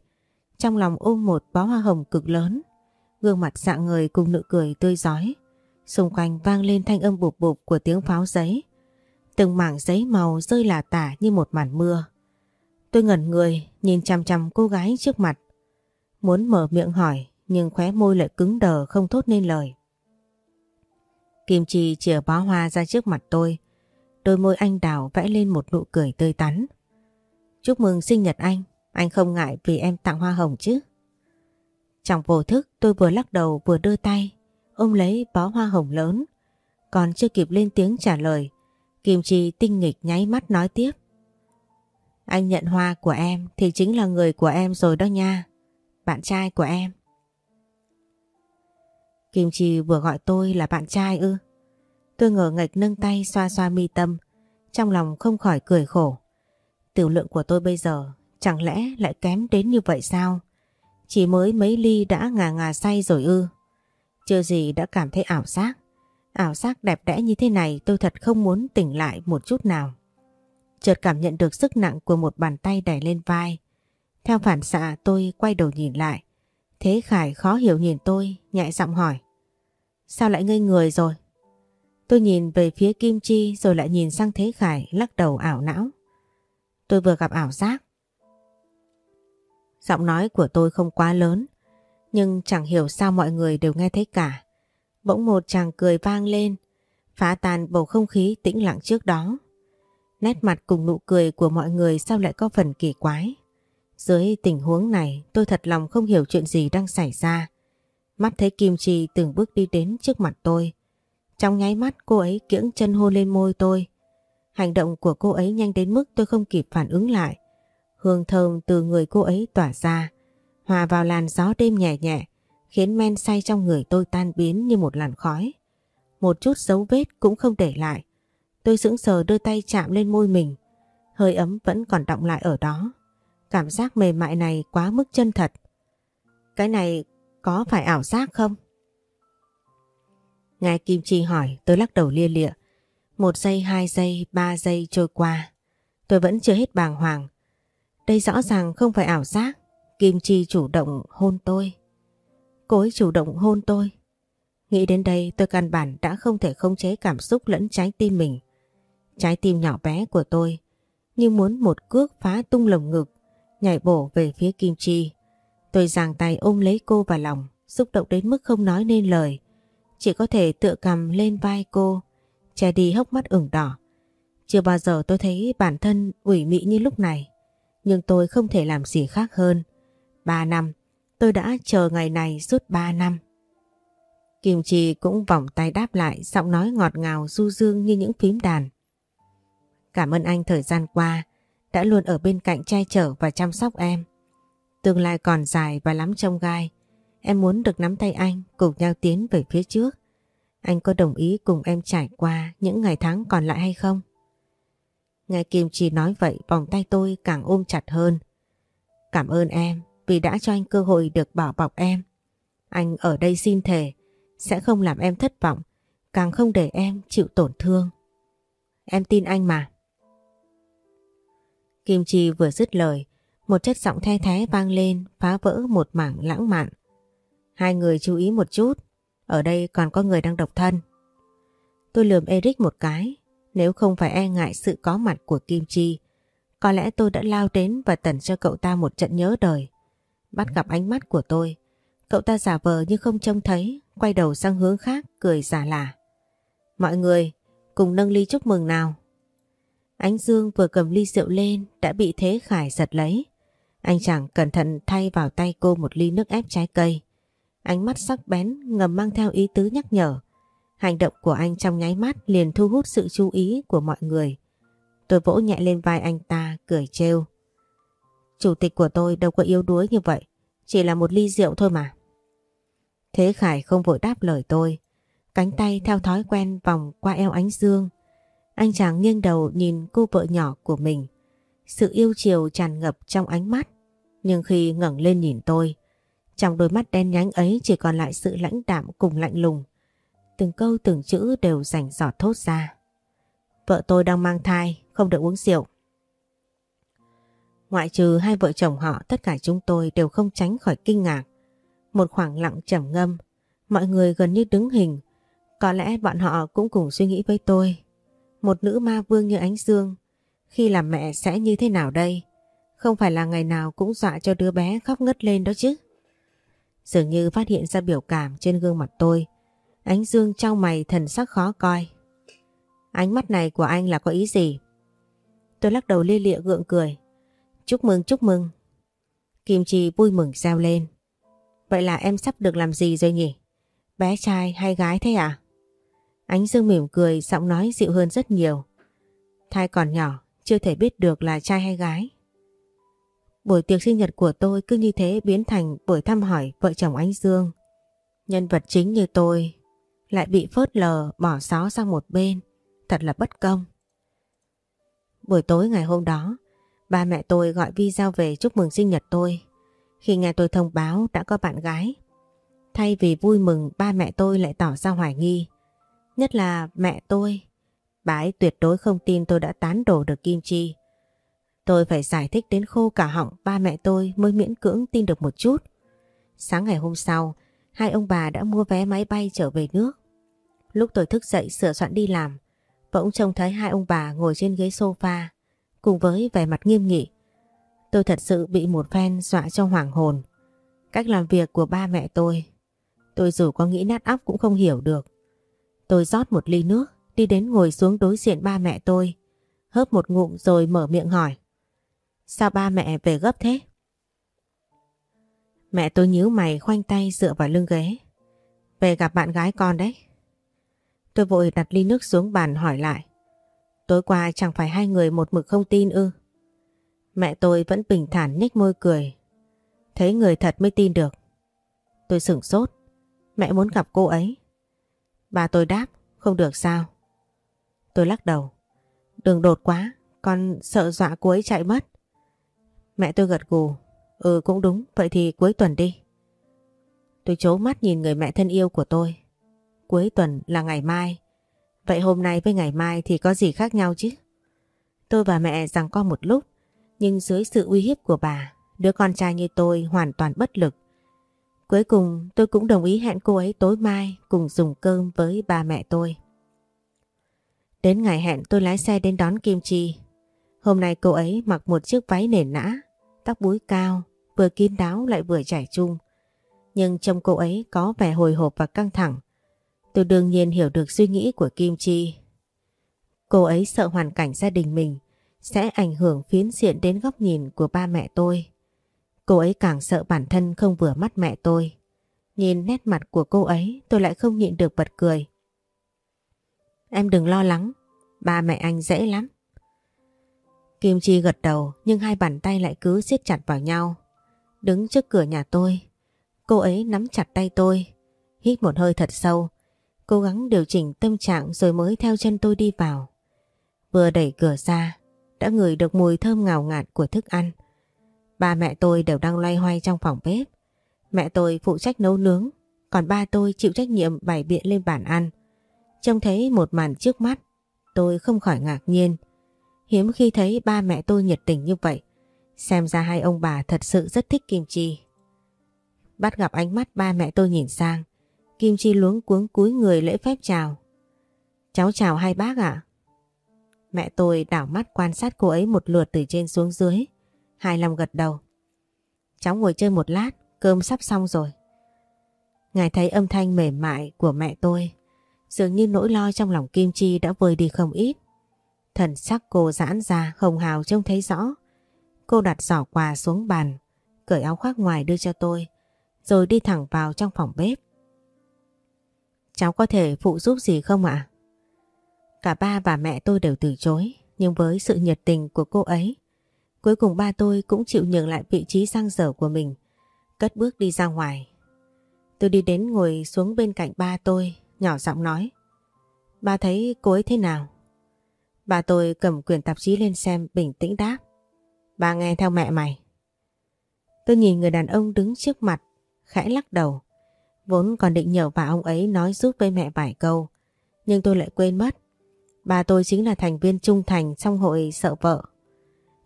[SPEAKER 1] Trong lòng ôm một bó hoa hồng cực lớn. Gương mặt dạng người cùng nụ cười tươi giói. Xung quanh vang lên thanh âm bụp bụp của tiếng pháo giấy. Từng mảng giấy màu rơi lả tả như một màn mưa. Tôi ngẩn người nhìn chằm chằm cô gái trước mặt. Muốn mở miệng hỏi nhưng khóe môi lại cứng đờ không thốt nên lời. Kim Chi chìa bó hoa ra trước mặt tôi. Đôi môi anh đào vẽ lên một nụ cười tươi tắn. Chúc mừng sinh nhật anh, anh không ngại vì em tặng hoa hồng chứ. Trong vô thức tôi vừa lắc đầu vừa đưa tay, ôm lấy bó hoa hồng lớn. Còn chưa kịp lên tiếng trả lời, Kim Chi tinh nghịch nháy mắt nói tiếp. Anh nhận hoa của em thì chính là người của em rồi đó nha. Bạn trai của em. Kim Chi vừa gọi tôi là bạn trai ư. Tôi ngờ ngạch nâng tay xoa xoa mi tâm. Trong lòng không khỏi cười khổ. Tiểu lượng của tôi bây giờ chẳng lẽ lại kém đến như vậy sao? Chỉ mới mấy ly đã ngà ngà say rồi ư. Chưa gì đã cảm thấy ảo giác. Ảo giác đẹp đẽ như thế này tôi thật không muốn tỉnh lại một chút nào. Chợt cảm nhận được sức nặng của một bàn tay đè lên vai. Theo phản xạ tôi quay đầu nhìn lại. Thế Khải khó hiểu nhìn tôi, nhẹ giọng hỏi. Sao lại ngây người rồi? Tôi nhìn về phía Kim Chi rồi lại nhìn sang Thế Khải lắc đầu ảo não. Tôi vừa gặp ảo giác. Giọng nói của tôi không quá lớn, nhưng chẳng hiểu sao mọi người đều nghe thấy cả. Bỗng một chàng cười vang lên, phá tan bầu không khí tĩnh lặng trước đó. Nét mặt cùng nụ cười của mọi người sao lại có phần kỳ quái. Dưới tình huống này tôi thật lòng không hiểu chuyện gì đang xảy ra. Mắt thấy Kim Chi từng bước đi đến trước mặt tôi. Trong nháy mắt cô ấy kiễng chân hôn lên môi tôi. Hành động của cô ấy nhanh đến mức tôi không kịp phản ứng lại. Hương thơm từ người cô ấy tỏa ra, hòa vào làn gió đêm nhẹ nhẹ, khiến men say trong người tôi tan biến như một làn khói. Một chút dấu vết cũng không để lại. Tôi sững sờ đưa tay chạm lên môi mình. Hơi ấm vẫn còn động lại ở đó. Cảm giác mềm mại này quá mức chân thật. Cái này có phải ảo giác không? Ngài Kim Chi hỏi tôi lắc đầu lia lịa. Một giây, hai giây, ba giây trôi qua. Tôi vẫn chưa hết bàng hoàng. Đây rõ ràng không phải ảo giác. Kim Chi chủ động hôn tôi. Cô ấy chủ động hôn tôi. Nghĩ đến đây tôi căn bản đã không thể khống chế cảm xúc lẫn trái tim mình. Trái tim nhỏ bé của tôi như muốn một cước phá tung lồng ngực, nhảy bổ về phía Kim Chi. Tôi giang tay ôm lấy cô vào lòng, xúc động đến mức không nói nên lời. Chỉ có thể tựa cầm lên vai cô, che đi hốc mắt ửng đỏ. Chưa bao giờ tôi thấy bản thân ủy mị như lúc này. Nhưng tôi không thể làm gì khác hơn. Ba năm, tôi đã chờ ngày này suốt ba năm. Kim Chi cũng vòng tay đáp lại, giọng nói ngọt ngào, du dương như những phím đàn. Cảm ơn anh thời gian qua, đã luôn ở bên cạnh che chở và chăm sóc em. Tương lai còn dài và lắm trông gai. Em muốn được nắm tay anh, cùng nhau tiến về phía trước. Anh có đồng ý cùng em trải qua những ngày tháng còn lại hay không? Nghe Kim Chi nói vậy, vòng tay tôi càng ôm chặt hơn. Cảm ơn em vì đã cho anh cơ hội được bảo bọc em. Anh ở đây xin thề sẽ không làm em thất vọng, càng không để em chịu tổn thương. Em tin anh mà. Kim Chi vừa dứt lời, một chất giọng the thế vang lên phá vỡ một mảng lãng mạn. Hai người chú ý một chút, ở đây còn có người đang độc thân. Tôi lườm Eric một cái, nếu không phải e ngại sự có mặt của Kim Chi, có lẽ tôi đã lao đến và tẩn cho cậu ta một trận nhớ đời. Bắt gặp ánh mắt của tôi, cậu ta giả vờ như không trông thấy, quay đầu sang hướng khác, cười giả lả. Mọi người, cùng nâng ly chúc mừng nào. Ánh Dương vừa cầm ly rượu lên đã bị Thế Khải giật lấy. Anh chàng cẩn thận thay vào tay cô một ly nước ép trái cây. Ánh mắt sắc bén ngầm mang theo ý tứ nhắc nhở. Hành động của anh trong nháy mắt liền thu hút sự chú ý của mọi người. Tôi vỗ nhẹ lên vai anh ta, cười trêu. Chủ tịch của tôi đâu có yếu đuối như vậy, chỉ là một ly rượu thôi mà. Thế Khải không vội đáp lời tôi, cánh tay theo thói quen vòng qua eo ánh dương. Anh chàng nghiêng đầu nhìn cô vợ nhỏ của mình. Sự yêu chiều tràn ngập trong ánh mắt, nhưng khi ngẩng lên nhìn tôi, trong đôi mắt đen nhánh ấy chỉ còn lại sự lãnh đạm cùng lạnh lùng. Từng câu từng chữ đều rành giọt thốt ra. Vợ tôi đang mang thai, không được uống rượu. Ngoại trừ hai vợ chồng họ, tất cả chúng tôi đều không tránh khỏi kinh ngạc. Một khoảng lặng trầm ngâm, mọi người gần như đứng hình. Có lẽ bọn họ cũng cùng suy nghĩ với tôi. Một nữ ma vương như Ánh Dương, khi làm mẹ sẽ như thế nào đây? Không phải là ngày nào cũng dọa cho đứa bé khóc ngất lên đó chứ. Dường như phát hiện ra biểu cảm trên gương mặt tôi. Ánh Dương trong mày thần sắc khó coi. Ánh mắt này của anh là có ý gì? Tôi lắc đầu lia lịa gượng cười. Chúc mừng chúc mừng. Kim Chi vui mừng reo lên. Vậy là em sắp được làm gì rồi nhỉ? Bé trai hay gái thế à? Ánh Dương mỉm cười, giọng nói dịu hơn rất nhiều. Thai còn nhỏ, chưa thể biết được là trai hay gái. Buổi tiệc sinh nhật của tôi cứ như thế biến thành buổi thăm hỏi vợ chồng Ánh Dương. Nhân vật chính như tôi lại bị phớt lờ bỏ xó sang một bên. Thật là bất công. Buổi tối ngày hôm đó, ba mẹ tôi gọi video về chúc mừng sinh nhật tôi. Khi nghe tôi thông báo đã có bạn gái. Thay vì vui mừng ba mẹ tôi lại tỏ ra hoài nghi. Nhất là mẹ tôi. Bà ấy tuyệt đối không tin tôi đã tán đổ được Kim Chi. Tôi phải giải thích đến khô cả họng ba mẹ tôi mới miễn cưỡng tin được một chút. Sáng ngày hôm sau, hai ông bà đã mua vé máy bay trở về nước. Lúc tôi thức dậy sửa soạn đi làm, bỗng trông thấy hai ông bà ngồi trên ghế sofa, cùng với vẻ mặt nghiêm nghị. Tôi thật sự bị một phen dọa cho hoảng hồn. Cách làm việc của ba mẹ tôi, tôi dù có nghĩ nát óc cũng không hiểu được. Tôi rót một ly nước, đi đến ngồi xuống đối diện ba mẹ tôi, hớp một ngụm rồi mở miệng hỏi. Sao ba mẹ về gấp thế? Mẹ tôi nhíu mày khoanh tay dựa vào lưng ghế. Về gặp bạn gái con đấy. Tôi vội đặt ly nước xuống bàn hỏi lại. Tối qua chẳng phải hai người một mực không tin ư. Mẹ tôi vẫn bình thản nhếch môi cười. Thấy người thật mới tin được. Tôi sửng sốt. Mẹ muốn gặp cô ấy. Bà tôi đáp, không được sao. Tôi lắc đầu. Đừng đột quá, con sợ dọa cô ấy chạy mất. Mẹ tôi gật gù. Ừ cũng đúng, vậy thì cuối tuần đi. Tôi chố mắt nhìn người mẹ thân yêu của tôi. Cuối tuần là ngày mai. Vậy hôm nay với ngày mai thì có gì khác nhau chứ? Tôi và mẹ rằng có một lúc, nhưng dưới sự uy hiếp của bà, đứa con trai như tôi hoàn toàn bất lực. Cuối cùng tôi cũng đồng ý hẹn cô ấy tối mai cùng dùng cơm với ba mẹ tôi. Đến ngày hẹn tôi lái xe đến đón Kim Chi. Hôm nay cô ấy mặc một chiếc váy nền nã, tóc búi cao, vừa kín đáo lại vừa chảy chung. Nhưng trong cô ấy có vẻ hồi hộp và căng thẳng. Tôi đương nhiên hiểu được suy nghĩ của Kim Chi. Cô ấy sợ hoàn cảnh gia đình mình sẽ ảnh hưởng phiến diện đến góc nhìn của ba mẹ tôi. Cô ấy càng sợ bản thân không vừa mắt mẹ tôi. Nhìn nét mặt của cô ấy tôi lại không nhịn được bật cười. Em đừng lo lắng, ba mẹ anh dễ lắm. Kim Chi gật đầu nhưng hai bàn tay lại cứ siết chặt vào nhau. Đứng trước cửa nhà tôi, cô ấy nắm chặt tay tôi, hít một hơi thật sâu, cố gắng điều chỉnh tâm trạng rồi mới theo chân tôi đi vào. Vừa đẩy cửa ra, đã ngửi được mùi thơm ngào ngạt của thức ăn. Ba mẹ tôi đều đang loay hoay trong phòng bếp. Mẹ tôi phụ trách nấu nướng, còn ba tôi chịu trách nhiệm bày biện lên bàn ăn. Trông thấy một màn trước mắt, tôi không khỏi ngạc nhiên. Hiếm khi thấy ba mẹ tôi nhiệt tình như vậy. Xem ra hai ông bà thật sự rất thích Kim Chi. Bắt gặp ánh mắt ba mẹ tôi nhìn sang. Kim Chi luống cuống cúi người lễ phép chào. Cháu chào hai bác ạ. Mẹ tôi đảo mắt quan sát cô ấy một lượt từ trên xuống dưới. Hai lòng gật đầu. Cháu ngồi chơi một lát, cơm sắp xong rồi. Ngài thấy âm thanh mềm mại của mẹ tôi. Dường như nỗi lo trong lòng Kim Chi đã vơi đi không ít. Thần sắc cô giãn ra hồng hào trông thấy rõ. Cô đặt giỏ quà xuống bàn, cởi áo khoác ngoài đưa cho tôi, rồi đi thẳng vào trong phòng bếp. Cháu có thể phụ giúp gì không ạ? Cả ba và mẹ tôi đều từ chối, nhưng với sự nhiệt tình của cô ấy, cuối cùng ba tôi cũng chịu nhường lại vị trí sang dở của mình, cất bước đi ra ngoài. Tôi đi đến ngồi xuống bên cạnh ba tôi, nhỏ giọng nói. Ba thấy cô ấy thế nào? Bà tôi cầm quyển tạp chí lên xem bình tĩnh đáp. Bà nghe theo mẹ mày. Tôi nhìn người đàn ông đứng trước mặt, khẽ lắc đầu. Vốn còn định nhờ bà ông ấy nói giúp với mẹ vài câu. Nhưng tôi lại quên mất. Bà tôi chính là thành viên trung thành trong hội sợ vợ.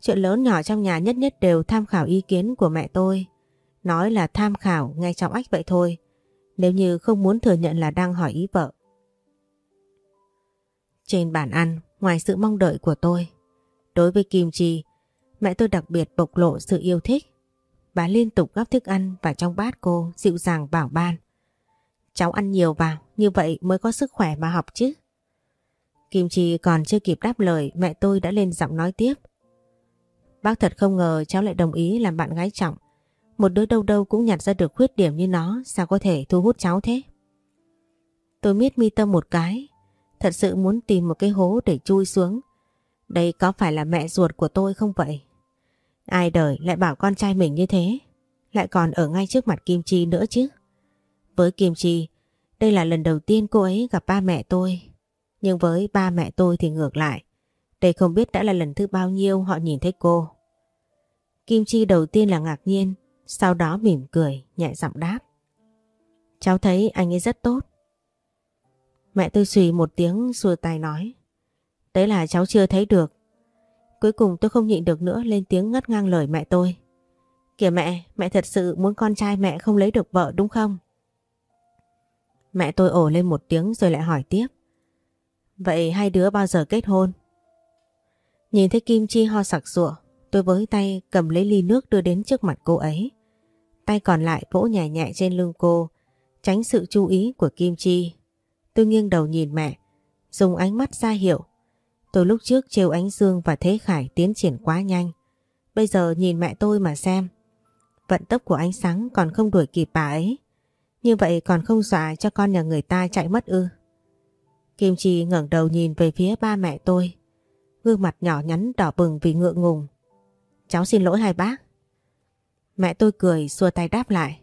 [SPEAKER 1] Chuyện lớn nhỏ trong nhà nhất nhất đều tham khảo ý kiến của mẹ tôi. Nói là tham khảo ngay trong ách vậy thôi. Nếu như không muốn thừa nhận là đang hỏi ý vợ. Trên bàn ăn, ngoài sự mong đợi của tôi, đối với Kim Chi, mẹ tôi đặc biệt bộc lộ sự yêu thích. Bà liên tục gắp thức ăn và trong bát cô dịu dàng bảo ban. Cháu ăn nhiều vào, như vậy mới có sức khỏe mà học chứ. Kim Chi còn chưa kịp đáp lời mẹ tôi đã lên giọng nói tiếp. Bác thật không ngờ cháu lại đồng ý làm bạn gái trọng. Một đứa đâu đâu cũng nhặt ra được khuyết điểm như nó sao có thể thu hút cháu thế. Tôi miết mi tâm một cái Thật sự muốn tìm một cái hố để chui xuống. Đây có phải là mẹ ruột của tôi không vậy? Ai đời lại bảo con trai mình như thế? Lại còn ở ngay trước mặt Kim Chi nữa chứ? Với Kim Chi, đây là lần đầu tiên cô ấy gặp ba mẹ tôi. Nhưng với ba mẹ tôi thì ngược lại. Đây không biết đã là lần thứ bao nhiêu họ nhìn thấy cô. Kim Chi đầu tiên là ngạc nhiên, sau đó mỉm cười, nhẹ giọng đáp. Cháu thấy anh ấy rất tốt. Mẹ tôi xùy một tiếng xua tay nói. Đấy là cháu chưa thấy được. Cuối cùng tôi không nhịn được nữa lên tiếng ngắt ngang lời mẹ tôi. Kìa mẹ, mẹ thật sự muốn con trai mẹ không lấy được vợ đúng không? Mẹ tôi ổ lên một tiếng rồi lại hỏi tiếp. Vậy hai đứa bao giờ kết hôn? Nhìn thấy Kim Chi ho sặc sụa, tôi với tay cầm lấy ly nước đưa đến trước mặt cô ấy. Tay còn lại vỗ nhẹ nhẹ trên lưng cô, tránh sự chú ý của Kim Chi. Tôi nghiêng đầu nhìn mẹ, dùng ánh mắt ra hiệu. Tôi lúc trước trêu ánh Dương và Thế Khải tiến triển quá nhanh. Bây giờ nhìn mẹ tôi mà xem. Vận tốc của ánh sáng còn không đuổi kịp bà ấy. Như vậy còn không dọa cho con nhà người ta chạy mất ư. Kim Chi ngẩng đầu nhìn về phía ba mẹ tôi. Gương mặt nhỏ nhắn đỏ bừng vì ngượng ngùng. Cháu xin lỗi hai bác. Mẹ tôi cười xua tay đáp lại.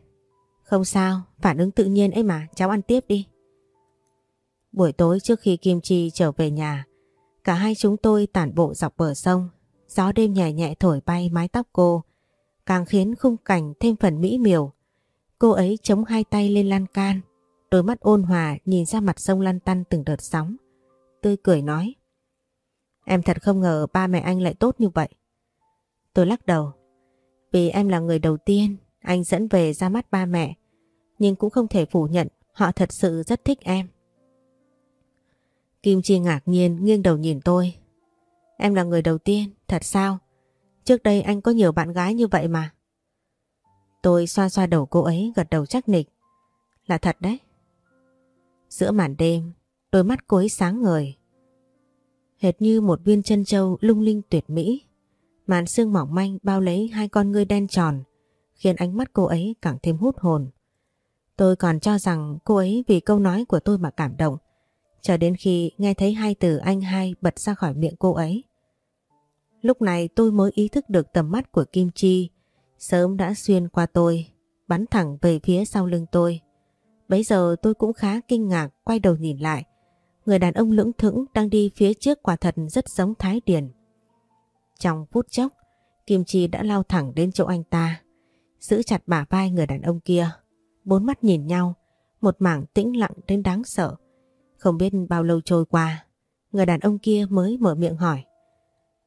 [SPEAKER 1] Không sao, phản ứng tự nhiên ấy mà, cháu ăn tiếp đi. Buổi tối trước khi Kim Chi trở về nhà, cả hai chúng tôi tản bộ dọc bờ sông. Gió đêm nhẹ nhẹ thổi bay mái tóc cô, càng khiến khung cảnh thêm phần mỹ miều. Cô ấy chống hai tay lên lan can, đôi mắt ôn hòa nhìn ra mặt sông lăn tăn từng đợt sóng. Tươi cười nói. Em thật không ngờ ba mẹ anh lại tốt như vậy. Tôi lắc đầu. Vì em là người đầu tiên anh dẫn về ra mắt ba mẹ. Nhưng cũng không thể phủ nhận họ thật sự rất thích em. Kim Chi ngạc nhiên nghiêng đầu nhìn tôi. Em là người đầu tiên, thật sao? Trước đây anh có nhiều bạn gái như vậy mà. Tôi xoa xoa đầu cô ấy gật đầu chắc nịch. Là thật đấy. Giữa màn đêm, đôi mắt cô ấy sáng ngời. Hệt như một viên chân châu lung linh tuyệt mỹ. Màn sương mỏng manh bao lấy hai con ngươi đen tròn, khiến ánh mắt cô ấy càng thêm hút hồn. Tôi còn cho rằng cô ấy vì câu nói của tôi mà cảm động, cho đến khi nghe thấy hai từ anh hai bật ra khỏi miệng cô ấy. Lúc này tôi mới ý thức được tầm mắt của Kim Chi, sớm đã xuyên qua tôi, bắn thẳng về phía sau lưng tôi. Bấy giờ tôi cũng khá kinh ngạc quay đầu nhìn lại. Người đàn ông lưỡng thững đang đi phía trước quả thật rất giống Thái Điền. Trong phút chốc, Kim Chi đã lao thẳng đến chỗ anh ta, giữ chặt bả vai người đàn ông kia. Bốn mắt nhìn nhau, một mảng tĩnh lặng đến đáng sợ. Không biết bao lâu trôi qua, người đàn ông kia mới mở miệng hỏi.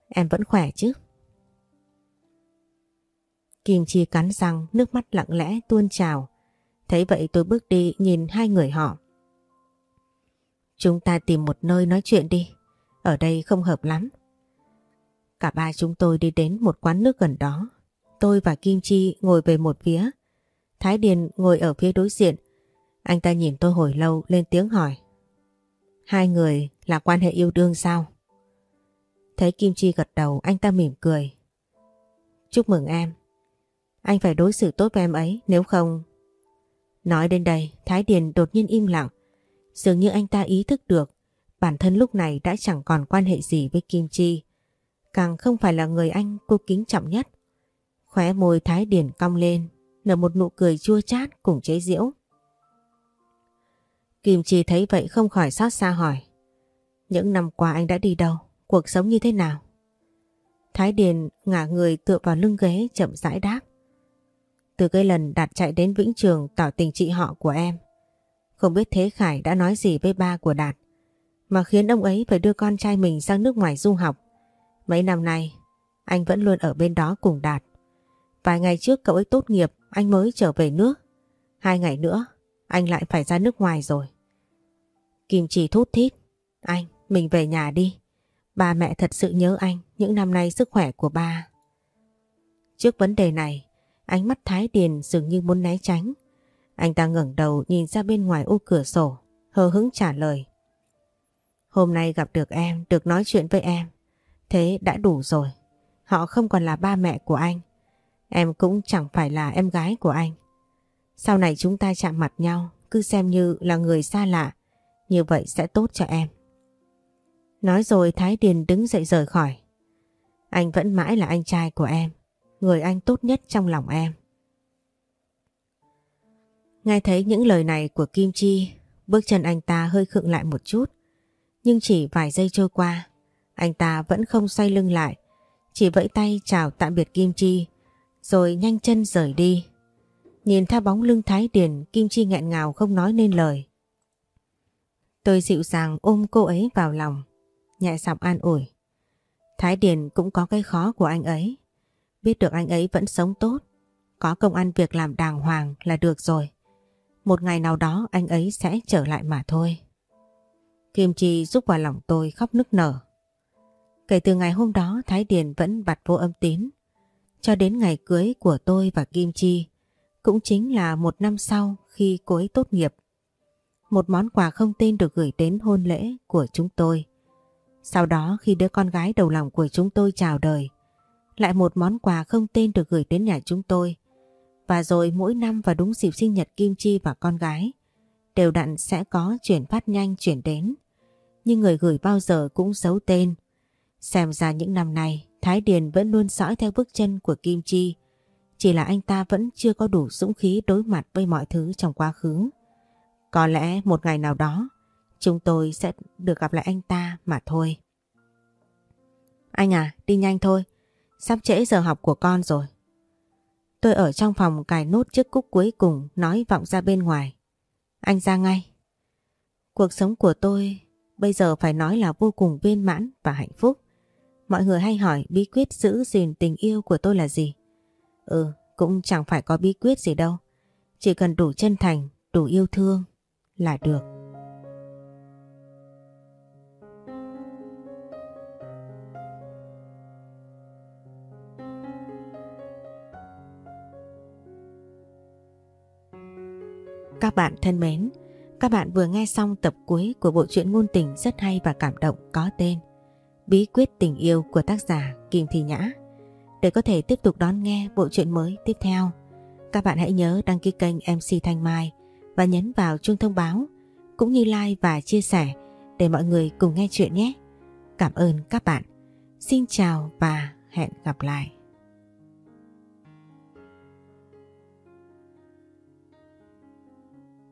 [SPEAKER 1] Em vẫn khỏe chứ? Kim Chi cắn răng, nước mắt lặng lẽ tuôn trào. Thấy vậy tôi bước đi nhìn hai người họ. Chúng ta tìm một nơi nói chuyện đi. Ở đây không hợp lắm. Cả ba chúng tôi đi đến một quán nước gần đó. Tôi và Kim Chi ngồi về một phía. Thái Điền ngồi ở phía đối diện. Anh ta nhìn tôi hồi lâu lên tiếng hỏi. Hai người là quan hệ yêu đương sao? Thấy Kim Chi gật đầu anh ta mỉm cười. Chúc mừng em. Anh phải đối xử tốt với em ấy nếu không... Nói đến đây Thái Điền đột nhiên im lặng. Dường như anh ta ý thức được bản thân lúc này đã chẳng còn quan hệ gì với Kim Chi càng không phải là người anh cô kính trọng nhất. Khóe môi Thái điền cong lên, nở một nụ cười chua chát cùng chế giễu. Kim Chi thấy vậy không khỏi xót xa hỏi. Những năm qua anh đã đi đâu? Cuộc sống như thế nào? Thái Điền ngả người tựa vào lưng ghế chậm rãi đáp. Từ cái lần Đạt chạy đến Vĩnh Trường tỏ tình chị họ của em. Không biết Thế Khải đã nói gì với ba của Đạt mà khiến ông ấy phải đưa con trai mình sang nước ngoài du học. Mấy năm nay, anh vẫn luôn ở bên đó cùng Đạt. Vài ngày trước cậu ấy tốt nghiệp, anh mới trở về nước. Hai ngày nữa, anh lại phải ra nước ngoài rồi. Kim chỉ thút thít. Anh, mình về nhà đi. Ba mẹ thật sự nhớ anh, những năm nay sức khỏe của ba. Trước vấn đề này, ánh mắt Thái Điền dường như muốn né tránh. Anh ta ngẩng đầu nhìn ra bên ngoài ô cửa sổ, hờ hứng trả lời. Hôm nay gặp được em, được nói chuyện với em, Thế đã đủ rồi. Họ không còn là ba mẹ của anh. Em cũng chẳng phải là em gái của anh. Sau này chúng ta chạm mặt nhau, cứ xem như là người xa lạ. Như vậy sẽ tốt cho em. Nói rồi Thái Điền đứng dậy rời khỏi. Anh vẫn mãi là anh trai của em. Người anh tốt nhất trong lòng em. Nghe thấy những lời này của Kim Chi, bước chân anh ta hơi khựng lại một chút. Nhưng chỉ vài giây trôi qua, anh ta vẫn không xoay lưng lại, chỉ vẫy tay chào tạm biệt Kim Chi, rồi nhanh chân rời đi. Nhìn theo bóng lưng Thái Điền, Kim Chi nghẹn ngào không nói nên lời. Tôi dịu dàng ôm cô ấy vào lòng, nhẹ giọng an ủi. Thái Điền cũng có cái khó của anh ấy. Biết được anh ấy vẫn sống tốt, có công ăn việc làm đàng hoàng là được rồi. Một ngày nào đó anh ấy sẽ trở lại mà thôi. Kim Chi giúp vào lòng tôi khóc nức nở. Kể từ ngày hôm đó Thái Điền vẫn bặt vô âm tín. Cho đến ngày cưới của tôi và Kim Chi, cũng chính là một năm sau khi cô ấy tốt nghiệp. Một món quà không tên được gửi đến hôn lễ của chúng tôi. Sau đó khi đứa con gái đầu lòng của chúng tôi chào đời, lại một món quà không tên được gửi đến nhà chúng tôi. Và rồi mỗi năm vào đúng dịp sinh nhật Kim Chi và con gái, đều đặn sẽ có chuyển phát nhanh chuyển đến. Nhưng người gửi bao giờ cũng giấu tên. Xem ra những năm này, Thái Điền vẫn luôn dõi theo bước chân của Kim Chi. Chỉ là anh ta vẫn chưa có đủ dũng khí đối mặt với mọi thứ trong quá khứ. Có lẽ một ngày nào đó, chúng tôi sẽ được gặp lại anh ta mà thôi. Anh à, đi nhanh thôi. Sắp trễ giờ học của con rồi. Tôi ở trong phòng cài nốt chiếc cúc cuối cùng nói vọng ra bên ngoài. Anh ra ngay. Cuộc sống của tôi bây giờ phải nói là vô cùng viên mãn và hạnh phúc. Mọi người hay hỏi bí quyết giữ gìn tình yêu của tôi là gì? Ừ, cũng chẳng phải có bí quyết gì đâu. Chỉ cần đủ chân thành, đủ yêu thương là được. Các bạn thân mến, các bạn vừa nghe xong tập cuối của bộ truyện ngôn tình rất hay và cảm động có tên Bí quyết tình yêu của tác giả Kim Thị Nhã. Để có thể tiếp tục đón nghe bộ truyện mới tiếp theo, các bạn hãy nhớ đăng ký kênh MC Thanh Mai và nhấn vào chuông thông báo cũng như like và chia sẻ để mọi người cùng nghe chuyện nhé. Cảm ơn các bạn. Xin chào và hẹn gặp lại.